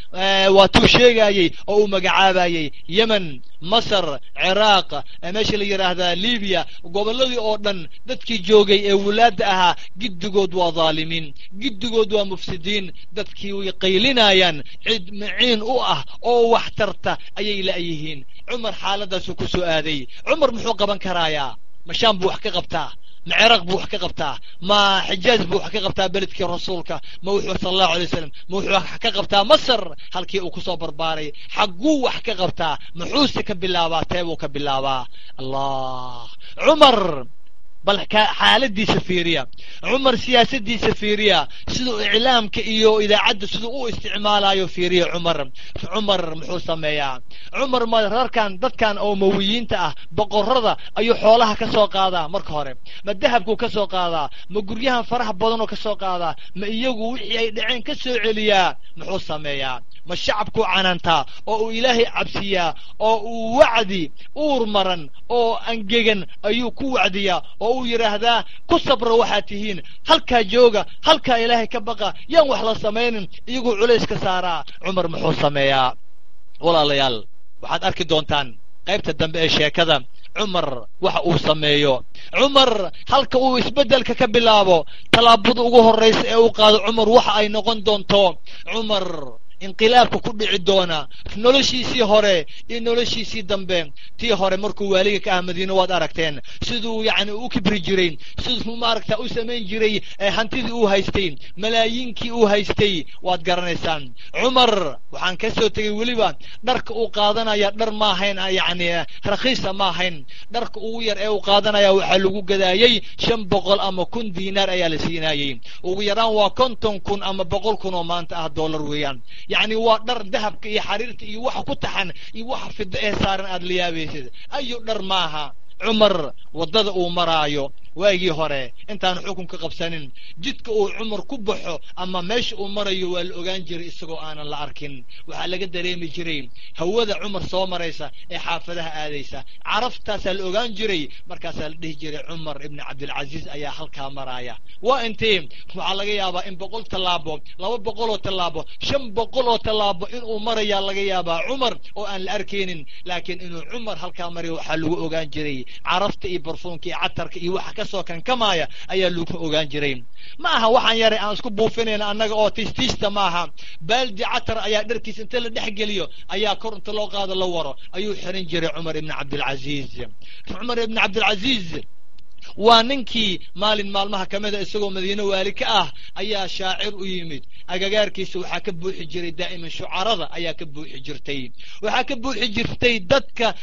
waa tuu sheegayey oo uu magacaabayey yemen masar ciraaq meesha la yidhaahdaa libiya gobolladii oo dhan dadkii joogay ee wulaadda ahaa giddigood waa dhaalimiin giddigood waa mufsidiin. Dadkii way qaylinayaan. Cid maciin u ah oo wax tarta ayay la'yihiin cumar xaaladdaasuu ku soo aaday. Cumar muxuu qaban karaayaa ma shaam buu wax ka qabtaa ma ciraaq buu wax ka qabtaa ma xijaaz buu wax ka qabtaa beledkii rasuulka ma wuxuu sala allahu alay wasalam ma wuxuu wax ka qabtaa masar halkii uu ku soo barbaaray xagguu wax ka qabtaa muxuuse ka bilaabaa teebuu ka bilaabaa allah cumar bal xaaladiisa fiiriya. Cumar siyaasadiisa fiiriya. Siduu iclaamka iyo idaacadda siduu u isticmaalayo fiiriya cumar. Cumar muxuu sameeyaa. Cumar ma rarkan dadkan oomawiyiinta ah boqorada ayuu xoolaha ka soo qaadaa marka hore. Ma dahabkuu ka soo qaadaa? Ma guryahan faraha badanoo ka soo qaadaa? Ma iyagu wixii ay dhaceen ka soo celiyaa? Muxuu sameeyaa. Ma shacabkuu canaantaa oo uu ilaahay cabsiyaa oo uu wacdi uur maran oo angegan ayuu ku wacdiyaa oo uu yidhaahdaa ku sabra waxaad tihiin halkaa jooga halkaa ilaahay ka baqa yaan wax la samaynin iyaguu culays ka saaraa. Cumar muxuu sameeyaa. Walaalayaal waxaad arki doontaan qaybta dambe ee sheekada. Cumar waxa uu sameeyo. Cumar halka uu isbeddelka ka bilaabo tallaabada ugu horraysa ee uu qaado cumar waxa ay noqon doonto. Cumar inqilaabka ku dhici doona noloshiisii hore iyo noloshiisii dambe. Tii hore markuu waaliga ka ah madiino waad aragteen siduu yacni u kibri jiray siduu maaragta u samayn jiray hantidii uu haystay malaayiinkii uu haystay waad garanaysaan. Cumar waxaan ka soo tegey weliba dharka uu qaadanaya dhar ma ahayn yacni rakhiisa ma ahayn. Dharka ugu yar ee uu qaadanaya waxaa lagu gadaayey shan boqol ama kun diinaar ayaa la siinaayey ugu yaraan waa konton kun ama boqol kun oo maanta ah dollar weeyaan yacni waa dhar dahabka iyo xariirta iyo waxa ku taxan iyo waxa fida ee saaran aad la yaabaysid ayu dhar maaha. Cumar waddada uu maraayo waagii hore intaanu xukunka qabsanin jidka uu cumar ku baxo ama meesha uu marayo waa la ogaan jiray isagoo aanan la arkin. Waxaa laga dareemi jiray hawada cumar soo maraysa ee xaafadaha aadaysa. Caraftaasaa la ogaan jiray markaasaa la dhihi jiray cumar ibni cabdilcasiis ayaa halkaa maraaya waa intee waxaa laga yaabaa in boqol tallaabo laba boqol oo tallaabo shan boqol oo tallaabo inuu marayaa laga yaabaa cumar oo aan la arkaynin laakiin inuu cumar halkaa marayo waxaa lagu ogaan jiray carafta iyo barfuunka iyo catarka iyo waxa ka soo kankamaaya ayaa lagu ogaan jiray. Ma aha waxaan yaray aan isku buufinayna annaga oo tiistiista ma aha baaldi catar ayaa dharkiisa inta la dhex geliyo ayaa kor inta loo qaado la waro. Ayuu xiran jiray cumar ibni cabdilcasiis cumar ibni cabdilcasiis waa ninkii maalin maalmaha ka mida isagoo madiine waali ka ah ayaa shaacir u yimid. Agagaarkiisa waxaa ka buuxi jiray daa'iman shucarada ayaa ka buuxi jirtay. Waxaa ka buuxi jirtay dadka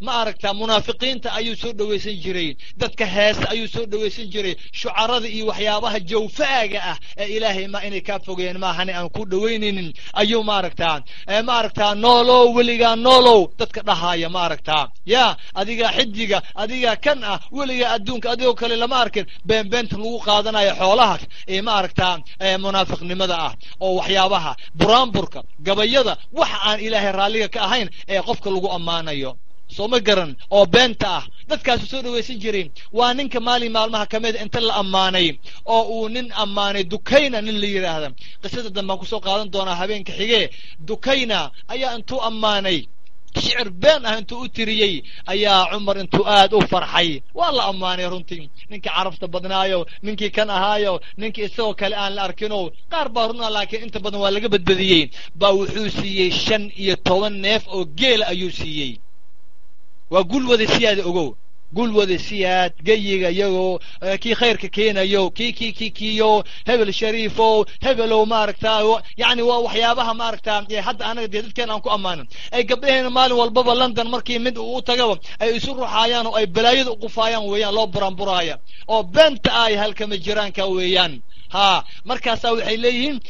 ma aragta munaafiqiinta ayuu soo dhowaysan jiray. Dadka heese ayuu soo dhowaysan jiray. Shucarada iyo waxyaabaha jawfaaga ah ee ilaahay ma inay kaa fogeen maahane aan ku dhowaynaynin ayuu maaragtaa maaragtaa noolow weligaa noolow dadka dhahaaya maaragtaa ya adigaa xidiga adigaa kan ah weligaa adduunka adigoo kale lama arkin. Beenbeenta lagu qaadanayo xoolahaas ee ma aragtaa munaafiqnimada ah oo waxyaabaha buraanburka gabayada waxa aan ilaahay raalliga ka ahayn ee qofka lagu ammaanayo. Soo ma garan oo beenta ah dadkaasu soo dhawaysan jiray waa ninka maalin maalmaha ka mida inta la ammaanay oo uu nin ammaanay dukayna nin la yidhaahda qisada dambaan ku soo qaadan doonaa habeenka xigee dukayna ayaa intuu ammaanay shicir been ah intuu u tiriyey ayaa cumar intuu aad u farxay. Waa la ammaanay runtii. Ninkii carabta badnaayo ninkii kan ahaayo ninkii isagoo kale aan la arkino qaar baa runa laakiin inta badan waa laga badbadiyey. Baa wuxuu siiyey shan iyo toban neef oo geela ayuu siiyey. Waa gulwada siyaada ogow gulwada siyaad geyiga iyagoo kii khayrka keenayo kii kii kii kiyo hebel shariifo hebelow maaragtaa yani waa waxyaabaha maaragtaa hadda anaga dee dadkeen aan ku ammaanin ay gabdhaheena maalin walbaba london markii mid uu tagaba ay isu ruxaayaan oo ay balaayada uqufaayaan weeyaan loo buraanburaaya oo beenta ay halkama jiraanka weeyaan. Ha markaasaa waxay leeyihiin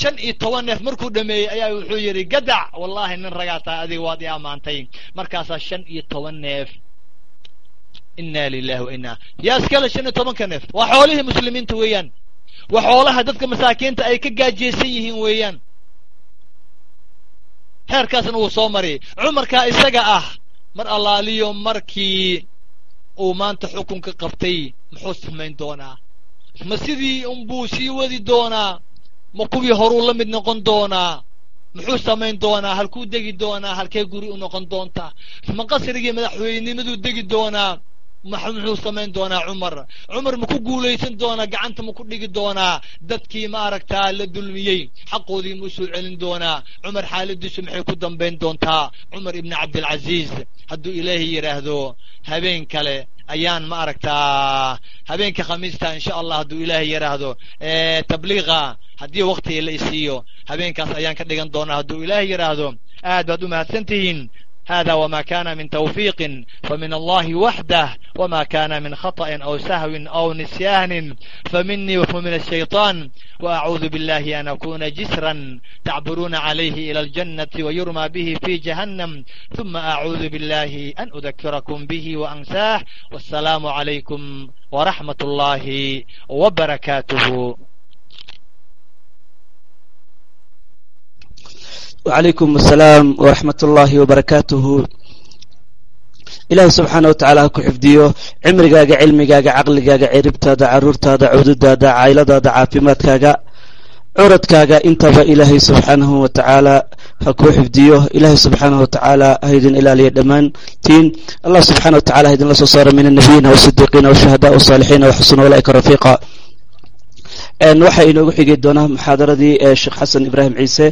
shan iyo toban neef markuu dhameeyey ayaa wuxuu yidhi gadac wallahi nin ragaa adiga waad i ammaantay. Markaasaa shan iyo toban neef ina lilahi wa ina yaa iskale shan iyo tobanka neef. Waa xoolihii muslimiinta weeyaan. Waa xoolaha dadka masaakiinta ay ka gaajeysan yihiin weeyaan. Heerkaasna wuu soo mariyay cumarkaa isaga ah mar allaaliyo markii uu maanta xukunka qabtay muxuu samayn doonaa? Ma sidii unbuu sii wadi doonaa? Ma kuwii horuu la mid noqon doonaa? Muxuu samayn doonaa? Halkuu degi doonaa? Halkee guri u noqon doontaa? Ma qasrigii madaxweynimaduu degi doonaa muxuu samayn doonaa cumar. Cumar ma ku guulaysan doonaa gacanta ma ku dhigi doonaa. Dadkii maaragtaa la dulmiyey. Xaqoodii ma u soo celin doonaa. Cumar xaaladiisu maxay ku dambayn doontaa? Cumar ibni cabdilcaziiz hadduu ilaahay yidhaahdo habeen kale ayaan ma aragtaa habeenka khamiista insha allah hadduu ilaahay yidhaahdo tabliiqa haddii waktiga la isiiyo habeenkaas ayaan ka dhigan doonaa. Hadduu ilaahay yidhaahdo aad baad u mahadsan tihiin هذا وما كان من توفيق فمن الله وحده وما كان من خطأ أو سهو أو نسيان فمني ومن الشيطان وأعوذ بالله أن أكون جسرا تعبرون عليه إلى الجنة ويرمى به في جهنم ثم أعوذ بالله أن أذكركم به وأنساه والسلام عليكم ورحمة الله وبركاته wacalaykum asalaam waraxmat ullaahi wabarakaatuhu ilaahay subxaana wa tacaala ha ku xifdiyo cimrigaaga cilmigaaga caqligaaga ciribtaada caruurtaada cudadaada cayladaada caafimaadkaaga curadkaaga intaba ilaahay subxaanahu wa tacaala ha kuu xifdiyo. Ilaahay subxaanahu wa tacaala ha idin ilaaliya dhammaantiin allah subxana wa tacala ha idinla soo saaro min annabiyiina wasidiiqiina washuhadaa wasaalixiina waxusuna walaaika rafiiqa. Waxaa inoogu xigi doonaa muxaadaradii sheekh xasan ibraahim ciise.